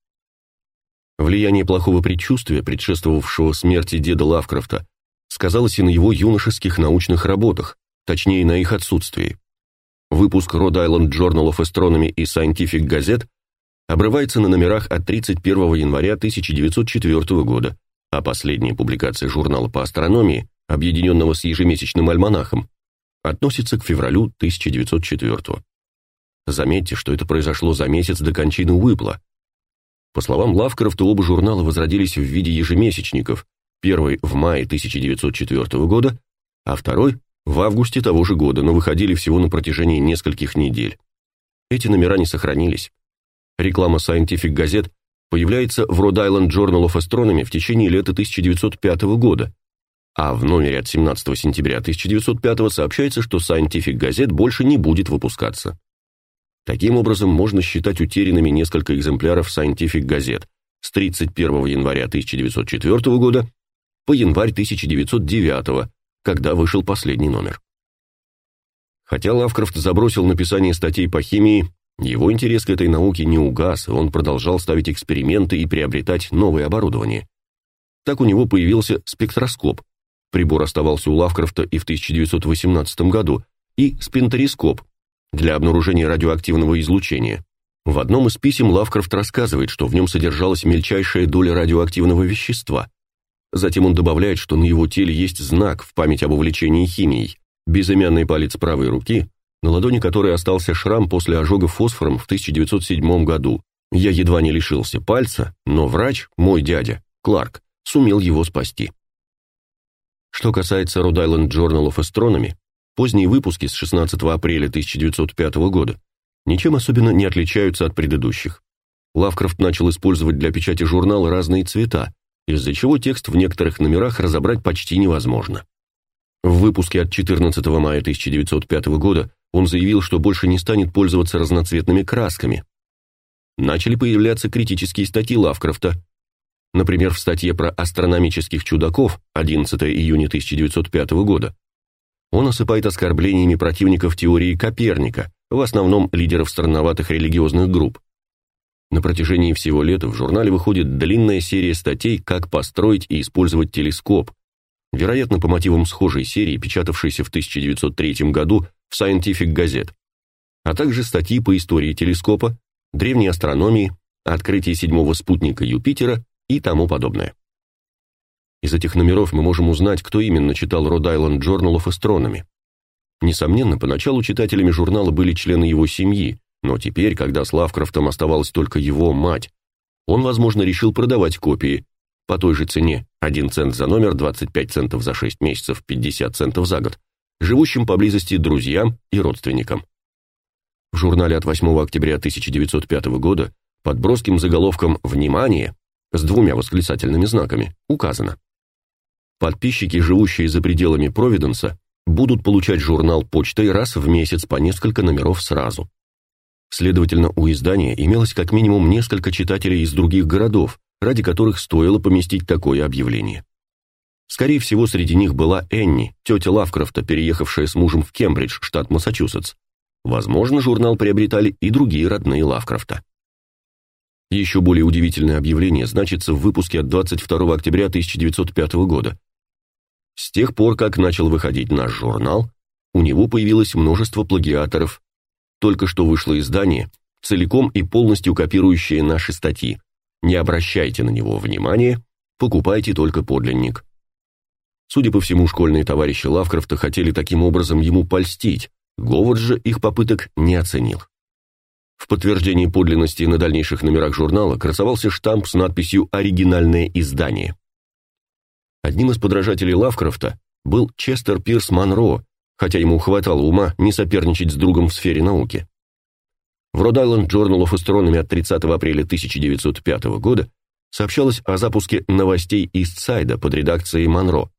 Влияние плохого предчувствия, предшествовавшего смерти деда Лавкрафта, сказалось и на его юношеских научных работах, точнее на их отсутствии. Выпуск Rhode Island Journal of Astronomy и Scientific Gazette обрывается на номерах от 31 января 1904 года, а последняя публикация журнала по астрономии, объединенного с ежемесячным альманахом, относится к февралю 1904. Заметьте, что это произошло за месяц до кончины Уипла. По словам Лавкрафта, оба журнала возродились в виде ежемесячников, первый в мае 1904 года, а второй в августе того же года, но выходили всего на протяжении нескольких недель. Эти номера не сохранились. Реклама Scientific Gazette появляется в Rhode Island Journal of Astronomy в течение лета 1905 года, а в номере от 17 сентября 1905 сообщается, что Scientific Gazette больше не будет выпускаться. Таким образом, можно считать утерянными несколько экземпляров Scientific Gazette с 31 января 1904 года по январь 1909, когда вышел последний номер. Хотя Лавкрафт забросил написание статей по химии, его интерес к этой науке не угас, он продолжал ставить эксперименты и приобретать новое оборудование. Так у него появился спектроскоп. Прибор оставался у Лавкрафта и в 1918 году, и спинторископ для обнаружения радиоактивного излучения. В одном из писем Лавкрафт рассказывает, что в нем содержалась мельчайшая доля радиоактивного вещества, Затем он добавляет, что на его теле есть знак в память об увлечении химией. Безымянный палец правой руки, на ладони которой остался шрам после ожога фосфором в 1907 году. Я едва не лишился пальца, но врач, мой дядя, Кларк, сумел его спасти. Что касается Rhode Island Journal of Astronomy, поздние выпуски с 16 апреля 1905 года ничем особенно не отличаются от предыдущих. Лавкрафт начал использовать для печати журнала разные цвета, из-за чего текст в некоторых номерах разобрать почти невозможно. В выпуске от 14 мая 1905 года он заявил, что больше не станет пользоваться разноцветными красками. Начали появляться критические статьи Лавкрафта. Например, в статье про астрономических чудаков 11 июня 1905 года. Он осыпает оскорблениями противников теории Коперника, в основном лидеров странноватых религиозных групп. На протяжении всего лета в журнале выходит длинная серия статей «Как построить и использовать телескоп», вероятно, по мотивам схожей серии, печатавшейся в 1903 году в Scientific Gazette, а также статьи по истории телескопа, древней астрономии, открытии седьмого спутника Юпитера и тому подобное. Из этих номеров мы можем узнать, кто именно читал Rhode Island Journal of Astronomy. Несомненно, поначалу читателями журнала были члены его семьи, но теперь, когда с Лавкрафтом оставалась только его мать, он, возможно, решил продавать копии по той же цене, 1 цент за номер, 25 центов за 6 месяцев, 50 центов за год, живущим поблизости друзьям и родственникам. В журнале от 8 октября 1905 года под броским заголовком «Внимание» с двумя восклицательными знаками указано. Подписчики, живущие за пределами Провиденса, будут получать журнал почтой раз в месяц по несколько номеров сразу. Следовательно, у издания имелось как минимум несколько читателей из других городов, ради которых стоило поместить такое объявление. Скорее всего, среди них была Энни, тетя Лавкрафта, переехавшая с мужем в Кембридж, штат Массачусетс. Возможно, журнал приобретали и другие родные Лавкрафта. Еще более удивительное объявление значится в выпуске от 22 октября 1905 года. С тех пор, как начал выходить наш журнал, у него появилось множество плагиаторов, только что вышло издание, целиком и полностью копирующее наши статьи. Не обращайте на него внимания, покупайте только подлинник. Судя по всему, школьные товарищи Лавкрафта хотели таким образом ему польстить. Говард же их попыток не оценил. В подтверждении подлинности на дальнейших номерах журнала красовался штамп с надписью «Оригинальное издание». Одним из подражателей Лавкрафта был Честер Пирс Монро, хотя ему хватало ума не соперничать с другом в сфере науки. В Rhode Island Journal of Astronomy от 30 апреля 1905 года сообщалось о запуске новостей Истсайда под редакцией Монро.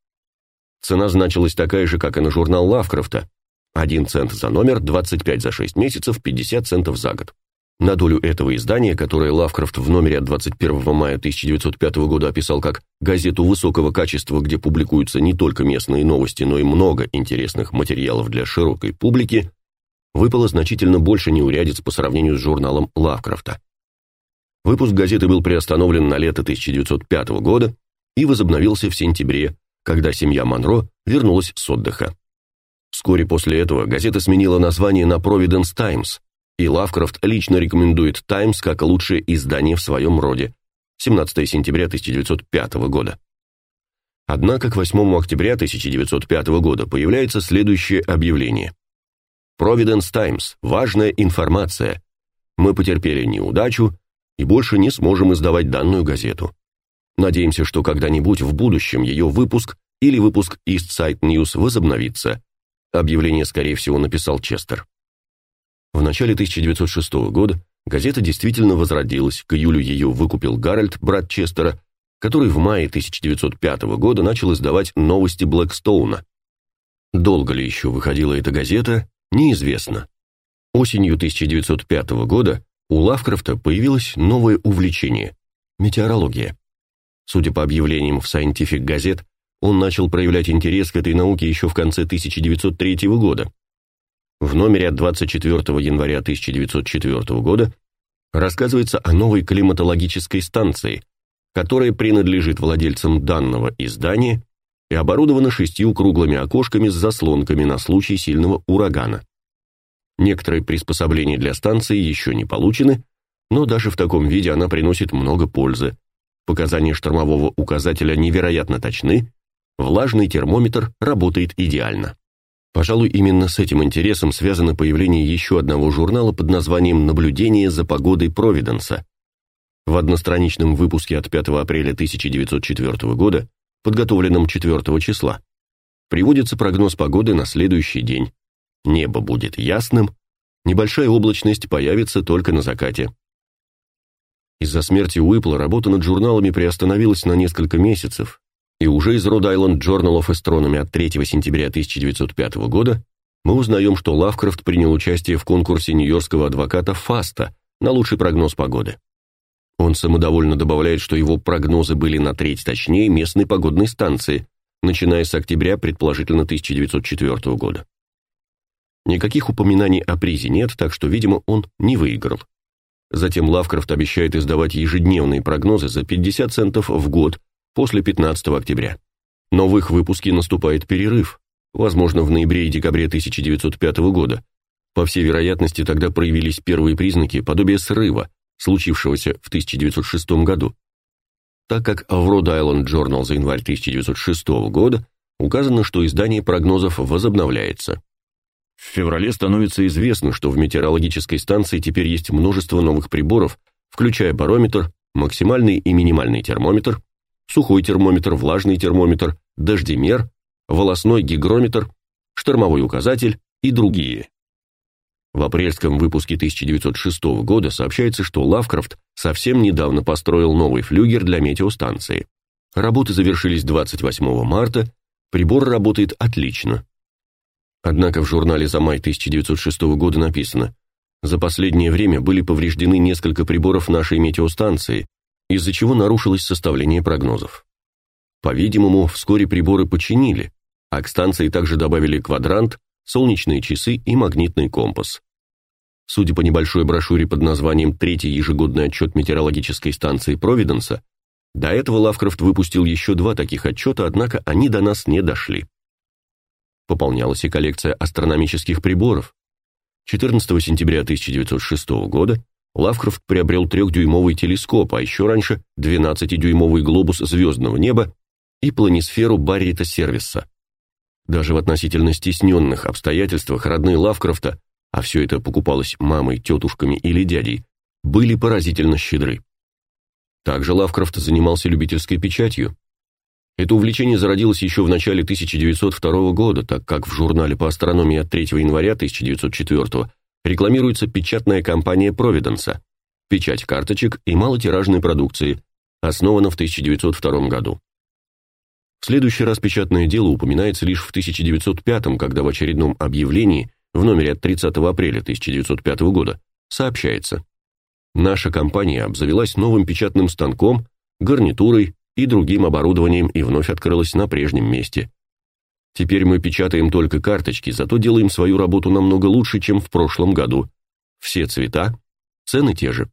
Цена значилась такая же, как и на журнал Лавкрафта. 1 цент за номер, 25 за 6 месяцев, 50 центов за год. На долю этого издания, которое Лавкрафт в номере от 21 мая 1905 года описал как газету высокого качества, где публикуются не только местные новости, но и много интересных материалов для широкой публики, выпало значительно больше неурядиц по сравнению с журналом Лавкрафта. Выпуск газеты был приостановлен на лето 1905 года и возобновился в сентябре, когда семья Монро вернулась с отдыха. Вскоре после этого газета сменила название на Providence Times, и Лавкрафт лично рекомендует Times как лучшее издание в своем роде. 17 сентября 1905 года. Однако к 8 октября 1905 года появляется следующее объявление. Providence Times. Важная информация. Мы потерпели неудачу и больше не сможем издавать данную газету. Надеемся, что когда-нибудь в будущем ее выпуск или выпуск East Side News возобновится. Объявление, скорее всего, написал Честер. В начале 1906 года газета действительно возродилась, к июлю ее выкупил Гарольд, брат Честера, который в мае 1905 года начал издавать новости Блэкстоуна. Долго ли еще выходила эта газета, неизвестно. Осенью 1905 года у Лавкрафта появилось новое увлечение – метеорология. Судя по объявлениям в Scientific газет, он начал проявлять интерес к этой науке еще в конце 1903 года. В номере от 24 января 1904 года рассказывается о новой климатологической станции, которая принадлежит владельцам данного издания и оборудована шестью круглыми окошками с заслонками на случай сильного урагана. Некоторые приспособления для станции еще не получены, но даже в таком виде она приносит много пользы. Показания штормового указателя невероятно точны, влажный термометр работает идеально. Пожалуй, именно с этим интересом связано появление еще одного журнала под названием «Наблюдение за погодой Провиденса». В одностраничном выпуске от 5 апреля 1904 года, подготовленном 4 числа, приводится прогноз погоды на следующий день. Небо будет ясным, небольшая облачность появится только на закате. Из-за смерти Уипла работа над журналами приостановилась на несколько месяцев, и уже из Rhode Island Journal of Astronomy от 3 сентября 1905 года мы узнаем, что Лавкрафт принял участие в конкурсе нью-йоркского адвоката Фаста на лучший прогноз погоды. Он самодовольно добавляет, что его прогнозы были на треть точнее местной погодной станции, начиная с октября, предположительно 1904 года. Никаких упоминаний о призе нет, так что, видимо, он не выиграл. Затем Лавкрафт обещает издавать ежедневные прогнозы за 50 центов в год после 15 октября. Но в их выпуске наступает перерыв, возможно, в ноябре и декабре 1905 года. По всей вероятности, тогда проявились первые признаки подобия срыва, случившегося в 1906 году. Так как в Rhode Island Journal за январь 1906 года указано, что издание прогнозов возобновляется. В феврале становится известно, что в метеорологической станции теперь есть множество новых приборов, включая барометр, максимальный и минимальный термометр, сухой термометр, влажный термометр, дождемер, волосной гигрометр, штормовой указатель и другие. В апрельском выпуске 1906 года сообщается, что Лавкрафт совсем недавно построил новый флюгер для метеостанции. Работы завершились 28 марта, прибор работает отлично. Однако в журнале за май 1906 года написано: "За последнее время были повреждены несколько приборов нашей метеостанции, из-за чего нарушилось составление прогнозов. По-видимому, вскоре приборы починили, а к станции также добавили квадрант, солнечные часы и магнитный компас. Судя по небольшой брошюре под названием «Третий ежегодный отчет метеорологической станции Провиденса», до этого Лавкрафт выпустил еще два таких отчета, однако они до нас не дошли. Пополнялась и коллекция астрономических приборов. 14 сентября 1906 года Лавкрафт приобрел трехдюймовый телескоп, а еще раньше 12-дюймовый глобус звездного неба и планисферу Барриета Сервиса. Даже в относительно стесненных обстоятельствах родные Лавкрафта а все это покупалось мамой, тетушками или дядей, были поразительно щедры. Также Лавкрафт занимался любительской печатью. Это увлечение зародилось еще в начале 1902 года, так как в журнале по астрономии от 3 января 1904 рекламируется печатная компания Провиденса, печать карточек и малотиражной продукции, основана в 1902 году. В следующий раз печатное дело упоминается лишь в 1905, когда в очередном объявлении в номере от 30 апреля 1905 года сообщается: Наша компания обзавелась новым печатным станком, гарнитурой и другим оборудованием и вновь открылась на прежнем месте. Теперь мы печатаем только карточки, зато делаем свою работу намного лучше, чем в прошлом году. Все цвета, цены те же.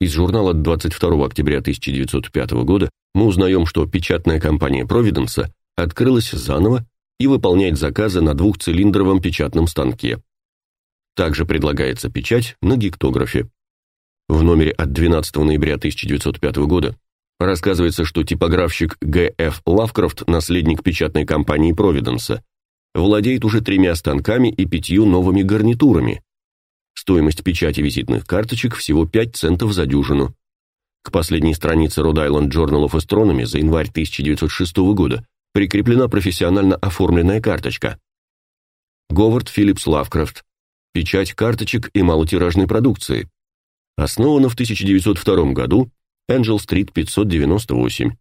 Из журнала 22 октября 1905 года мы узнаем, что печатная компания Providence открылась заново и выполняет заказы на двухцилиндровом печатном станке. Также предлагается печать на гектографе. В номере от 12 ноября 1905 года рассказывается, что типографщик Г.Ф. Лавкрафт, наследник печатной компании Providence, владеет уже тремя станками и пятью новыми гарнитурами. Стоимость печати визитных карточек всего 5 центов за дюжину. К последней странице Rhode Island Journal of Astronomy за январь 1906 года прикреплена профессионально оформленная карточка. Говард Филлипс Лавкрафт. Печать карточек и малотиражной продукции. Основана в 1902 году, Angel-стрит 598.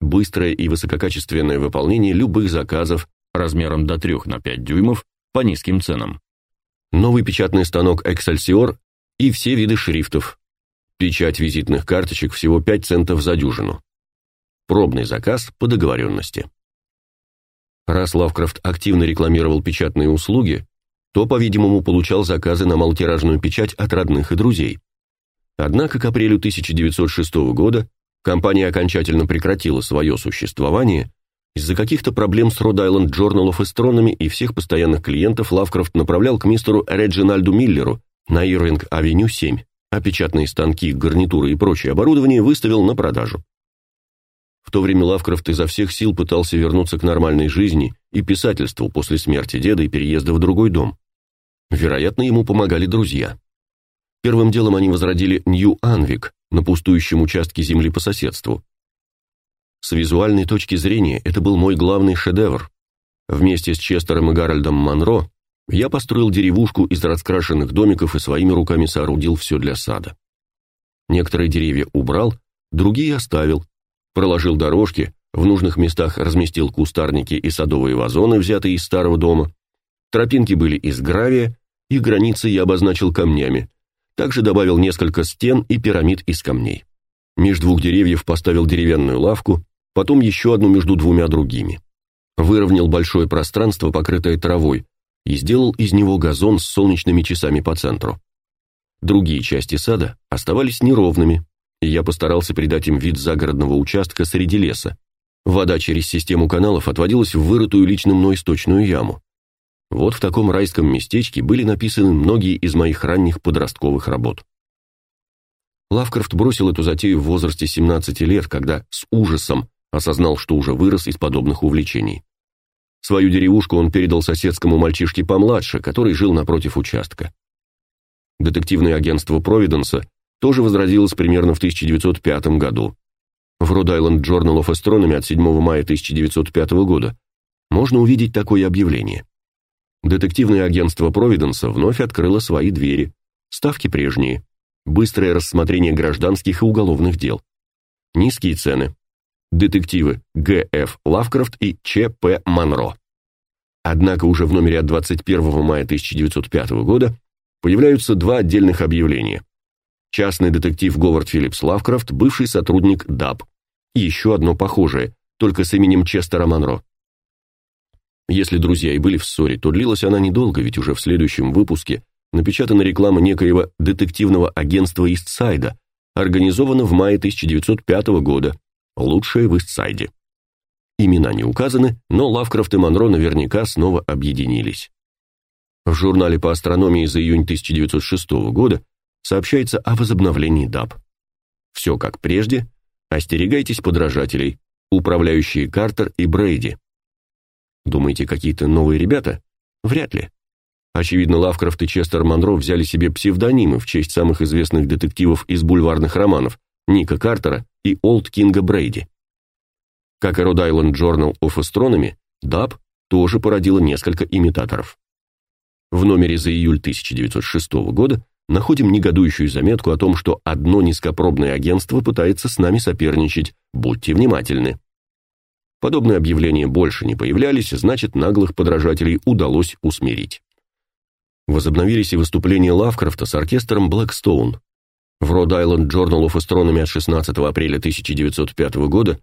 Быстрое и высококачественное выполнение любых заказов размером до 3 на 5 дюймов по низким ценам. Новый печатный станок Excelsior и все виды шрифтов. Печать визитных карточек всего 5 центов за дюжину. Пробный заказ по договоренности. Раз Лавкрафт активно рекламировал печатные услуги, то, по-видимому, получал заказы на малотиражную печать от родных и друзей. Однако к апрелю 1906 года компания окончательно прекратила свое существование из-за каких-то проблем с Rhode Island Journal of Astronomy и всех постоянных клиентов Лавкрафт направлял к мистеру Реджинальду Миллеру на Ирвинг-авеню 7, а печатные станки, гарнитуры и прочее оборудование выставил на продажу. В то время Лавкрафт изо всех сил пытался вернуться к нормальной жизни и писательству после смерти деда и переезда в другой дом. Вероятно, ему помогали друзья. Первым делом они возродили Нью-Анвик на пустующем участке земли по соседству. С визуальной точки зрения это был мой главный шедевр. Вместе с Честером и Гарольдом Монро я построил деревушку из раскрашенных домиков и своими руками соорудил все для сада. Некоторые деревья убрал, другие оставил, проложил дорожки, в нужных местах разместил кустарники и садовые вазоны, взятые из старого дома. Тропинки были из гравия, и границы я обозначил камнями. Также добавил несколько стен и пирамид из камней. Меж двух деревьев поставил деревянную лавку, потом еще одну между двумя другими. Выровнял большое пространство, покрытое травой, и сделал из него газон с солнечными часами по центру. Другие части сада оставались неровными, и я постарался придать им вид загородного участка среди леса. Вода через систему каналов отводилась в вырытую лично мной сточную яму. Вот в таком райском местечке были написаны многие из моих ранних подростковых работ. Лавкрафт бросил эту затею в возрасте 17 лет, когда с ужасом осознал, что уже вырос из подобных увлечений. Свою деревушку он передал соседскому мальчишке помладше, который жил напротив участка. Детективное агентство Провиденса тоже возродилось примерно в 1905 году. В Rhode Island Journal of Astronomy от 7 мая 1905 года можно увидеть такое объявление. Детективное агентство Провиденса вновь открыло свои двери. Ставки прежние. Быстрое рассмотрение гражданских и уголовных дел. Низкие цены. Детективы Г.Ф. Лавкрафт и Ч.П. Монро. Однако уже в номере от 21 мая 1905 года появляются два отдельных объявления частный детектив Говард Филлипс Лавкрафт, бывший сотрудник ДАП, и еще одно похожее, только с именем Честера Монро. Если друзья и были в ссоре, то длилась она недолго, ведь уже в следующем выпуске напечатана реклама некоего детективного агентства Истсайда, организована в мае 1905 года, лучшее в Истсайде. Имена не указаны, но Лавкрафт и Монро наверняка снова объединились. В журнале по астрономии за июнь 1906 года сообщается о возобновлении ДАП. Все как прежде, остерегайтесь подражателей, управляющие Картер и Брейди. Думаете, какие-то новые ребята? Вряд ли. Очевидно, Лавкрафт и Честер Монро взяли себе псевдонимы в честь самых известных детективов из бульварных романов Ника Картера и Олд Кинга Брейди. Как и Rhode Island Journal of Astronomy, DAB тоже породила несколько имитаторов. В номере за июль 1906 года находим негодующую заметку о том, что одно низкопробное агентство пытается с нами соперничать. Будьте внимательны. Подобные объявления больше не появлялись, значит, наглых подражателей удалось усмирить. Возобновились и выступления Лавкрафта с оркестром Blackstone. В Island Journal of Astronomy от 16 апреля 1905 года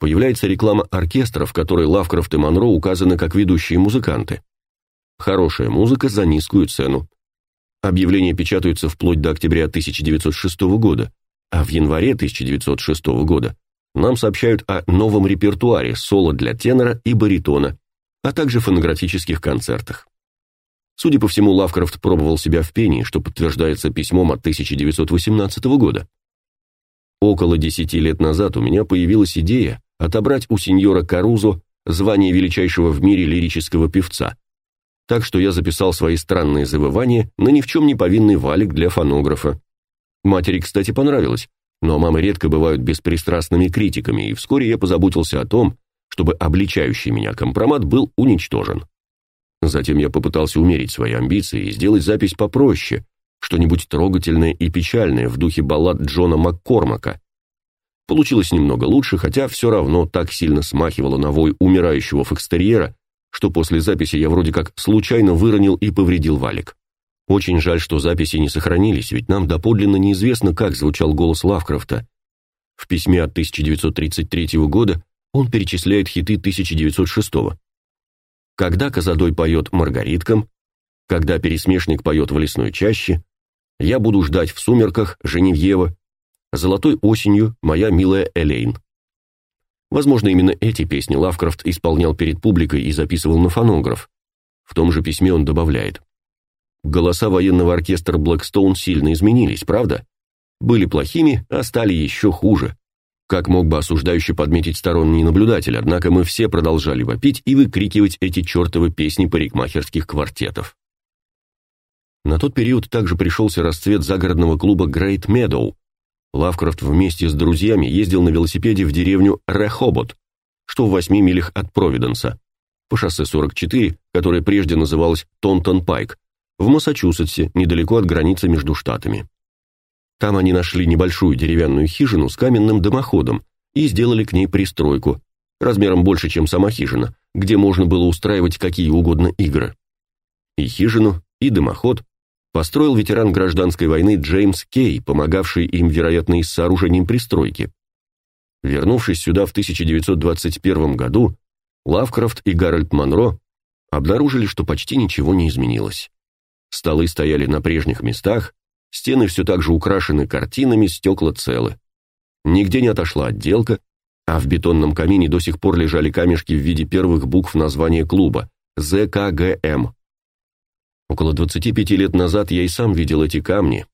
появляется реклама оркестра, в которой Лавкрафт и Монро указаны как ведущие музыканты. Хорошая музыка за низкую цену. Объявления печатаются вплоть до октября 1906 года, а в январе 1906 года нам сообщают о новом репертуаре соло для тенора и баритона, а также фонографических концертах. Судя по всему, Лавкрафт пробовал себя в пении, что подтверждается письмом от 1918 года. Около десяти лет назад у меня появилась идея отобрать у сеньора Карузо звание величайшего в мире лирического певца. Так что я записал свои странные завывания на ни в чем не повинный валик для фонографа. Матери, кстати, понравилось, но мамы редко бывают беспристрастными критиками, и вскоре я позаботился о том, чтобы обличающий меня компромат был уничтожен. Затем я попытался умерить свои амбиции и сделать запись попроще, что-нибудь трогательное и печальное в духе баллад Джона Маккормака. Получилось немного лучше, хотя все равно так сильно смахивало на вой умирающего фокстерьера, что после записи я вроде как случайно выронил и повредил валик. Очень жаль, что записи не сохранились, ведь нам доподлинно неизвестно, как звучал голос Лавкрафта. В письме от 1933 года он перечисляет хиты 1906 -го. Когда Казадой поет Маргариткам, когда Пересмешник поет в лесной чаще, Я буду ждать в сумерках Женевьева, Золотой осенью моя милая Элейн. Возможно, именно эти песни Лавкрафт исполнял перед публикой и записывал на фонограф. В том же письме он добавляет: Голоса военного оркестра Blackstone сильно изменились, правда? Были плохими, а стали еще хуже. Как мог бы осуждающий подметить сторонний наблюдатель, однако мы все продолжали вопить и выкрикивать эти чертовы песни парикмахерских квартетов. На тот период также пришелся расцвет загородного клуба Great Meadow. Лавкрафт вместе с друзьями ездил на велосипеде в деревню Рехобот, что в восьми милях от Провиденса, по шоссе 44, которое прежде называлось Тонтон-Пайк, в Массачусетсе, недалеко от границы между штатами. Там они нашли небольшую деревянную хижину с каменным дымоходом и сделали к ней пристройку, размером больше, чем сама хижина, где можно было устраивать какие угодно игры. И хижину, и дымоход построил ветеран гражданской войны Джеймс Кей, помогавший им, вероятно, и с сооружением пристройки. Вернувшись сюда в 1921 году, Лавкрафт и Гарольд Монро обнаружили, что почти ничего не изменилось. Столы стояли на прежних местах, стены все так же украшены картинами, стекла целы. Нигде не отошла отделка, а в бетонном камине до сих пор лежали камешки в виде первых букв названия клуба ЗКГМ. Около 25 лет назад я и сам видел эти камни,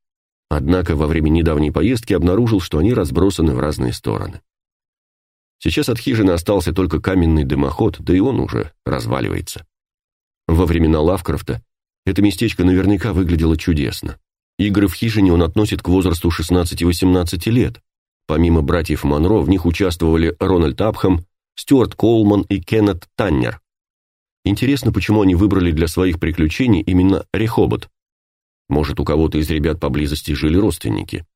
однако во время недавней поездки обнаружил, что они разбросаны в разные стороны. Сейчас от хижины остался только каменный дымоход, да и он уже разваливается. Во времена Лавкрафта это местечко наверняка выглядело чудесно. Игры в хижине он относит к возрасту 16-18 лет. Помимо братьев Монро в них участвовали Рональд Апхам, Стюарт Коулман и Кеннет Таннер. Интересно, почему они выбрали для своих приключений именно Рехобот. Может, у кого-то из ребят поблизости жили родственники.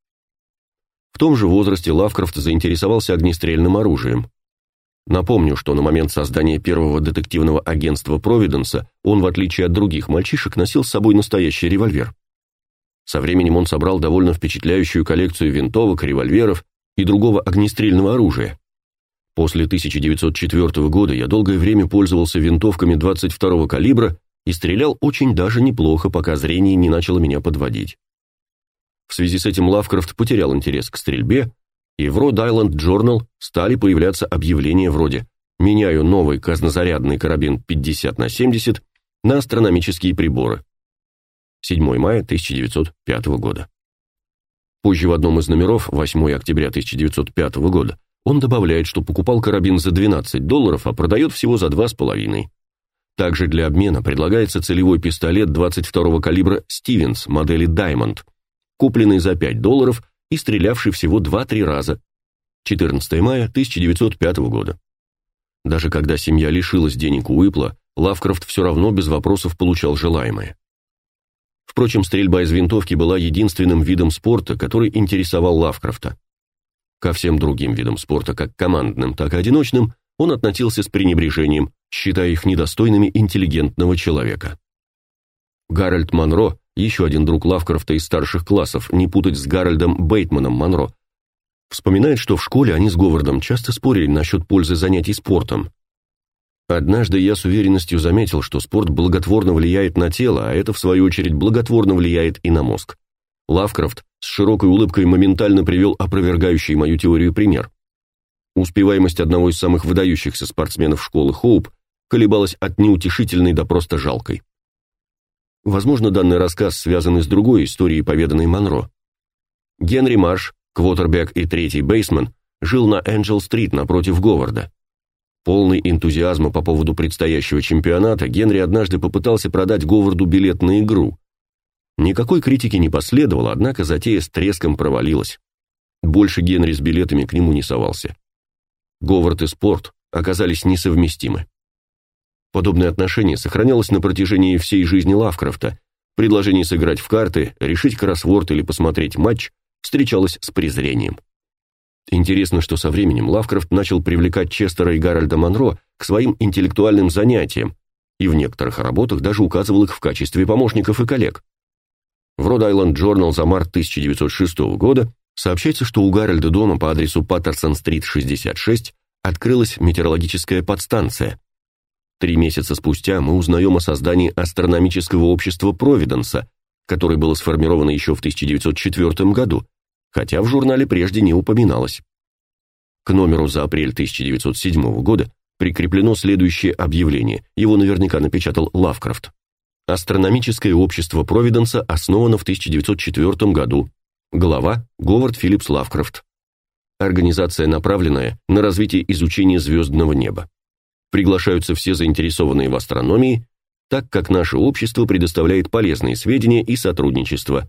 В том же возрасте Лавкрафт заинтересовался огнестрельным оружием. Напомню, что на момент создания первого детективного агентства Провиденса он, в отличие от других мальчишек, носил с собой настоящий револьвер. Со временем он собрал довольно впечатляющую коллекцию винтовок, револьверов и другого огнестрельного оружия. После 1904 года я долгое время пользовался винтовками 22-го калибра и стрелял очень даже неплохо, пока зрение не начало меня подводить. В связи с этим Лавкрафт потерял интерес к стрельбе, и в Rhode Island Journal стали появляться объявления вроде «Меняю новый казнозарядный карабин 50 на 70 на астрономические приборы». 7 мая 1905 года. Позже в одном из номеров, 8 октября 1905 года, он добавляет, что покупал карабин за 12 долларов, а продает всего за 2,5. Также для обмена предлагается целевой пистолет 22-го калибра Stevens модели Diamond, купленный за 5 долларов и стрелявший всего 2-3 раза. 14 мая 1905 года. Даже когда семья лишилась денег Уипла, Лавкрафт все равно без вопросов получал желаемое. Впрочем, стрельба из винтовки была единственным видом спорта, который интересовал Лавкрафта. Ко всем другим видам спорта, как командным, так и одиночным, он относился с пренебрежением, считая их недостойными интеллигентного человека. Гарольд Монро, еще один друг Лавкрафта из старших классов, не путать с Гарольдом Бейтманом Монро, вспоминает, что в школе они с Говардом часто спорили насчет пользы занятий спортом. Однажды я с уверенностью заметил, что спорт благотворно влияет на тело, а это в свою очередь благотворно влияет и на мозг. Лавкрафт с широкой улыбкой моментально привел опровергающий мою теорию пример. Успеваемость одного из самых выдающихся спортсменов школы Хоуп колебалась от неутешительной до просто жалкой. Возможно, данный рассказ связан с другой историей, поведанной Монро. Генри Марш, квотербек и третий бейсмен, жил на Энджел-стрит напротив Говарда. Полный энтузиазма по поводу предстоящего чемпионата, Генри однажды попытался продать Говарду билет на игру. Никакой критики не последовало, однако затея с треском провалилась. Больше Генри с билетами к нему не совался. Говард и спорт оказались несовместимы. Подобное отношение сохранялось на протяжении всей жизни Лавкрафта. Предложение сыграть в карты, решить кроссворд или посмотреть матч встречалось с презрением. Интересно, что со временем Лавкрафт начал привлекать Честера и Гарольда Монро к своим интеллектуальным занятиям, и в некоторых работах даже указывал их в качестве помощников и коллег. В Island Journal за март 1906 года сообщается, что у Гарольда дома по адресу Паттерсон-стрит, 66, открылась метеорологическая подстанция. Три месяца спустя мы узнаем о создании астрономического общества Провиденса, которое было сформировано еще в 1904 году, хотя в журнале прежде не упоминалось. К номеру за апрель 1907 года прикреплено следующее объявление, его наверняка напечатал Лавкрафт. Астрономическое общество Провиденса основано в 1904 году. Глава Говард Филлипс Лавкрафт. Организация, направленная на развитие изучения звездного неба. Приглашаются все заинтересованные в астрономии, так как наше общество предоставляет полезные сведения и сотрудничество.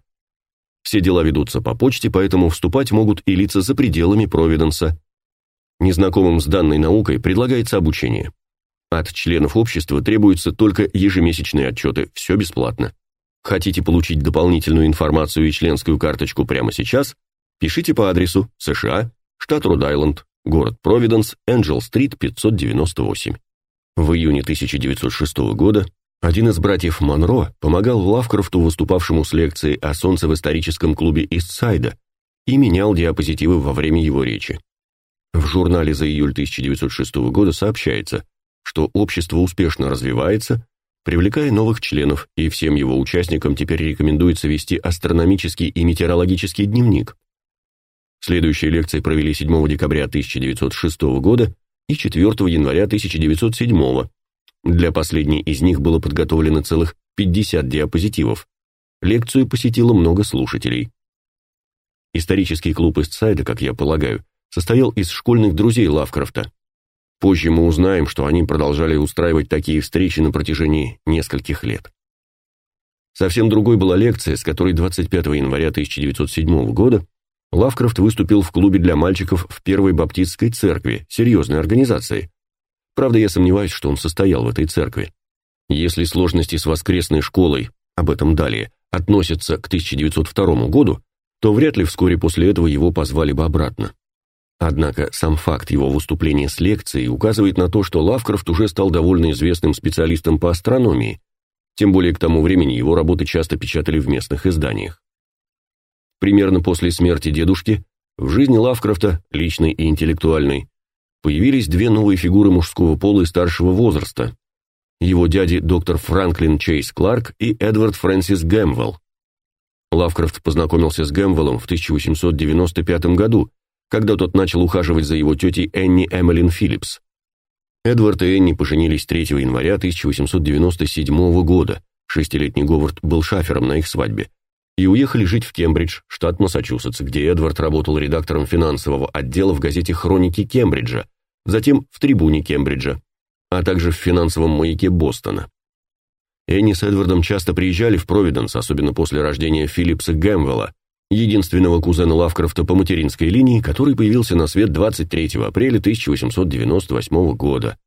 Все дела ведутся по почте, поэтому вступать могут и лица за пределами Провиденса. Незнакомым с данной наукой предлагается обучение. От членов общества требуются только ежемесячные отчеты, все бесплатно. Хотите получить дополнительную информацию и членскую карточку прямо сейчас? Пишите по адресу США, штат Род-Айленд, город Провиденс, Энджел-стрит, 598. В июне 1906 года один из братьев Монро помогал Лавкрафту, выступавшему с лекцией о солнце в историческом клубе Истсайда, и менял диапозитивы во время его речи. В журнале за июль 1906 года сообщается, что общество успешно развивается, привлекая новых членов, и всем его участникам теперь рекомендуется вести астрономический и метеорологический дневник. Следующие лекции провели 7 декабря 1906 года и 4 января 1907. Для последней из них было подготовлено целых 50 диапозитивов. Лекцию посетило много слушателей. Исторический клуб Истсайда, как я полагаю, состоял из школьных друзей Лавкрафта. Позже мы узнаем, что они продолжали устраивать такие встречи на протяжении нескольких лет. Совсем другой была лекция, с которой 25 января 1907 года Лавкрафт выступил в клубе для мальчиков в Первой Баптистской церкви, серьезной организации. Правда, я сомневаюсь, что он состоял в этой церкви. Если сложности с воскресной школой, об этом далее, относятся к 1902 году, то вряд ли вскоре после этого его позвали бы обратно. Однако сам факт его выступления с лекцией указывает на то, что Лавкрафт уже стал довольно известным специалистом по астрономии, тем более к тому времени его работы часто печатали в местных изданиях. Примерно после смерти дедушки в жизни Лавкрафта, личной и интеллектуальной, появились две новые фигуры мужского пола и старшего возраста. Его дяди доктор Франклин Чейз Кларк и Эдвард Фрэнсис Гэмвелл. Лавкрафт познакомился с Гэмвеллом в 1895 году когда тот начал ухаживать за его тетей Энни Эмилин Филлипс. Эдвард и Энни поженились 3 января 1897 года. Шестилетний Говард был шафером на их свадьбе. И уехали жить в Кембридж, штат Массачусетс, где Эдвард работал редактором финансового отдела в газете «Хроники Кембриджа», затем в «Трибуне Кембриджа». а также в финансовом маяке Бостона. Энни с Эдвардом часто приезжали в Провиденс, особенно после рождения Филлипса Гэмвелла, единственного кузена Лавкрафта по материнской линии, который появился на свет 23 апреля 1898 года.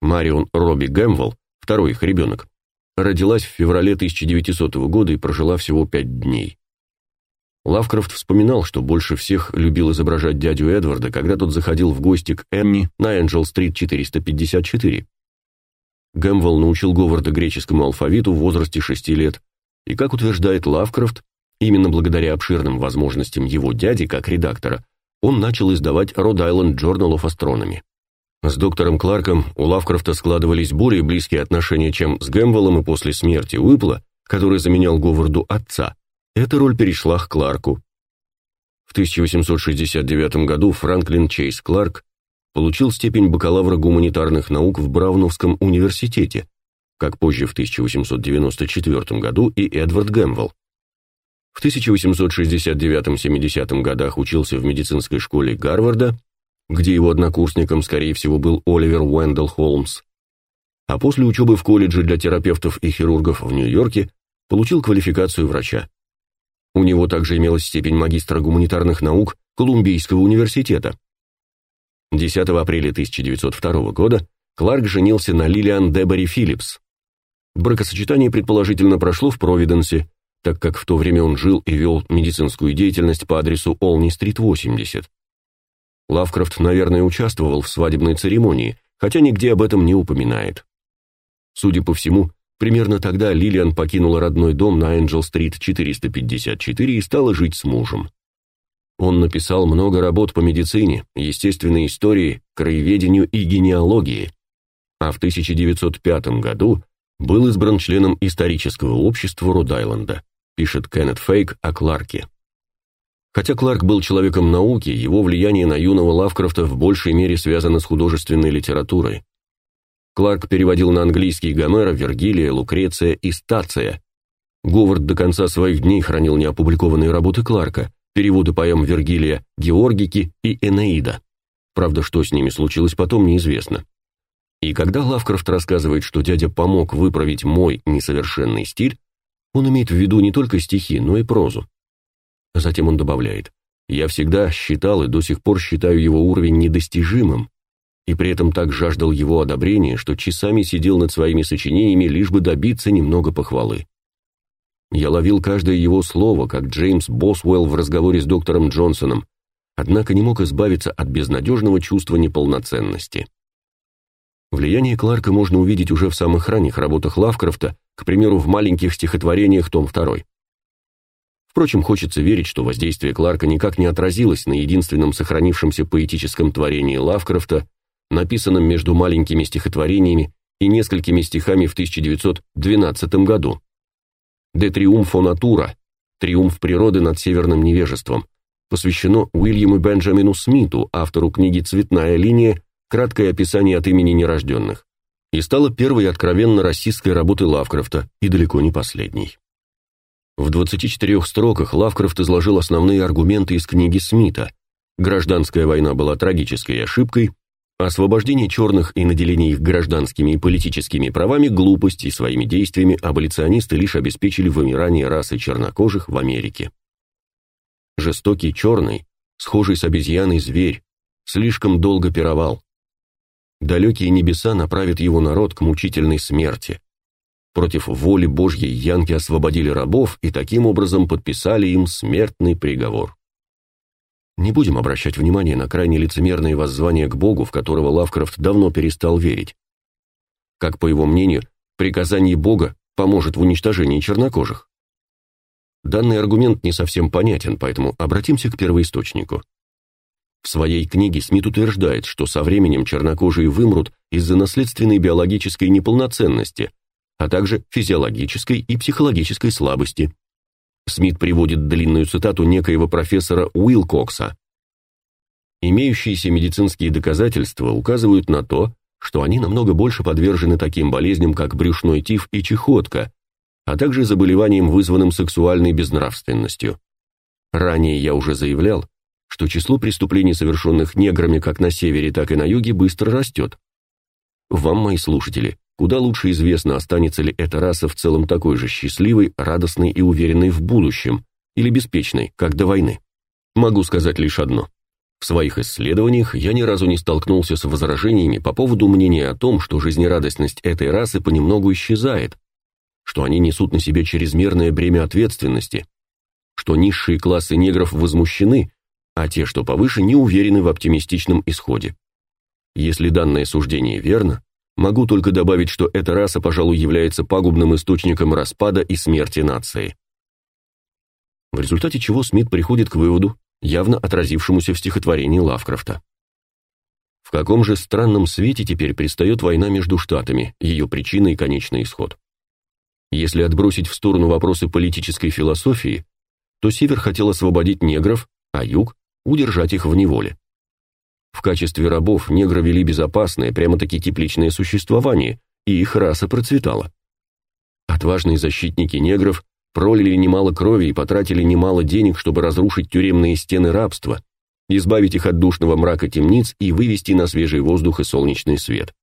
Марион Робби Гэмвелл, второй их ребенок, родилась в феврале 1900 года и прожила всего пять дней. Лавкрафт вспоминал, что больше всех любил изображать дядю Эдварда, когда тот заходил в гости к Энни на Энджел-стрит 454. Гэмвелл научил Говарда греческому алфавиту в возрасте 6 лет, и, как утверждает Лавкрафт, именно благодаря обширным возможностям его дяди как редактора, он начал издавать Rhode Island Journal of Astronomy. С доктором Кларком у Лавкрафта складывались более близкие отношения, чем с Гэмвеллом и после смерти Уипла, который заменял Говарду отца. Эта роль перешла к Кларку. В 1869 году Франклин Чейз Кларк получил степень бакалавра гуманитарных наук в Брауновском университете, как позже в 1894 году и Эдвард Гэмвелл. В 1869-70 годах учился в медицинской школе Гарварда, где его однокурсником, скорее всего, был Оливер Уэндell Холмс. А после учебы в колледже для терапевтов и хирургов в Нью-Йорке получил квалификацию врача. У него также имелась степень магистра гуманитарных наук Колумбийского университета. 10 апреля 1902 года Кларк женился на Лилиан Дебори Филлипс. Бракосочетание предположительно прошло в Провиденсе, так как в то время он жил и вел медицинскую деятельность по адресу Олни-стрит 80. Лавкрафт, наверное, участвовал в свадебной церемонии, хотя нигде об этом не упоминает. Судя по всему, примерно тогда Лилиан покинула родной дом на Энджел-стрит 454 и стала жить с мужем. Он написал много работ по медицине, естественной истории, краеведению и генеалогии, а в 1905 году был избран членом исторического общества Род-Айленда, пишет Кеннет Фейк о Кларке. Хотя Кларк был человеком науки, его влияние на юного Лавкрафта в большей мере связано с художественной литературой. Кларк переводил на английский Гомера, Вергилия, Лукреция и Стация. Говард до конца своих дней хранил неопубликованные работы Кларка, переводы поэм Вергилия «Георгики» и «Энеида». Правда, что с ними случилось потом, неизвестно. И когда Лавкрафт рассказывает, что дядя помог выправить мой несовершенный стиль, он имеет в виду не только стихи, но и прозу. Затем он добавляет: "Я всегда считал и до сих пор считаю его уровень недостижимым, и при этом так жаждал его одобрения, что часами сидел над своими сочинениями, лишь бы добиться немного похвалы. Я ловил каждое его слово, как Джеймс Босвелл в разговоре с доктором Джонсоном, однако не мог избавиться от безнадежного чувства неполноценности. Влияние Кларка можно увидеть уже в самых ранних работах Лавкрафта, к примеру, в маленьких стихотворениях том 2. Впрочем, хочется верить, что воздействие Кларка никак не отразилось на единственном сохранившемся поэтическом творении Лавкрафта, написанном между маленькими стихотворениями и несколькими стихами в 1912 году. «De Triumpho Natura» «Триумф природы над северным невежеством» посвящено Уильяму Бенджамину Смиту, автору книги «Цветная линия. Краткое описание от имени нерожденных», и стало первой откровенно расистской работой Лавкрафта и далеко не последней. В 24 строках Лавкрафт изложил основные аргументы из книги Смита. Гражданская война была трагической ошибкой, освобождение черных и наделение их гражданскими и политическими правами глупость и своими действиями аболиционисты лишь обеспечили вымирание расы чернокожих в Америке. Жестокий черный, схожий с обезьяной зверь, слишком долго пировал. Далекие небеса направят его народ к мучительной смерти. Против воли Божьей янки освободили рабов и таким образом подписали им смертный приговор. Не будем обращать внимание на крайне лицемерные воззвания к Богу, в которого Лавкрафт давно перестал верить. Как по его мнению, приказание Бога поможет в уничтожении чернокожих. Данный аргумент не совсем понятен, поэтому обратимся к первоисточнику. В своей книге Смит утверждает, что со временем чернокожие вымрут из-за наследственной биологической неполноценности, а также физиологической и психологической слабости. Смит приводит длинную цитату некоего профессора Уилкокса. Имеющиеся медицинские доказательства указывают на то, что они намного больше подвержены таким болезням, как брюшной тиф и чехотка, а также заболеваниям, вызванным сексуальной безнравственностью. Ранее я уже заявлял, что число преступлений, совершенных неграми как на севере, так и на юге, быстро растет. вам, мои слушатели, куда лучше известно, останется ли эта раса в целом такой же счастливой, радостной и уверенной в будущем, или беспечной, как до войны. Могу сказать лишь одно. В своих исследованиях я ни разу не столкнулся с возражениями по поводу мнения о том, что жизнерадостность этой расы понемногу исчезает, что они несут на себе чрезмерное бремя ответственности, что низшие классы негров возмущены, а те, что повыше, не уверены в оптимистичном исходе. Если данное суждение верно, могу только добавить, что эта раса, пожалуй, является пагубным источником распада и смерти нации. В результате чего Смит приходит к выводу, явно отразившемуся в стихотворении Лавкрафта. В каком же странном свете теперь предстает война между штатами, ее причина и конечный исход? Если отбросить в сторону вопросы политической философии, то Север хотел освободить негров, а Юг – удержать их в неволе. В качестве рабов негры вели безопасное, прямо-таки тепличное существование, и их раса процветала. Отважные защитники негров пролили немало крови и потратили немало денег, чтобы разрушить тюремные стены рабства, избавить их от душного мрака темниц и вывести на свежий воздух и солнечный свет.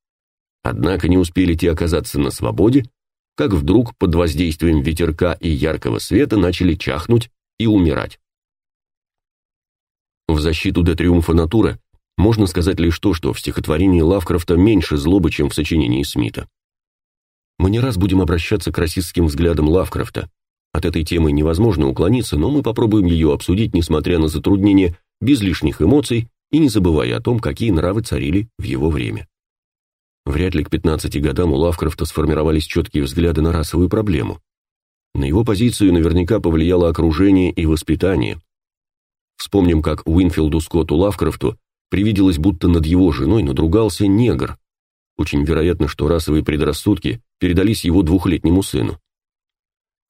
Однако не успели те оказаться на свободе, как вдруг под воздействием ветерка и яркого света начали чахнуть и умирать. В защиту до триумфа натуры можно сказать лишь то, что в стихотворении Лавкрафта меньше злобы, чем в сочинении Смита. Мы не раз будем обращаться к расистским взглядам Лавкрафта, от этой темы невозможно уклониться, но мы попробуем ее обсудить, несмотря на затруднения, без лишних эмоций и не забывая о том, какие нравы царили в его время. Вряд ли к 15 годам у Лавкрафта сформировались четкие взгляды на расовую проблему. На его позицию наверняка повлияло окружение и воспитание. Вспомним, как Уинфилду Скотту Лавкрафту привиделось, будто над его женой надругался негр. Очень вероятно, что расовые предрассудки передались его двухлетнему сыну.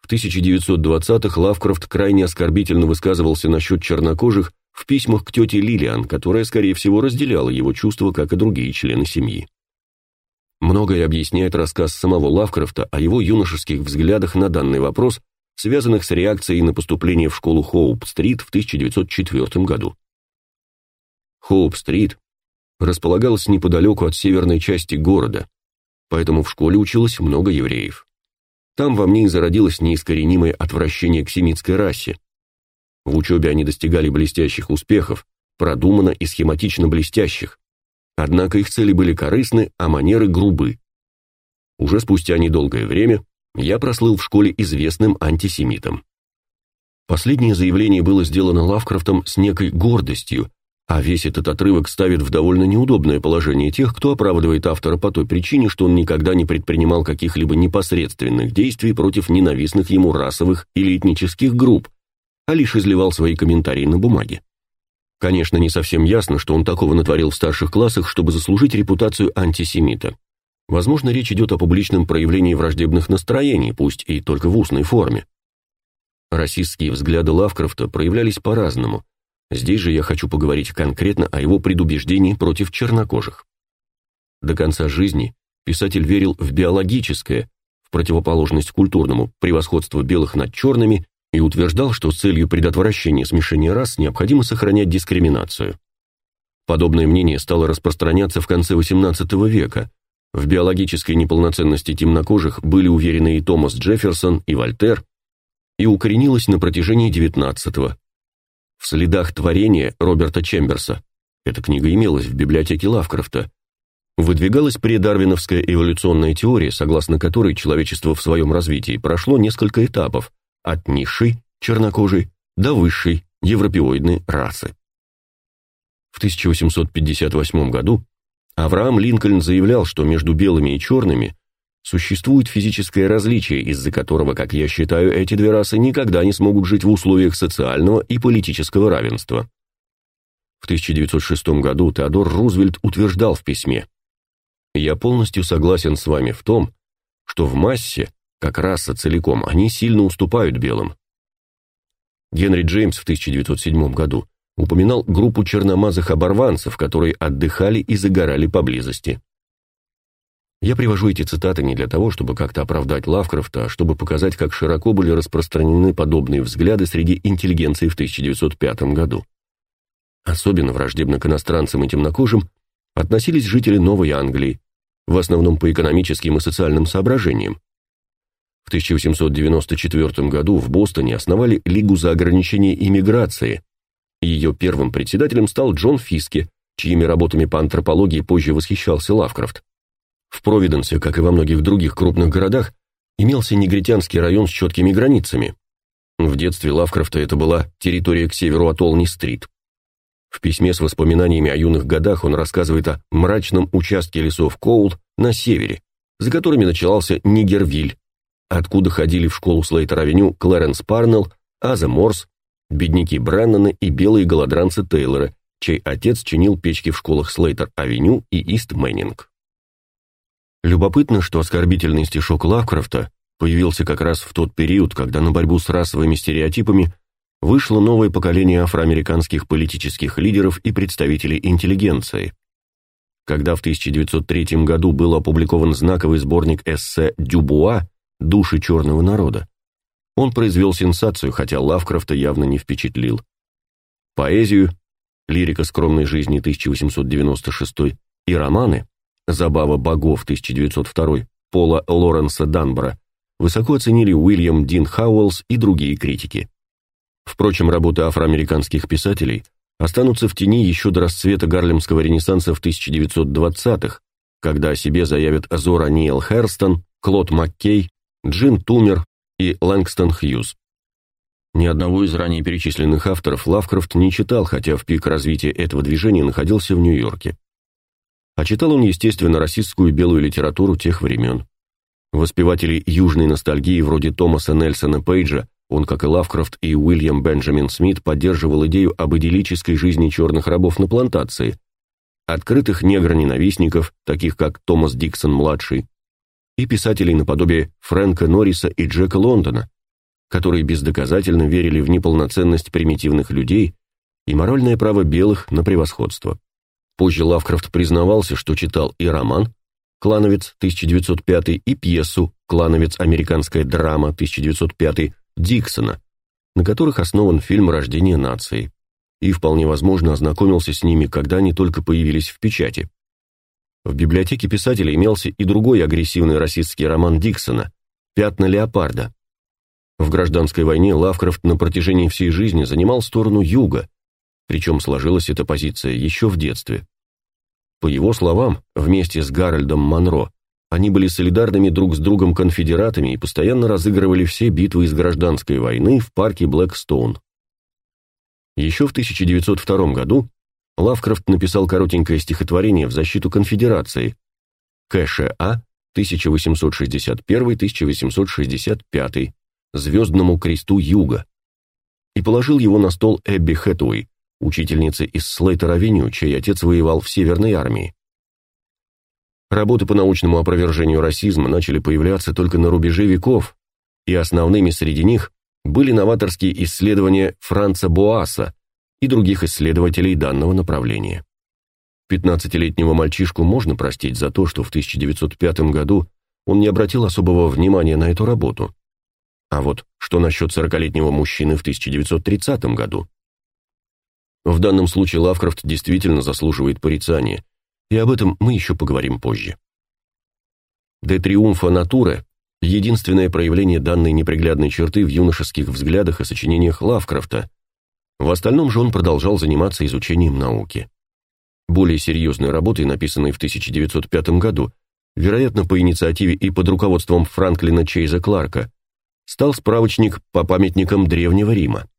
В 1920-х Лавкрафт крайне оскорбительно высказывался насчет чернокожих в письмах к тете Лилиан, которая, скорее всего, разделяла его чувства, как и другие члены семьи. Многое объясняет рассказ самого Лавкрафта о его юношеских взглядах на данный вопрос, связанных с реакцией на поступление в школу Хоуп-стрит в 1904 году. Хоуп-стрит располагалась неподалеку от северной части города, поэтому в школе училось много евреев. Там во мне и зародилось неискоренимое отвращение к семитской расе. В учебе они достигали блестящих успехов, продуманно и схематично блестящих. Однако их цели были корыстны, а манеры грубы. Уже спустя недолгое время я прослыл в школе известным антисемитом. Последнее заявление было сделано Лавкрафтом с некой гордостью, а весь этот отрывок ставит в довольно неудобное положение тех, кто оправдывает автора по той причине, что он никогда не предпринимал каких-либо непосредственных действий против ненавистных ему расовых или этнических групп, а лишь изливал свои комментарии на бумаге. Конечно, не совсем ясно, что он такого натворил в старших классах, чтобы заслужить репутацию антисемита. Возможно, речь идет о публичном проявлении враждебных настроений, пусть и только в устной форме. Расистские взгляды Лавкрафта проявлялись по-разному – Здесь же я хочу поговорить конкретно о его предубеждении против чернокожих. До конца жизни писатель верил в биологическое, в противоположность культурному, превосходство белых над черными и утверждал, что с целью предотвращения смешения рас необходимо сохранять дискриминацию. Подобное мнение стало распространяться в конце XVIII века. В биологической неполноценности темнокожих были уверены и Томас Джефферсон, и Вольтер, и укоренилось на протяжении XIX в следах творения Роберта Чемберса, эта книга имелась в библиотеке Лавкрафта, выдвигалась предарвиновская эволюционная теория, согласно которой человечество в своем развитии прошло несколько этапов от низшей, чернокожей, до высшей, европеоидной расы. В 1858 году Авраам Линкольн заявлял, что между белыми и черными Существует физическое различие, из-за которого, как я считаю, эти две расы никогда не смогут жить в условиях социального и политического равенства. В 1906 году Теодор Рузвельт утверждал в письме: "Я полностью согласен с вами в том, что в массе, как раса целиком, они сильно уступают белым". Генри Джеймс в 1907 году упоминал группу черномазых оборванцев, которые отдыхали и загорали поблизости. Я привожу эти цитаты не для того, чтобы как-то оправдать Лавкрафта, а чтобы показать, как широко были распространены подобные взгляды среди интеллигенции в 1905 году. Особенно враждебно к иностранцам и темнокожим относились жители Новой Англии, в основном по экономическим и социальным соображениям. В 1894 году в Бостоне основали Лигу за ограничение иммиграции. Ее первым председателем стал Джон Фиске, чьими работами по антропологии позже восхищался Лавкрафт. В Провиденсе, как и во многих других крупных городах, имелся негритянский район с четкими границами. В детстве Лавкрафта это была территория к северу от Олни-стрит. В письме с воспоминаниями о юных годах он рассказывает о мрачном участке лесов Коул на севере, за которыми начинался Нигервиль, откуда ходили в школу Слейтер-авеню Клэренс Парнелл, Аза Морс, бедняки Бреннаны и белые голодранцы Тейлора, чей отец чинил печки в школах Слейтер-авеню и Ист-Мэннинг. Любопытно, что оскорбительный стишок Лавкрафта появился как раз в тот период, когда на борьбу с расовыми стереотипами вышло новое поколение афроамериканских политических лидеров и представителей интеллигенции. Когда в 1903 году был опубликован знаковый сборник эссе Дюбуа «Души черного народа», он произвел сенсацию, хотя Лавкрафта явно не впечатлил. Поэзию, лирика скромной жизни 1896 и романы «Забава богов» 1902 Пола Лоренса Данбора высоко оценили Уильям Дин Хауэллс и другие критики. Впрочем, работы афроамериканских писателей останутся в тени еще до расцвета Гарлемского ренессанса в 1920-х, когда о себе заявят Зора Ниэл Херстон, Клод Маккей, Джин Тумер и Лэнгстон Хьюз. Ни одного из ранее перечисленных авторов Лавкрафт не читал, хотя в пик развития этого движения находился в Нью-Йорке. А читал он, естественно, российскую белую литературу тех времен. Воспеватели южной ностальгии вроде Томаса Нельсона Пейджа, он, как и Лавкрафт и Уильям Бенджамин Смит, поддерживал идею об идиллической жизни черных рабов на плантации, открытых негроненавистников, таких как Томас Диксон-младший, и писателей наподобие Фрэнка Норриса и Джека Лондона, которые бездоказательно верили в неполноценность примитивных людей и моральное право белых на превосходство. Позже Лавкрафт признавался, что читал и роман «Клановец» 1905 и пьесу «Клановец. Американская драма» 1905 Диксона, на которых основан фильм «Рождение нации», и вполне возможно ознакомился с ними, когда они только появились в печати. В библиотеке писателя имелся и другой агрессивный расистский роман Диксона «Пятна леопарда». В гражданской войне Лавкрафт на протяжении всей жизни занимал сторону юга, причем сложилась эта позиция еще в детстве. По его словам, вместе с Гарольдом Монро они были солидарными друг с другом конфедератами и постоянно разыгрывали все битвы из гражданской войны в парке Блэкстоун. Еще в 1902 году Лавкрафт написал коротенькое стихотворение в защиту конфедерации КША 1861-1865 Звездному кресту Юга и положил его на стол Эбби Хэтуэй, учительницы из Слейтер-авеню, чей отец воевал в Северной армии. Работы по научному опровержению расизма начали появляться только на рубеже веков, и основными среди них были новаторские исследования Франца Боаса и других исследователей данного направления. Пятнадцатилетнего мальчишку можно простить за то, что в 1905 году он не обратил особого внимания на эту работу. А вот что насчет сорокалетнего мужчины в 1930 году? В данном случае Лавкрафт действительно заслуживает порицания, и об этом мы еще поговорим позже. «Де триумфа натуры» — единственное проявление данной неприглядной черты в юношеских взглядах и сочинениях Лавкрафта. В остальном же он продолжал заниматься изучением науки. Более серьезной работой, написанной в 1905 году, вероятно, по инициативе и под руководством Франклина Чейза Кларка, стал справочник по памятникам Древнего Рима.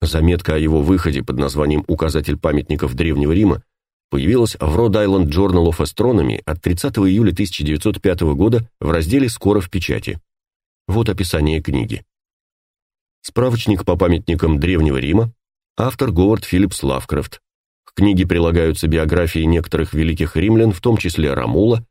Заметка о его выходе под названием «Указатель памятников Древнего Рима» появилась в Rhode Island Journal of Astronomy от 30 июля 1905 года в разделе «Скоро в печати». Вот описание книги. Справочник по памятникам Древнего Рима, автор Говард Филлипс Лавкрафт. К книге прилагаются биографии некоторых великих римлян, в том числе Рамула,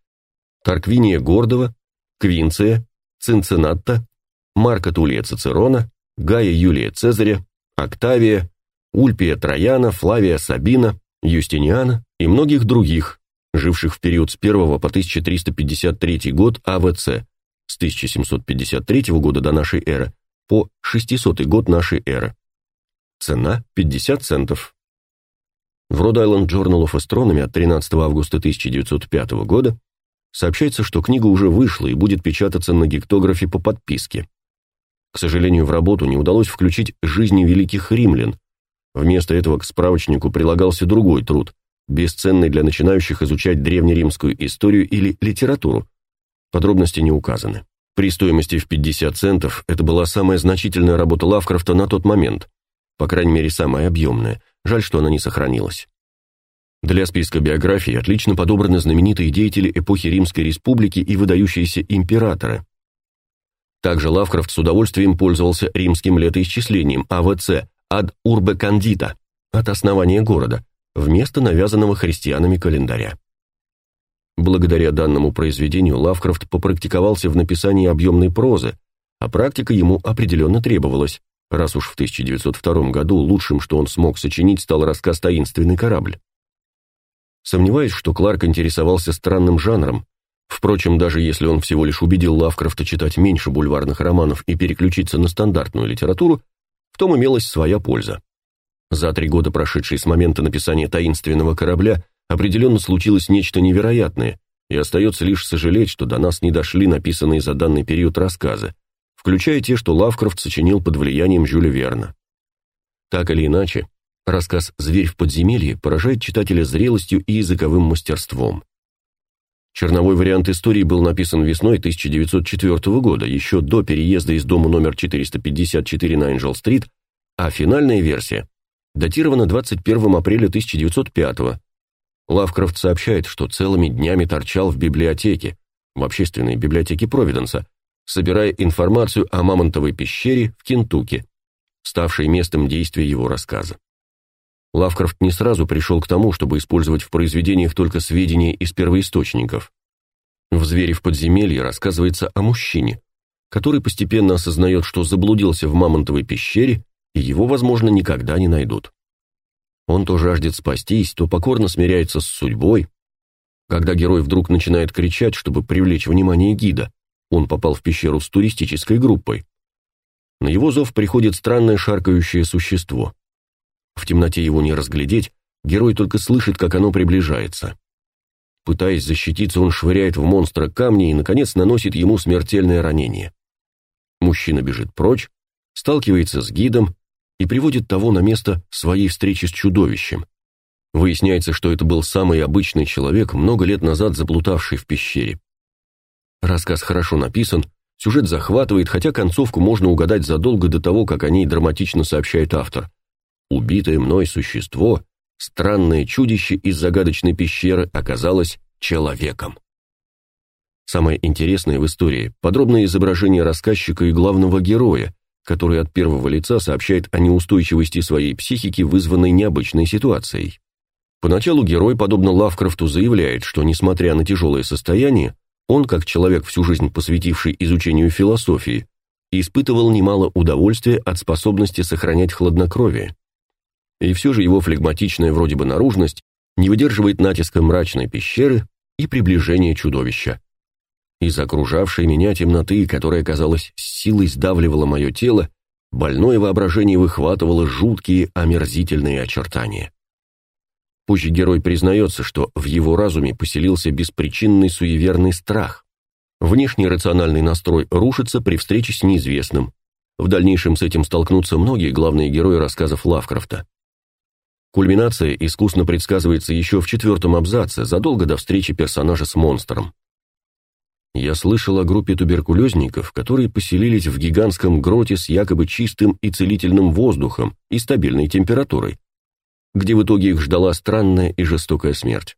Тарквиния Гордова, Квинция, Цинциннатта, Марка Тулия Цицерона, Гая Юлия Цезаря, Октавия, Ульпия Трояна, Флавия Сабина, Юстиниана и многих других, живших в период с 1 по 1353 год АВЦ, с 1753 года до нашей эры по 600 год нашей эры. Цена 50 центов. В Rhode Island Journal of Astronomy от 13 августа 1905 года Сообщается, что книга уже вышла и будет печататься на гектографе по подписке. К сожалению, в работу не удалось включить «Жизни великих римлян». Вместо этого к справочнику прилагался другой труд, бесценный для начинающих изучать древнеримскую историю или литературу. Подробности не указаны. При стоимости в 50 центов это была самая значительная работа Лавкрафта на тот момент, по крайней мере, самая объемная. Жаль, что она не сохранилась. Для списка биографий отлично подобраны знаменитые деятели эпохи Римской Республики и выдающиеся императоры. Также Лавкрафт с удовольствием пользовался римским летоисчислением АВЦ ad urbe candida от основания города вместо навязанного христианами календаря. Благодаря данному произведению Лавкрафт попрактиковался в написании объемной прозы, а практика ему определенно требовалась, раз уж в 1902 году лучшим, что он смог сочинить, стал рассказ «Таинственный корабль». Сомневаюсь, что Кларк интересовался странным жанром. Впрочем, даже если он всего лишь убедил Лавкрафта читать меньше бульварных романов и переключиться на стандартную литературу, в том имелась своя польза. За три года, прошедшие с момента написания «Таинственного корабля», определенно случилось нечто невероятное, и остается лишь сожалеть, что до нас не дошли написанные за данный период рассказы, включая те, что Лавкрафт сочинил под влиянием Жюля Верна. Так или иначе, рассказ «Зверь в подземелье» поражает читателя зрелостью и языковым мастерством. Черновой вариант истории был написан весной 1904 года, еще до переезда из дома номер 454 на Энджел-стрит, а финальная версия датирована 21 апреля 1905 года. Лавкрафт сообщает, что целыми днями торчал в библиотеке, в общественной библиотеке Провиденса, собирая информацию о Мамонтовой пещере в Кентукки, ставшей местом действия его рассказа. Лавкрафт не сразу пришел к тому, чтобы использовать в произведениях только сведения из первоисточников. В «Звере в подземелье» рассказывается о мужчине, который постепенно осознает, что заблудился в Мамонтовой пещере, и его, возможно, никогда не найдут. Он то жаждет спастись, то покорно смиряется с судьбой. Когда герой вдруг начинает кричать, чтобы привлечь внимание гида, он попал в пещеру с туристической группой. На его зов приходит странное шаркающее существо. В темноте его не разглядеть, герой только слышит, как оно приближается. Пытаясь защититься, он швыряет в монстра камни и, наконец, наносит ему смертельное ранение. Мужчина бежит прочь, сталкивается с гидом и приводит того на место своей встречи с чудовищем. Выясняется, что это был самый обычный человек, много лет назад заплутавший в пещере. Рассказ хорошо написан, сюжет захватывает, хотя концовку можно угадать задолго до того, как о ней драматично сообщает автор. Убитое мной существо, странное чудище из загадочной пещеры оказалось человеком. Самое интересное в истории – подробное изображение рассказчика и главного героя, который от первого лица сообщает о неустойчивости своей психики, вызванной необычной ситуацией. Поначалу герой, подобно Лавкрафту, заявляет, что, несмотря на тяжелое состояние, он, как человек, всю жизнь посвятивший изучению философии, испытывал немало удовольствия от способности сохранять хладнокровие. И все же его флегматичная вроде бы наружность не выдерживает натиска мрачной пещеры и приближения чудовища. Из окружавшей меня темноты, которая, казалось, силой сдавливала мое тело, больное воображение выхватывало жуткие, омерзительные очертания. Позже герой признается, что в его разуме поселился беспричинный суеверный страх. Внешний рациональный настрой рушится при встрече с неизвестным. В дальнейшем с этим столкнутся многие главные герои рассказов Лавкрафта. Кульминация искусно предсказывается еще в четвертом абзаце, задолго до встречи персонажа с монстром. Я слышал о группе туберкулезников, которые поселились в гигантском гроте с якобы чистым и целительным воздухом и стабильной температурой, где в итоге их ждала странная и жестокая смерть.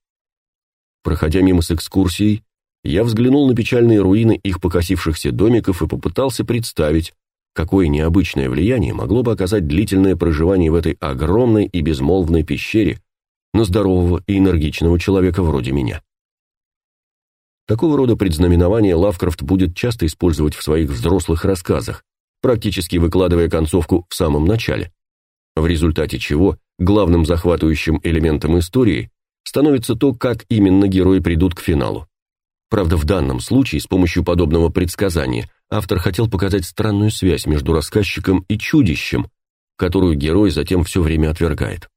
Проходя мимо с экскурсией, я взглянул на печальные руины их покосившихся домиков и попытался представить, какое необычное влияние могло бы оказать длительное проживание в этой огромной и безмолвной пещере на здорового и энергичного человека вроде меня. Такого рода предзнаменования Лавкрафт будет часто использовать в своих взрослых рассказах, практически выкладывая концовку в самом начале, в результате чего главным захватывающим элементом истории становится то, как именно герои придут к финалу. Правда, в данном случае с помощью подобного предсказания автор хотел показать странную связь между рассказчиком и чудищем, которую герой затем все время отвергает.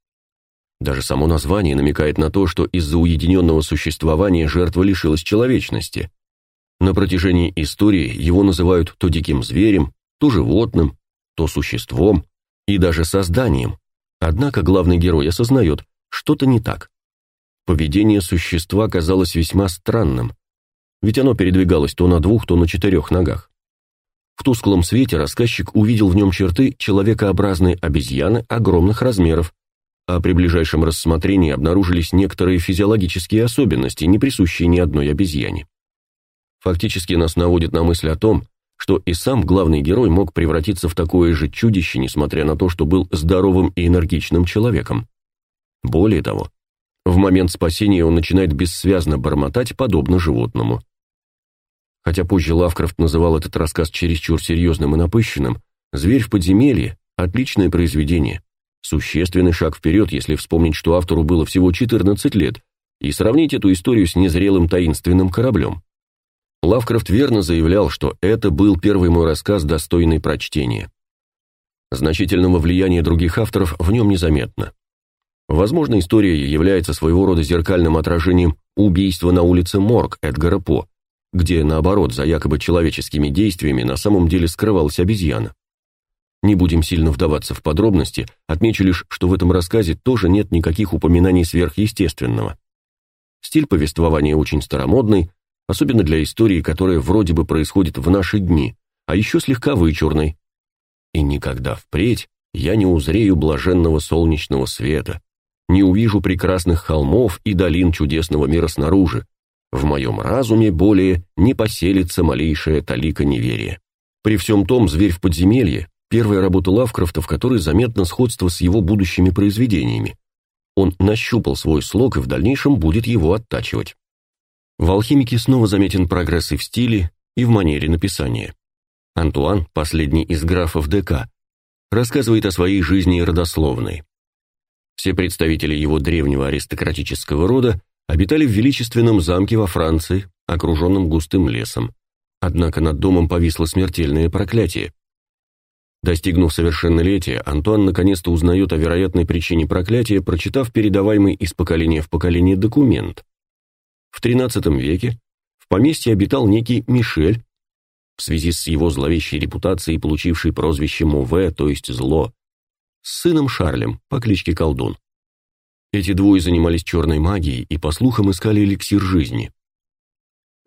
Даже само название намекает на то, что из-за уединенного существования жертва лишилась человечности. На протяжении истории его называют то диким зверем, то животным, то существом и даже созданием. Однако главный герой осознает, что-то не так. Поведение существа казалось весьма странным, ведь оно передвигалось то на двух, то на четырех ногах. В тусклом свете рассказчик увидел в нем черты человекообразной обезьяны огромных размеров, а при ближайшем рассмотрении обнаружились некоторые физиологические особенности, не присущие ни одной обезьяне. Фактически нас наводит на мысль о том, что и сам главный герой мог превратиться в такое же чудище, несмотря на то, что был здоровым и энергичным человеком. Более того, в момент спасения он начинает бессвязно бормотать, подобно животному. Хотя позже Лавкрафт называл этот рассказ чересчур серьезным и напыщенным, «Зверь в подземелье» — отличное произведение. Существенный шаг вперед, если вспомнить, что автору было всего 14 лет, и сравнить эту историю с незрелым таинственным кораблем. Лавкрафт верно заявлял, что это был первый мой рассказ, достойный прочтения. Значительного влияния других авторов в нем незаметно. Возможно, история является своего рода зеркальным отражением убийства на улице Морг Эдгара По, где, наоборот, за якобы человеческими действиями на самом деле скрывалась обезьяна. Не будем сильно вдаваться в подробности, отмечу лишь, что в этом рассказе тоже нет никаких упоминаний сверхъестественного. Стиль повествования очень старомодный, особенно для истории, которая вроде бы происходит в наши дни, а еще слегка вычурной. И никогда впредь я не узрею блаженного солнечного света, не увижу прекрасных холмов и долин чудесного мира снаружи. В моем разуме более не поселится малейшая талика неверия. При всем том, зверь в подземелье Первая работа Лавкрафта, в которой заметно сходство с его будущими произведениями. Он нащупал свой слог и в дальнейшем будет его оттачивать. В «Алхимике» снова заметен прогресс и в стиле, и в манере написания. Антуан, последний из графов ДК, рассказывает о своей жизни родословной. Все представители его древнего аристократического рода обитали в величественном замке во Франции, окруженном густым лесом. Однако над домом повисло смертельное проклятие. Достигнув совершеннолетия, Антуан наконец-то узнает о вероятной причине проклятия, прочитав передаваемый из поколения в поколение документ. В XIII веке в поместье обитал некий Мишель, в связи с его зловещей репутацией, получивший прозвище Мове, то есть зло, с сыном Шарлем по кличке Колдун. Эти двое занимались черной магией и, по слухам, искали эликсир жизни.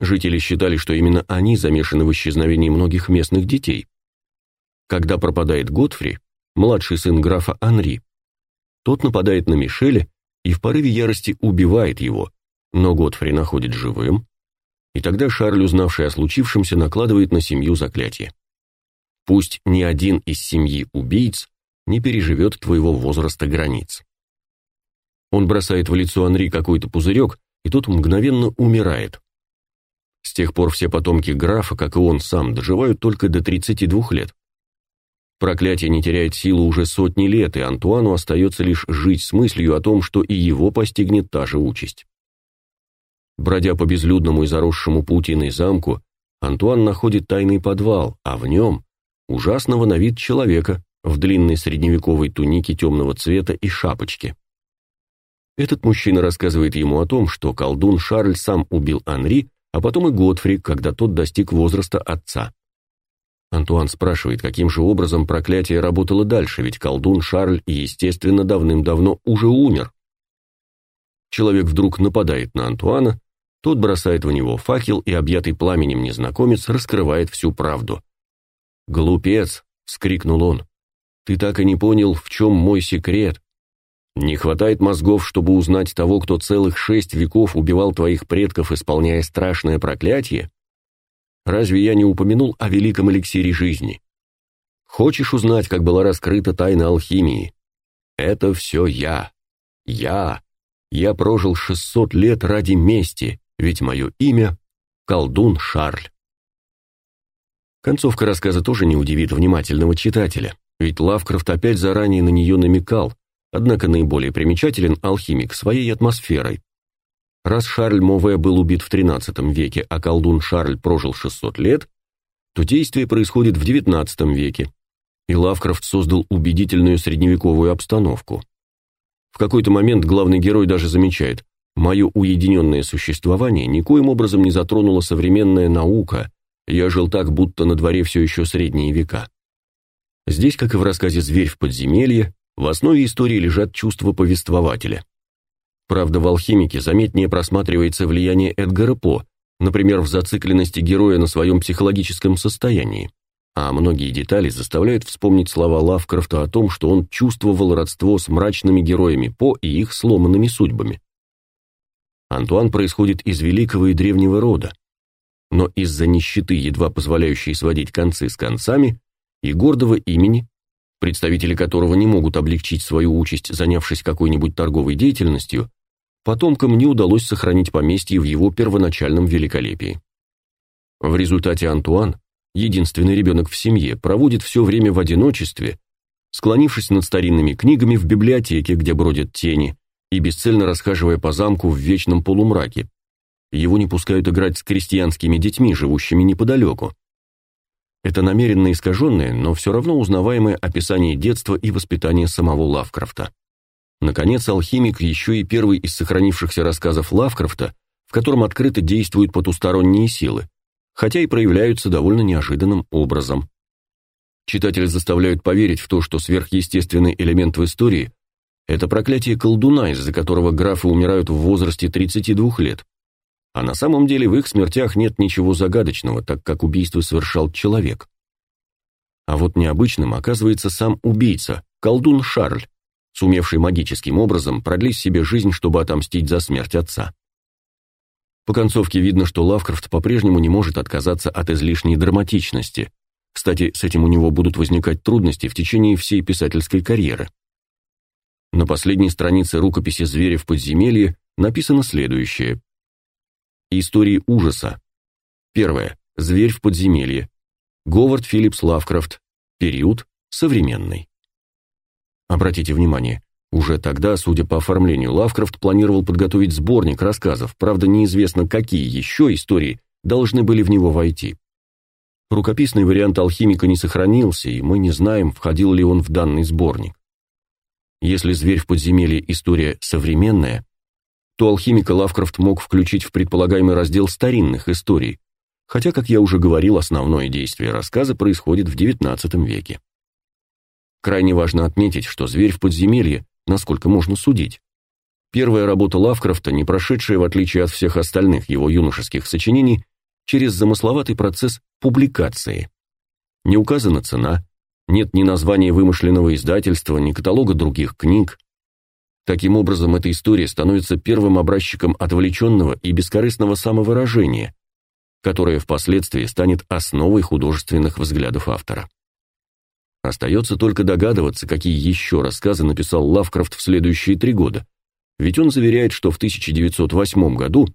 Жители считали, что именно они замешаны в исчезновении многих местных детей. Когда пропадает Готфри, младший сын графа Анри, тот нападает на Мишеля и в порыве ярости убивает его, но Готфри находит живым, и тогда Шарль, узнавший о случившемся, накладывает на семью заклятие. Пусть ни один из семьи убийц не переживет твоего возраста границ. Он бросает в лицо Анри какой-то пузырек, и тот мгновенно умирает. С тех пор все потомки графа, как и он сам, доживают только до 32 лет. Проклятие не теряет силу уже сотни лет, и Антуану остается лишь жить с мыслью о том, что и его постигнет та же участь. Бродя по безлюдному и заросшему паутиной замку, Антуан находит тайный подвал, а в нем ужасного на вид человека в длинной средневековой тунике темного цвета и шапочке. Этот мужчина рассказывает ему о том, что колдун Шарль сам убил Анри, а потом и Готфри, когда тот достиг возраста отца. Антуан спрашивает, каким же образом проклятие работало дальше, ведь колдун Шарль, естественно, давным-давно уже умер. Человек вдруг нападает на Антуана, тот бросает в него факел, и объятый пламенем незнакомец раскрывает всю правду. «Глупец!» — вскрикнул он. «Ты так и не понял, в чем мой секрет. Не хватает мозгов, чтобы узнать того, кто целых шесть веков убивал твоих предков, исполняя страшное проклятие?» Разве я не упомянул о великом эликсире жизни? Хочешь узнать, как была раскрыта тайна алхимии? Это все я. Я. Я прожил 600 лет ради мести, ведь мое имя — колдун Шарль. Концовка рассказа тоже не удивит внимательного читателя, ведь Лавкрафт опять заранее на нее намекал, однако наиболее примечателен алхимик своей атмосферой. Раз Шарль Мове был убит в XIII веке, а колдун Шарль прожил 600 лет, то действие происходит в XIX веке, и Лавкрафт создал убедительную средневековую обстановку. В какой-то момент главный герой даже замечает, мое уединенное существование никоим образом не затронула современная наука, я жил так, будто на дворе все еще средние века. Здесь, как и в рассказе «Зверь в подземелье», в основе истории лежат чувства повествователя. Правда, в «Алхимике» заметнее просматривается влияние Эдгара По, например, в зацикленности героя на своем психологическом состоянии. А многие детали заставляют вспомнить слова Лавкрафта о том, что он чувствовал родство с мрачными героями По и их сломанными судьбами. Антуан происходит из великого и древнего рода, но из-за нищеты, едва позволяющей сводить концы с концами, и гордого имени, представители которого не могут облегчить свою участь, занявшись какой-нибудь торговой деятельностью, потомкам не удалось сохранить поместье в его первоначальном великолепии. В результате Антуан, единственный ребенок в семье, проводит все время в одиночестве, склонившись над старинными книгами в библиотеке, где бродят тени, и бесцельно расхаживая по замку в вечном полумраке. Его не пускают играть с крестьянскими детьми, живущими неподалеку. Это намеренно искаженное, но все равно узнаваемое описание детства и воспитания самого Лавкрафта. Наконец, алхимик еще и первый из сохранившихся рассказов Лавкрафта, в котором открыто действуют потусторонние силы, хотя и проявляются довольно неожиданным образом. Читатель заставляют поверить в то, что сверхъестественный элемент в истории – это проклятие колдуна, из-за которого графы умирают в возрасте 32 лет. А на самом деле в их смертях нет ничего загадочного, так как убийство совершал человек. А вот необычным оказывается сам убийца, колдун Шарль, сумевший магическим образом продлить себе жизнь, чтобы отомстить за смерть отца. По концовке видно, что Лавкрафт по-прежнему не может отказаться от излишней драматичности. Кстати, с этим у него будут возникать трудности в течение всей писательской карьеры. На последней странице рукописи «Зверя в подземелье» написано следующее. Истории ужаса. Первое. Зверь в подземелье. Говард Филлипс Лавкрафт. Период современный. Обратите внимание, уже тогда, судя по оформлению, Лавкрафт планировал подготовить сборник рассказов, правда неизвестно, какие еще истории должны были в него войти. Рукописный вариант алхимика не сохранился, и мы не знаем, входил ли он в данный сборник. Если «Зверь в подземелье» история современная, то алхимика Лавкрафт мог включить в предполагаемый раздел старинных историй, хотя, как я уже говорил, основное действие рассказа происходит в XIX веке. Крайне важно отметить, что «Зверь в подземелье», насколько можно судить, первая работа Лавкрафта, не прошедшая, в отличие от всех остальных его юношеских сочинений, через замысловатый процесс публикации. Не указана цена, нет ни названия вымышленного издательства, ни каталога других книг. Таким образом, эта история становится первым образчиком отвлеченного и бескорыстного самовыражения, которое впоследствии станет основой художественных взглядов автора. Остается только догадываться, какие еще рассказы написал Лавкрафт в следующие три года. Ведь он заверяет, что в 1908 году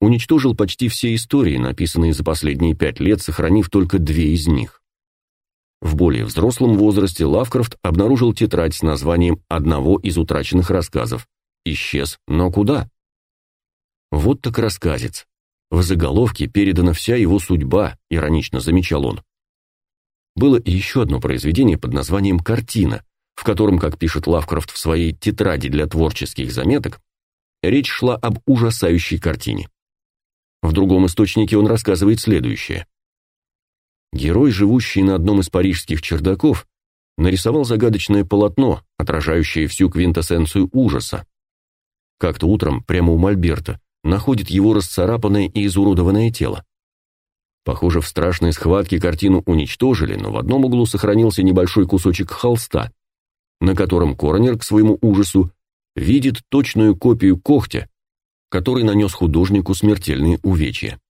уничтожил почти все истории, написанные за последние пять лет, сохранив только две из них. В более взрослом возрасте Лавкрафт обнаружил тетрадь с названием одного из утраченных рассказов. Исчез, но куда? Вот так рассказец. В заголовке передана вся его судьба, иронично замечал он было еще одно произведение под названием «Картина», в котором, как пишет Лавкрафт в своей тетради для творческих заметок, речь шла об ужасающей картине. В другом источнике он рассказывает следующее. Герой, живущий на одном из парижских чердаков, нарисовал загадочное полотно, отражающее всю квинтэссенцию ужаса. Как-то утром, прямо у Мольберта, находит его расцарапанное и изуродованное тело. Похоже, в страшной схватке картину уничтожили, но в одном углу сохранился небольшой кусочек холста, на котором коронер, к своему ужасу, видит точную копию когтя, который нанес художнику смертельные увечья.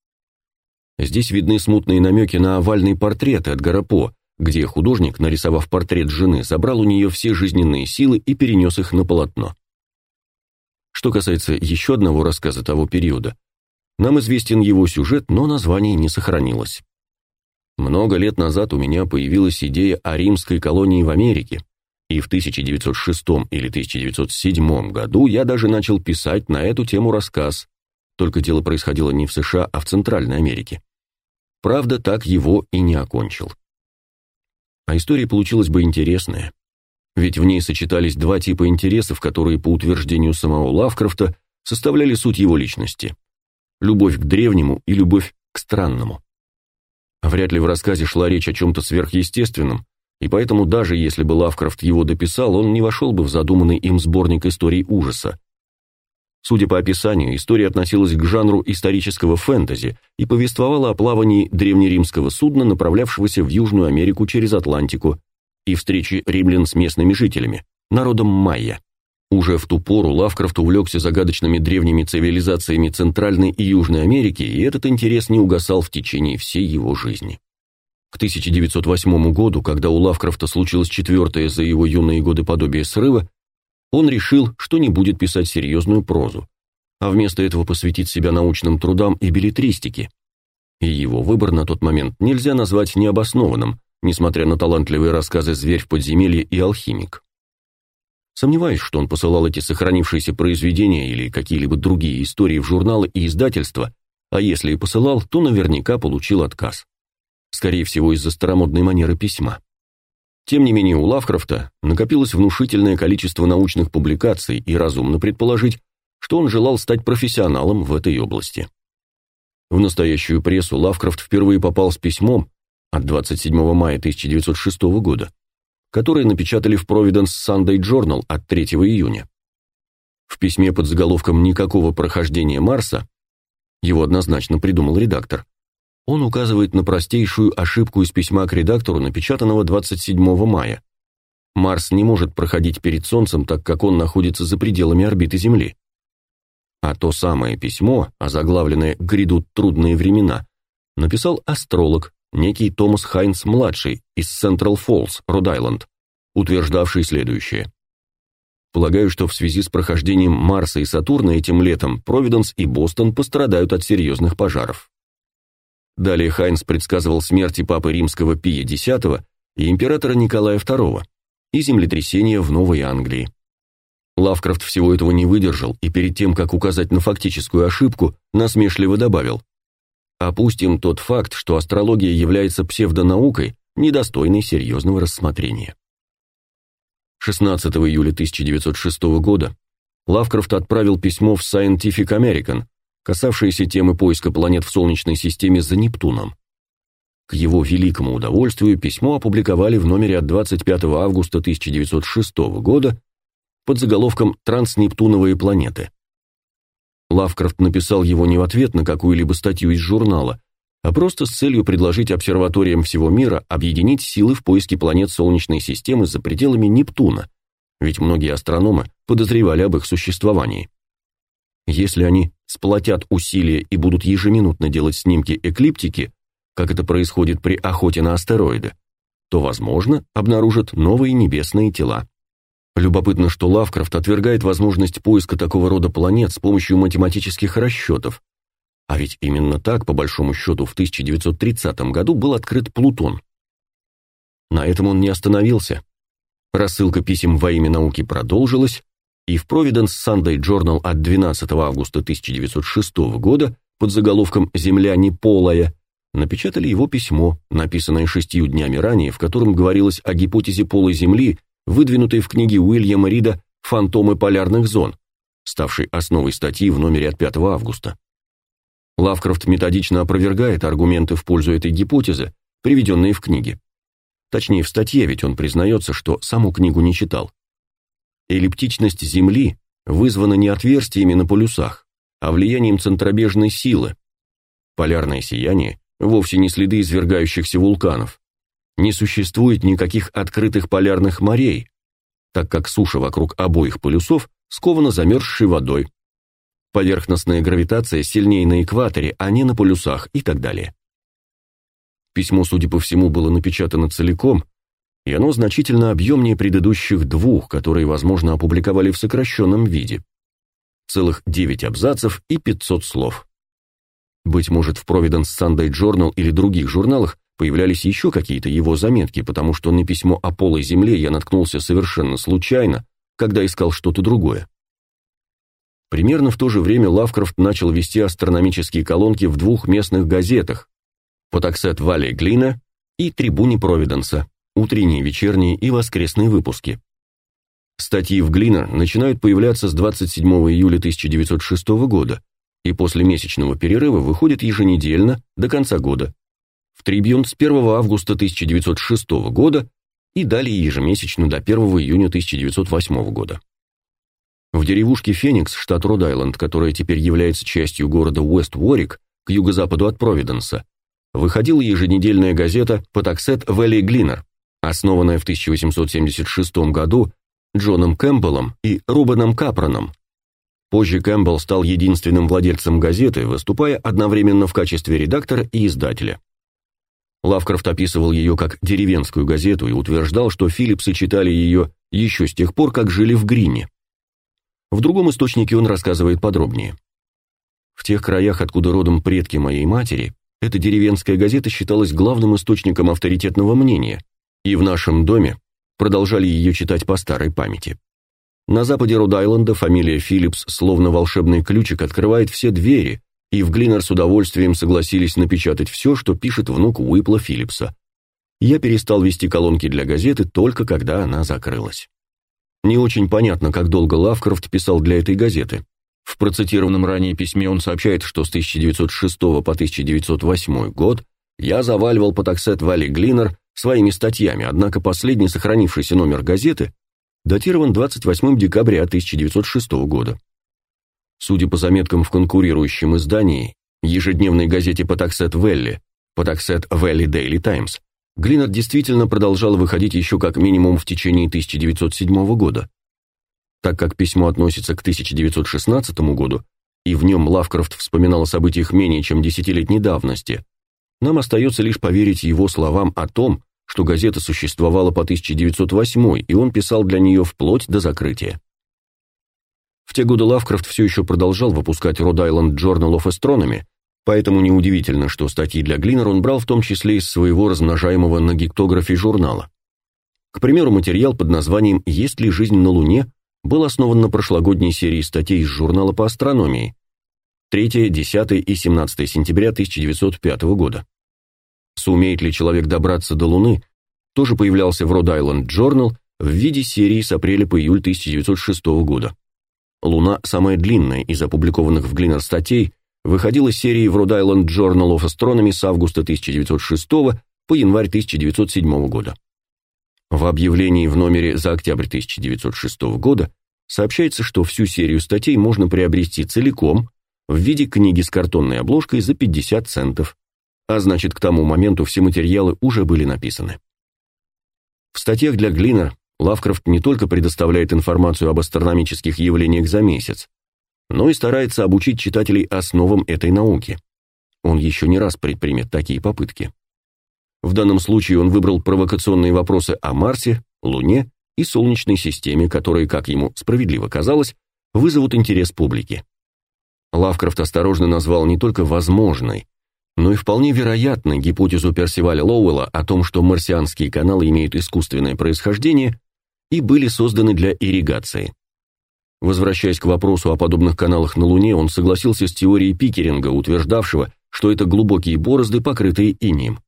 Здесь видны смутные намеки на овальный портрет Эдгара По, где художник, нарисовав портрет жены, забрал у нее все жизненные силы и перенес их на полотно. Что касается еще одного рассказа того периода, нам известен его сюжет, но название не сохранилось. Много лет назад у меня появилась идея о римской колонии в Америке, и в 1906 или 1907 году я даже начал писать на эту тему рассказ, только дело происходило не в США, а в Центральной Америке. Правда, так его и не окончил. А история получилась бы интересная. Ведь в ней сочетались два типа интересов, которые, по утверждению самого Лавкрафта, составляли суть его личности. Любовь к древнему и любовь к странному. Вряд ли в рассказе шла речь о чем-то сверхъестественном, и поэтому даже если бы Лавкрафт его дописал, он не вошел бы в задуманный им сборник историй ужаса. Судя по описанию, история относилась к жанру исторического фэнтези и повествовала о плавании древнеримского судна, направлявшегося в Южную Америку через Атлантику, и встрече римлян с местными жителями, народом майя. Уже в ту пору Лавкрафт увлекся загадочными древними цивилизациями Центральной и Южной Америки, и этот интерес не угасал в течение всей его жизни. К 1908 году, когда у Лавкрафта случилось четвертое за его юные годы подобие срыва, он решил, что не будет писать серьезную прозу, а вместо этого посвятит себя научным трудам и билетристике. И его выбор на тот момент нельзя назвать необоснованным, несмотря на талантливые рассказы «Зверь в подземелье» и «Алхимик». Сомневаюсь, что он посылал эти сохранившиеся произведения или какие-либо другие истории в журналы и издательства, а если и посылал, то наверняка получил отказ. Скорее всего, из-за старомодной манеры письма. Тем не менее, у Лавкрафта накопилось внушительное количество научных публикаций, и разумно предположить, что он желал стать профессионалом в этой области. В настоящую прессу Лавкрафт впервые попал с письмом от 27 мая 1906 года, которое напечатали в Providence Sunday Journal от 3 июня. В письме под заголовком «Никакого прохождения Марса» его однозначно придумал редактор. Он указывает на простейшую ошибку из письма к редактору, напечатанного 27 мая. Марс не может проходить перед Солнцем, так как он находится за пределами орбиты Земли. А то самое письмо, озаглавленное «Грядут трудные времена», написал астролог, некий Томас Хайнс-младший из Централ Фоллс, Род-Айленд, утверждавший следующее. Полагаю, что в связи с прохождением Марса и Сатурна этим летом Провиденс и Бостон пострадают от серьезных пожаров. Далее Хайнс предсказывал смерти папы римского Пия X и императора Николая II и землетрясения в Новой Англии. Лавкрафт всего этого не выдержал и перед тем, как указать на фактическую ошибку, насмешливо добавил: Опустим тот факт, что астрология является псевдонаукой, недостойной серьезного рассмотрения. 16 июля 1906 года Лавкрафт отправил письмо в Scientific American, касавшееся темы поиска планет в Солнечной системе за Нептуном. К его великому удовольствию письмо опубликовали в номере от 25 августа 1906 года под заголовком «Транснептуновые планеты». Лавкрафт написал его не в ответ на какую-либо статью из журнала, а просто с целью предложить обсерваториям всего мира объединить силы в поиске планет Солнечной системы за пределами Нептуна, ведь многие астрономы подозревали об их существовании. Если они сплотят усилия и будут ежеминутно делать снимки эклиптики, как это происходит при охоте на астероиды, то, возможно, обнаружат новые небесные тела. Любопытно, что Лавкрафт отвергает возможность поиска такого рода планет с помощью математических расчетов. А ведь именно так, по большому счету, в 1930 году был открыт Плутон. На этом он не остановился. Рассылка писем во имя науки продолжилась, и в Providence Sunday Journal от 12 августа 1906 года под заголовком «Земля не полая» напечатали его письмо, написанное шестью днями ранее, в котором говорилось о гипотезе полой Земли выдвинутой в книге Уильяма Рида «Фантомы полярных зон», ставшей основой статьи в номере от 5 августа. Лавкрафт методично опровергает аргументы в пользу этой гипотезы, приведенные в книге. Точнее, в статье, ведь он признается, что саму книгу не читал. Эллиптичность Земли вызвана не отверстиями на полюсах, а влиянием центробежной силы. Полярное сияние вовсе не следы извергающихся вулканов не существует никаких открытых полярных морей, так как суша вокруг обоих полюсов скована замерзшей водой. Поверхностная гравитация сильнее на экваторе, а не на полюсах и так далее. Письмо, судя по всему, было напечатано целиком, и оно значительно объемнее предыдущих двух, которые, возможно, опубликовали в сокращенном виде. Целых 9 абзацев и 500 слов. Быть может, в Providence Sunday Journal или других журналах Появлялись еще какие-то его заметки, потому что на письмо о полой земле я наткнулся совершенно случайно, когда искал что-то другое. Примерно в то же время Лавкрафт начал вести астрономические колонки в двух местных газетах «Потаксет Валли Глина» и «Трибуне Провиденса», утренние, вечерние и воскресные выпуски, Статьи в Глинер начинают появляться с 27 июля 1906 года и после месячного перерыва выходят еженедельно до конца года. В Трибьюн с 1 августа 1906 года и далее ежемесячно до 1 июня 1908 года. В деревушке Феникс, штат Род-Айленд, которая теперь является частью города Уэст-Уорик, к юго-западу от Провиденса, выходила еженедельная газета «Патаксет Вэлли Глинер», основанная в 1876 году Джоном Кэмпбеллом и Рубеном Капроном. Позже Кэмпбелл стал единственным владельцем газеты, выступая одновременно в качестве редактора и издателя. Лавкрафт описывал ее как деревенскую газету и утверждал, что Филлипсы читали ее еще с тех пор, как жили в Грине. В другом источнике он рассказывает подробнее. В тех краях, откуда родом предки моей матери, эта деревенская газета считалась главным источником авторитетного мнения, и в нашем доме продолжали ее читать по старой памяти. На западе Род-Айленда фамилия Филлипс, словно волшебный ключик, открывает все двери, и в Глинер с удовольствием согласились напечатать все, что пишет внук Уипла Филлипса. Я перестал вести колонки для газеты только когда она закрылась. Не очень понятно, как долго Лавкрафт писал для этой газеты. В процитированном ранее письме он сообщает, что с 1906 по 1908 год я заваливал Патаксет Валли Глинер своими статьями, однако последний сохранившийся номер газеты датирован 28 декабря 1906 года. Судя по заметкам в конкурирующем издании, ежедневной газете Патаксет Вэлли, Патаксет Вэлли Дейли Таймс, Глинер действительно продолжал выходить еще как минимум в течение 1907 года. Так как письмо относится к 1916 году, и в нем Лавкрафт вспоминал о событиях менее чем десятилетней давности, нам остается лишь поверить его словам о том, что газета существовала по 1908, и он писал для нее вплоть до закрытия. В те годы Лавкрафт все еще продолжал выпускать Rhode Island Journal of Astronomy, поэтому неудивительно, что статьи для Глинер он брал в том числе из своего размножаемого на гектографе журнала. К примеру, материал под названием «Есть ли жизнь на Луне» был основан на прошлогодней серии статей из журнала по астрономии 3, 10 и 17 сентября 1905 года. Сумеет ли человек добраться до Луны, тоже появлялся в Rhode Island Journal в виде серии с апреля по июль 1906 года. Луна, самая длинная из опубликованных в Глинер статей, выходила серией в Rhode Island Journal of Astronomy с августа 1906 по январь 1907 года. В объявлении в номере за октябрь 1906 года сообщается, что всю серию статей можно приобрести целиком в виде книги с картонной обложкой за 50 центов, а значит, к тому моменту все материалы уже были написаны. В статьях для Глинер Лавкрафт не только предоставляет информацию об астрономических явлениях за месяц, но и старается обучить читателей основам этой науки. Он еще не раз предпримет такие попытки. В данном случае он выбрал провокационные вопросы о Марсе, Луне и Солнечной системе, которые, как ему справедливо казалось, вызовут интерес публики. Лавкрафт осторожно назвал не только возможной, но и вполне вероятной гипотезу Персиваля Лоуэлла о том, что марсианские каналы имеют искусственное происхождение и были созданы для ирригации. Возвращаясь к вопросу о подобных каналах на Луне, он согласился с теорией Пикеринга, утверждавшего, что это глубокие борозды, покрытые инеем.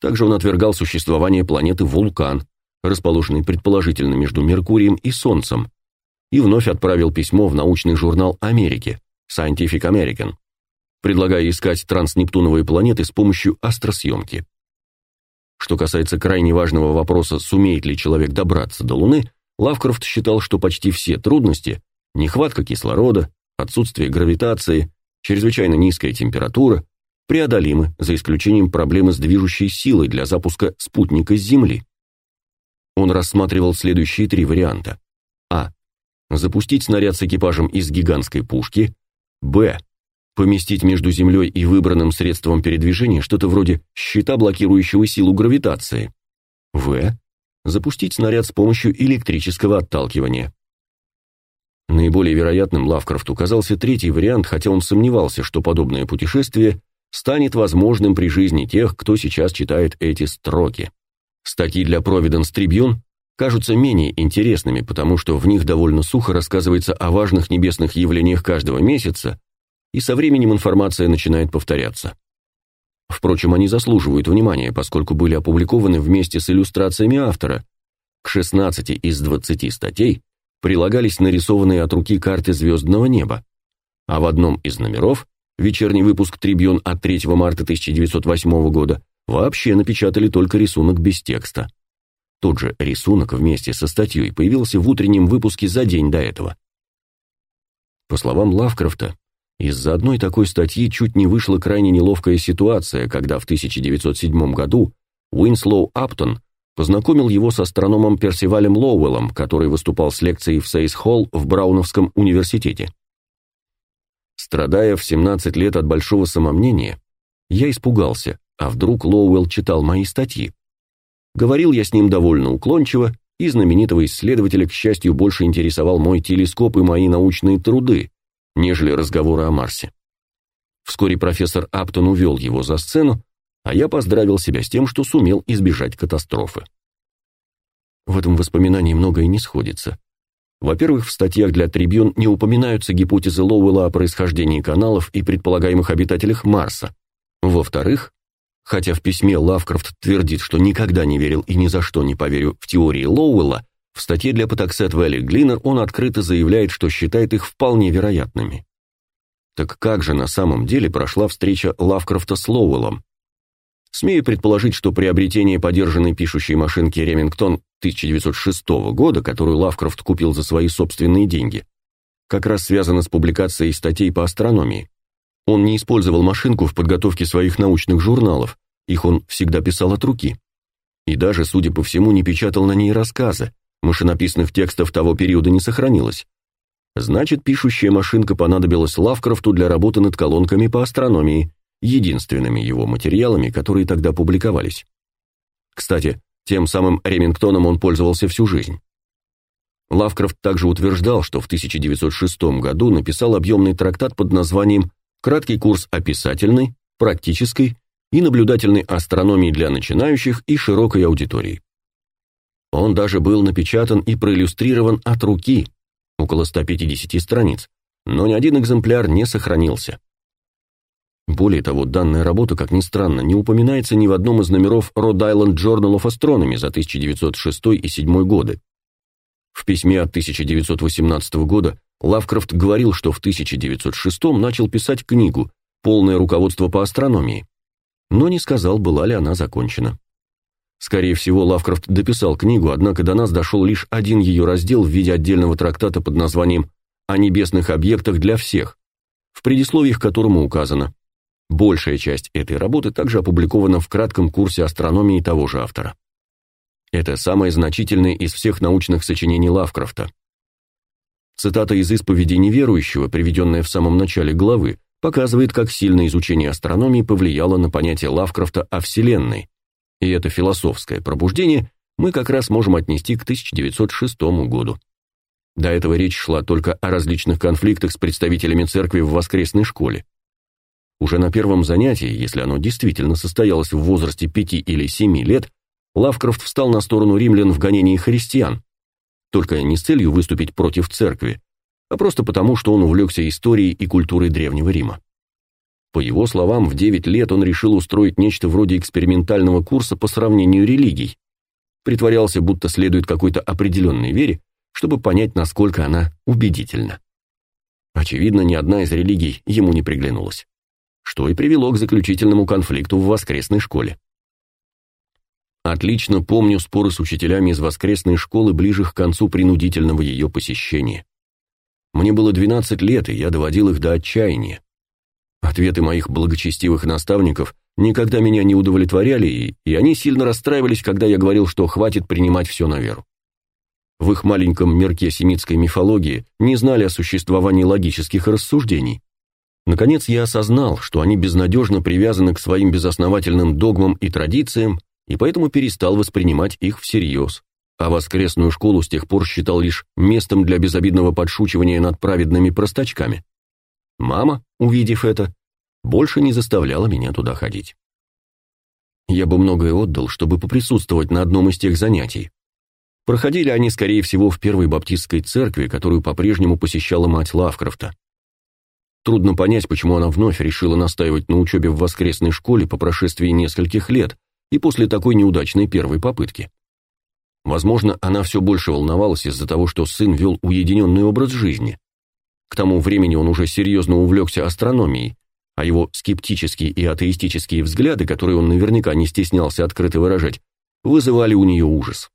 Также он отвергал существование планеты Вулкан, расположенной предположительно между Меркурием и Солнцем, и вновь отправил письмо в научный журнал Америки Scientific American, предлагая искать транснептуновые планеты с помощью астросъемки. Что касается крайне важного вопроса, сумеет ли человек добраться до Луны, Лавкрафт считал, что почти все трудности – нехватка кислорода, отсутствие гравитации, чрезвычайно низкая температура – преодолимы, за исключением проблемы с движущей силой для запуска спутника с Земли. Он рассматривал следующие три варианта. А. Запустить снаряд с экипажем из гигантской пушки. Б поместить между Землей и выбранным средством передвижения что-то вроде щита, блокирующего силу гравитации. В. Запустить снаряд с помощью электрического отталкивания. Наиболее вероятным Лавкрафту казался третий вариант, хотя он сомневался, что подобное путешествие станет возможным при жизни тех, кто сейчас читает эти строки. Статьи для Providence Tribune кажутся менее интересными, потому что в них довольно сухо рассказывается о важных небесных явлениях каждого месяца, и со временем информация начинает повторяться. Впрочем, они заслуживают внимания, поскольку были опубликованы вместе с иллюстрациями автора, К 16 из 20 статей прилагались нарисованные от руки карты звездного неба, а в одном из номеров, вечерний выпуск Трибьюн от 3 марта 1908 года, вообще напечатали только рисунок без текста. Тот же рисунок вместе со статьей появился в утреннем выпуске за день до этого. По словам Лавкрафта, из-за одной такой статьи чуть не вышла крайне неловкая ситуация, когда в 1907 году Уинслоу Аптон познакомил его с астрономом Персивалем Лоуэллом, который выступал с лекцией в Сейс-Холл в Брауновском университете. Страдая в 17 лет от большого самомнения, я испугался, а вдруг Лоуэлл читал мои статьи. Говорил я с ним довольно уклончиво, и знаменитого исследователя, к счастью, больше интересовал мой телескоп и мои научные труды, нежели разговоры о Марсе. Вскоре профессор Аптон увел его за сцену, а я поздравил себя с тем, что сумел избежать катастрофы. В этом воспоминании многое не сходится. Во-первых, в статьях для Трибюн не упоминаются гипотезы Лоуэлла о происхождении каналов и предполагаемых обитателях Марса. Во-вторых, Хотя в письме Лавкрафт твердит, что никогда не верил и ни за что не поверю в теории Лоуэлла, в статье для Pataxet Valley Gleaner он открыто заявляет, что считает их вполне вероятными. Так как же на самом деле прошла встреча Лавкрафта с Лоуэллом? Смею предположить, что приобретение подержанной пишущей машинки Ремингтон 1906 года, которую Лавкрафт купил за свои собственные деньги, как раз связано с публикацией статей по астрономии. Он не использовал машинку в подготовке своих научных журналов, их он всегда писал от руки. И даже, судя по всему, не печатал на ней рассказы, машинописных текстов того периода не сохранилось. Значит, пишущая машинка понадобилась Лавкрафту для работы над колонками по астрономии, единственными его материалами, которые тогда публиковались. Кстати, тем самым Ремингтоном он пользовался всю жизнь. Лавкрафт также утверждал, что в 1906 году написал объемный трактат под названием краткий курс описательной, практической и наблюдательной астрономии для начинающих и широкой аудитории. Он даже был напечатан и проиллюстрирован от руки, около 150 страниц, но ни один экземпляр не сохранился. Более того, данная работа, как ни странно, не упоминается ни в одном из номеров Rhode Island Journal of Astronomy за 1906 и 7 годы. В письме от 1918 года Лавкрафт говорил, что в 1906 начал писать книгу «Полное руководство по астрономии», но не сказал, была ли она закончена. Скорее всего, Лавкрафт дописал книгу, однако до нас дошел лишь один ее раздел в виде отдельного трактата под названием «О небесных объектах для всех», в предисловиях к которому указано Большая часть этой работы также опубликована в кратком курсе астрономии того же автора. Это самое значительное из всех научных сочинений Лавкрафта. Цитата из исповеди неверующего, приведенная в самом начале главы, показывает, как сильно изучение астрономии повлияло на понятие Лавкрафта о Вселенной. И это философское пробуждение мы как раз можем отнести к 1906 году. До этого речь шла только о различных конфликтах с представителями церкви в воскресной школе. Уже на первом занятии, если оно действительно состоялось в возрасте 5 или 7 лет, Лавкрафт встал на сторону римлян в гонении христиан, только не с целью выступить против церкви, а просто потому, что он увлекся историей и культурой Древнего Рима. По его словам, в 9 лет он решил устроить нечто вроде экспериментального курса по сравнению религий. Притворялся, будто следует какой-то определенной вере, чтобы понять, насколько она убедительна. Очевидно, ни одна из религий ему не приглянулась, что и привело к заключительному конфликту в воскресной школе. Отлично помню споры с учителями из воскресной школы ближе к концу принудительного ее посещения. Мне было 12 лет, и я доводил их до отчаяния. Ответы моих благочестивых наставников никогда меня не удовлетворяли, и, они сильно расстраивались, когда я говорил, что хватит принимать все на веру. В их маленьком мирке семитской мифологии не знали о существовании логических рассуждений. Наконец я осознал, что они безнадежно привязаны к своим безосновательным догмам и традициям, и поэтому перестал воспринимать их всерьез, а воскресную школу с тех пор считал лишь местом для безобидного подшучивания над праведными простачками. Мама, увидев это, больше не заставляла меня туда ходить. Я бы многое отдал, чтобы поприсутствовать на одном из тех занятий. Проходили они, скорее всего, в первой баптистской церкви, которую по-прежнему посещала мать Лавкрафта. Трудно понять, почему она вновь решила настаивать на учебе в воскресной школе по прошествии нескольких лет, и после такой неудачной первой попытки. Возможно, она все больше волновалась из-за того, что сын вел уединенный образ жизни. К тому времени он уже серьезно увлекся астрономией, а его скептические и атеистические взгляды, которые он наверняка не стеснялся открыто выражать, вызывали у нее ужас.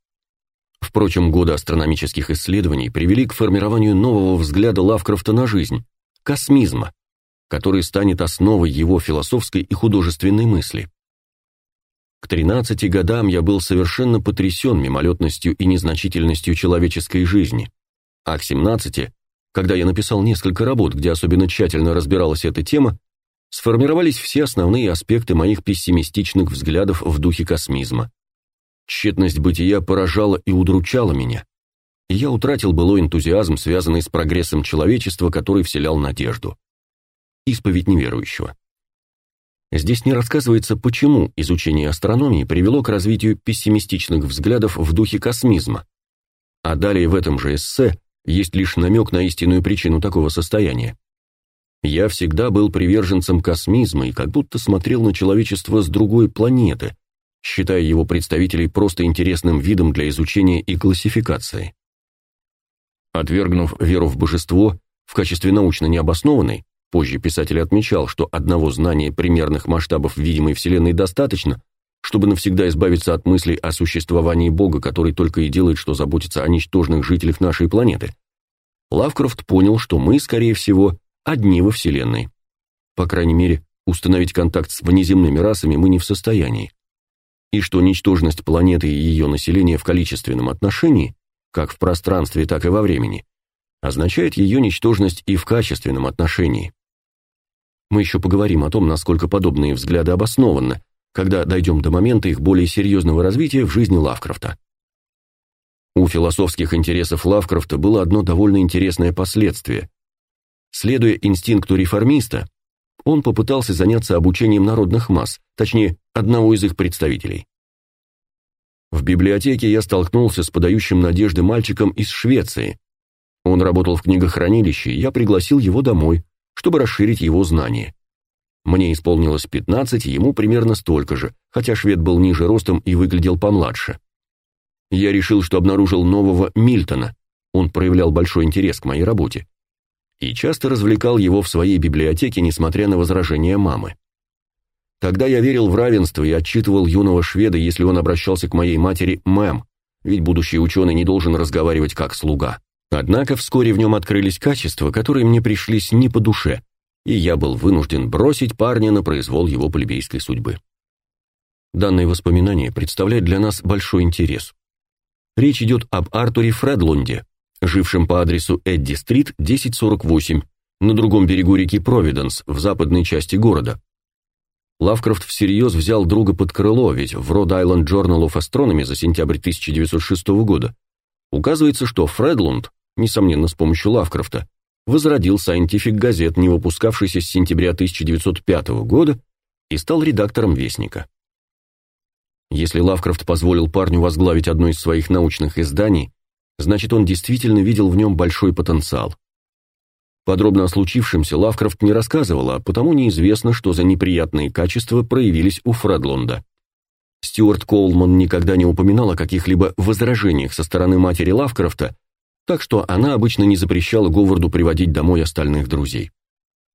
Впрочем, годы астрономических исследований привели к формированию нового взгляда Лавкрафта на жизнь – космизма, который станет основой его философской и художественной мысли. К 13 годам я был совершенно потрясен мимолетностью и незначительностью человеческой жизни, а к 17, когда я написал несколько работ, где особенно тщательно разбиралась эта тема, сформировались все основные аспекты моих пессимистичных взглядов в духе космизма. Тщетность бытия поражала и удручала меня, и я утратил былой энтузиазм, связанный с прогрессом человечества, который вселял надежду. Исповедь неверующего. Здесь не рассказывается, почему изучение астрономии привело к развитию пессимистичных взглядов в духе космизма. А далее в этом же эссе есть лишь намек на истинную причину такого состояния. Я всегда был приверженцем космизма и как будто смотрел на человечество с другой планеты, считая его представителей просто интересным видом для изучения и классификации. Отвергнув веру в божество в качестве научно необоснованной, Позже писатель отмечал, что одного знания примерных масштабов видимой Вселенной достаточно, чтобы навсегда избавиться от мыслей о существовании Бога, который только и делает, что заботится о ничтожных жителях нашей планеты. Лавкрафт понял, что мы, скорее всего, одни во Вселенной. По крайней мере, установить контакт с внеземными расами мы не в состоянии. И что ничтожность планеты и ее населения в количественном отношении, как в пространстве, так и во времени, означает ее ничтожность и в качественном отношении. Мы еще поговорим о том, насколько подобные взгляды обоснованы, когда дойдем до момента их более серьезного развития в жизни Лавкрафта. У философских интересов Лавкрафта было одно довольно интересное последствие. Следуя инстинкту реформиста, он попытался заняться обучением народных масс, точнее, одного из их представителей. В библиотеке я столкнулся с подающим надежды мальчиком из Швеции. Он работал в книгохранилище, и я пригласил его домой, чтобы расширить его знания. Мне исполнилось 15, ему примерно столько же, хотя швед был ниже ростом и выглядел помладше. Я решил, что обнаружил нового Мильтона. Он проявлял большой интерес к моей работе и часто развлекал его в своей библиотеке, несмотря на возражения мамы. Тогда я верил в равенство и отчитывал юного шведа, если он обращался к моей матери «мэм», ведь будущий ученый не должен разговаривать как слуга. Однако вскоре в нем открылись качества, которые мне пришлись не по душе, и я был вынужден бросить парня на произвол его плебейской судьбы. Данное воспоминание представляет для нас большой интерес. Речь идет об Артуре Фредлунде, жившем по адресу Эдди-стрит, 1048, на другом берегу реки Провиденс, в западной части города. Лавкрафт всерьез взял друга под крыло, ведь в Island Journal of Astronomy за сентябрь 1906 года указывается, что Фредлунд несомненно, с помощью Лавкрафта, возродил Scientific газет, не выпускавшийся с сентября 1905 года, и стал редактором Вестника. Если Лавкрафт позволил парню возглавить одно из своих научных изданий, значит, он действительно видел в нем большой потенциал. Подробно о случившемся Лавкрафт не рассказывал, а потому неизвестно, что за неприятные качества проявились у Фредлунда. Стюарт Коулман никогда не упоминал о каких-либо возражениях со стороны матери Лавкрафта так что она обычно не запрещала Говарду приводить домой остальных друзей.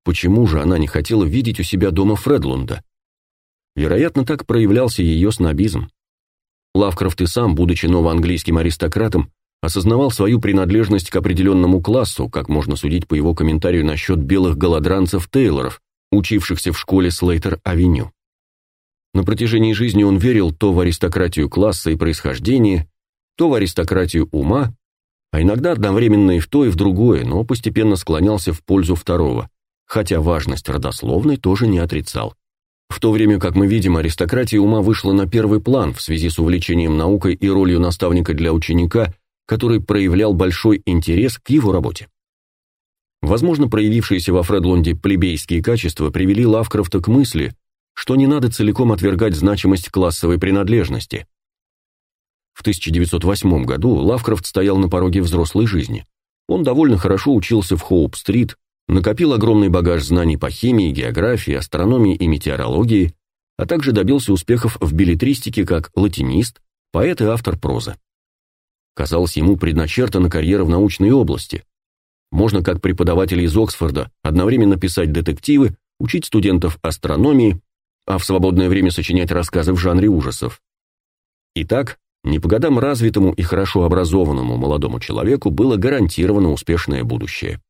Почему же она не хотела видеть у себя дома Фредлунда? Вероятно, так проявлялся ее снобизм. Лавкрафт и сам, будучи новоанглийским аристократом, осознавал свою принадлежность к определенному классу, как можно судить по его комментарию насчет белых голодранцев-тейлоров, учившихся в школе Слейтер-авеню. На протяжении жизни он верил то в аристократию класса и происхождения, то в аристократию ума, а иногда одновременно и в то, и в другое, но постепенно склонялся в пользу второго, хотя важность родословной тоже не отрицал. В то время, как мы видим, аристократия ума вышла на первый план в связи с увлечением наукой и ролью наставника для ученика, который проявлял большой интерес к его работе. Возможно, проявившиеся во Фредлунде плебейские качества привели Лавкрафта к мысли, что не надо целиком отвергать значимость классовой принадлежности. В 1908 году Лавкрафт стоял на пороге взрослой жизни. Он довольно хорошо учился в Хоуп-стрит, накопил огромный багаж знаний по химии, географии, астрономии и метеорологии, а также добился успехов в билетристике как латинист, поэт и автор прозы. Казалось, ему предначертана карьера в научной области. Можно, как преподаватель из Оксфорда, одновременно писать детективы, учить студентов астрономии, а в свободное время сочинять рассказы в жанре ужасов. Итак, не по годам развитому и хорошо образованному молодому человеку было гарантировано успешное будущее.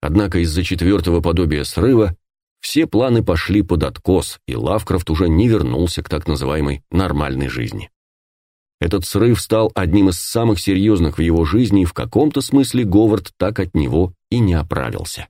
Однако из-за четвертого подобия срыва все планы пошли под откос, и Лавкрафт уже не вернулся к так называемой нормальной жизни. Этот срыв стал одним из самых серьезных в его жизни, и в каком-то смысле Говард так от него и не оправился.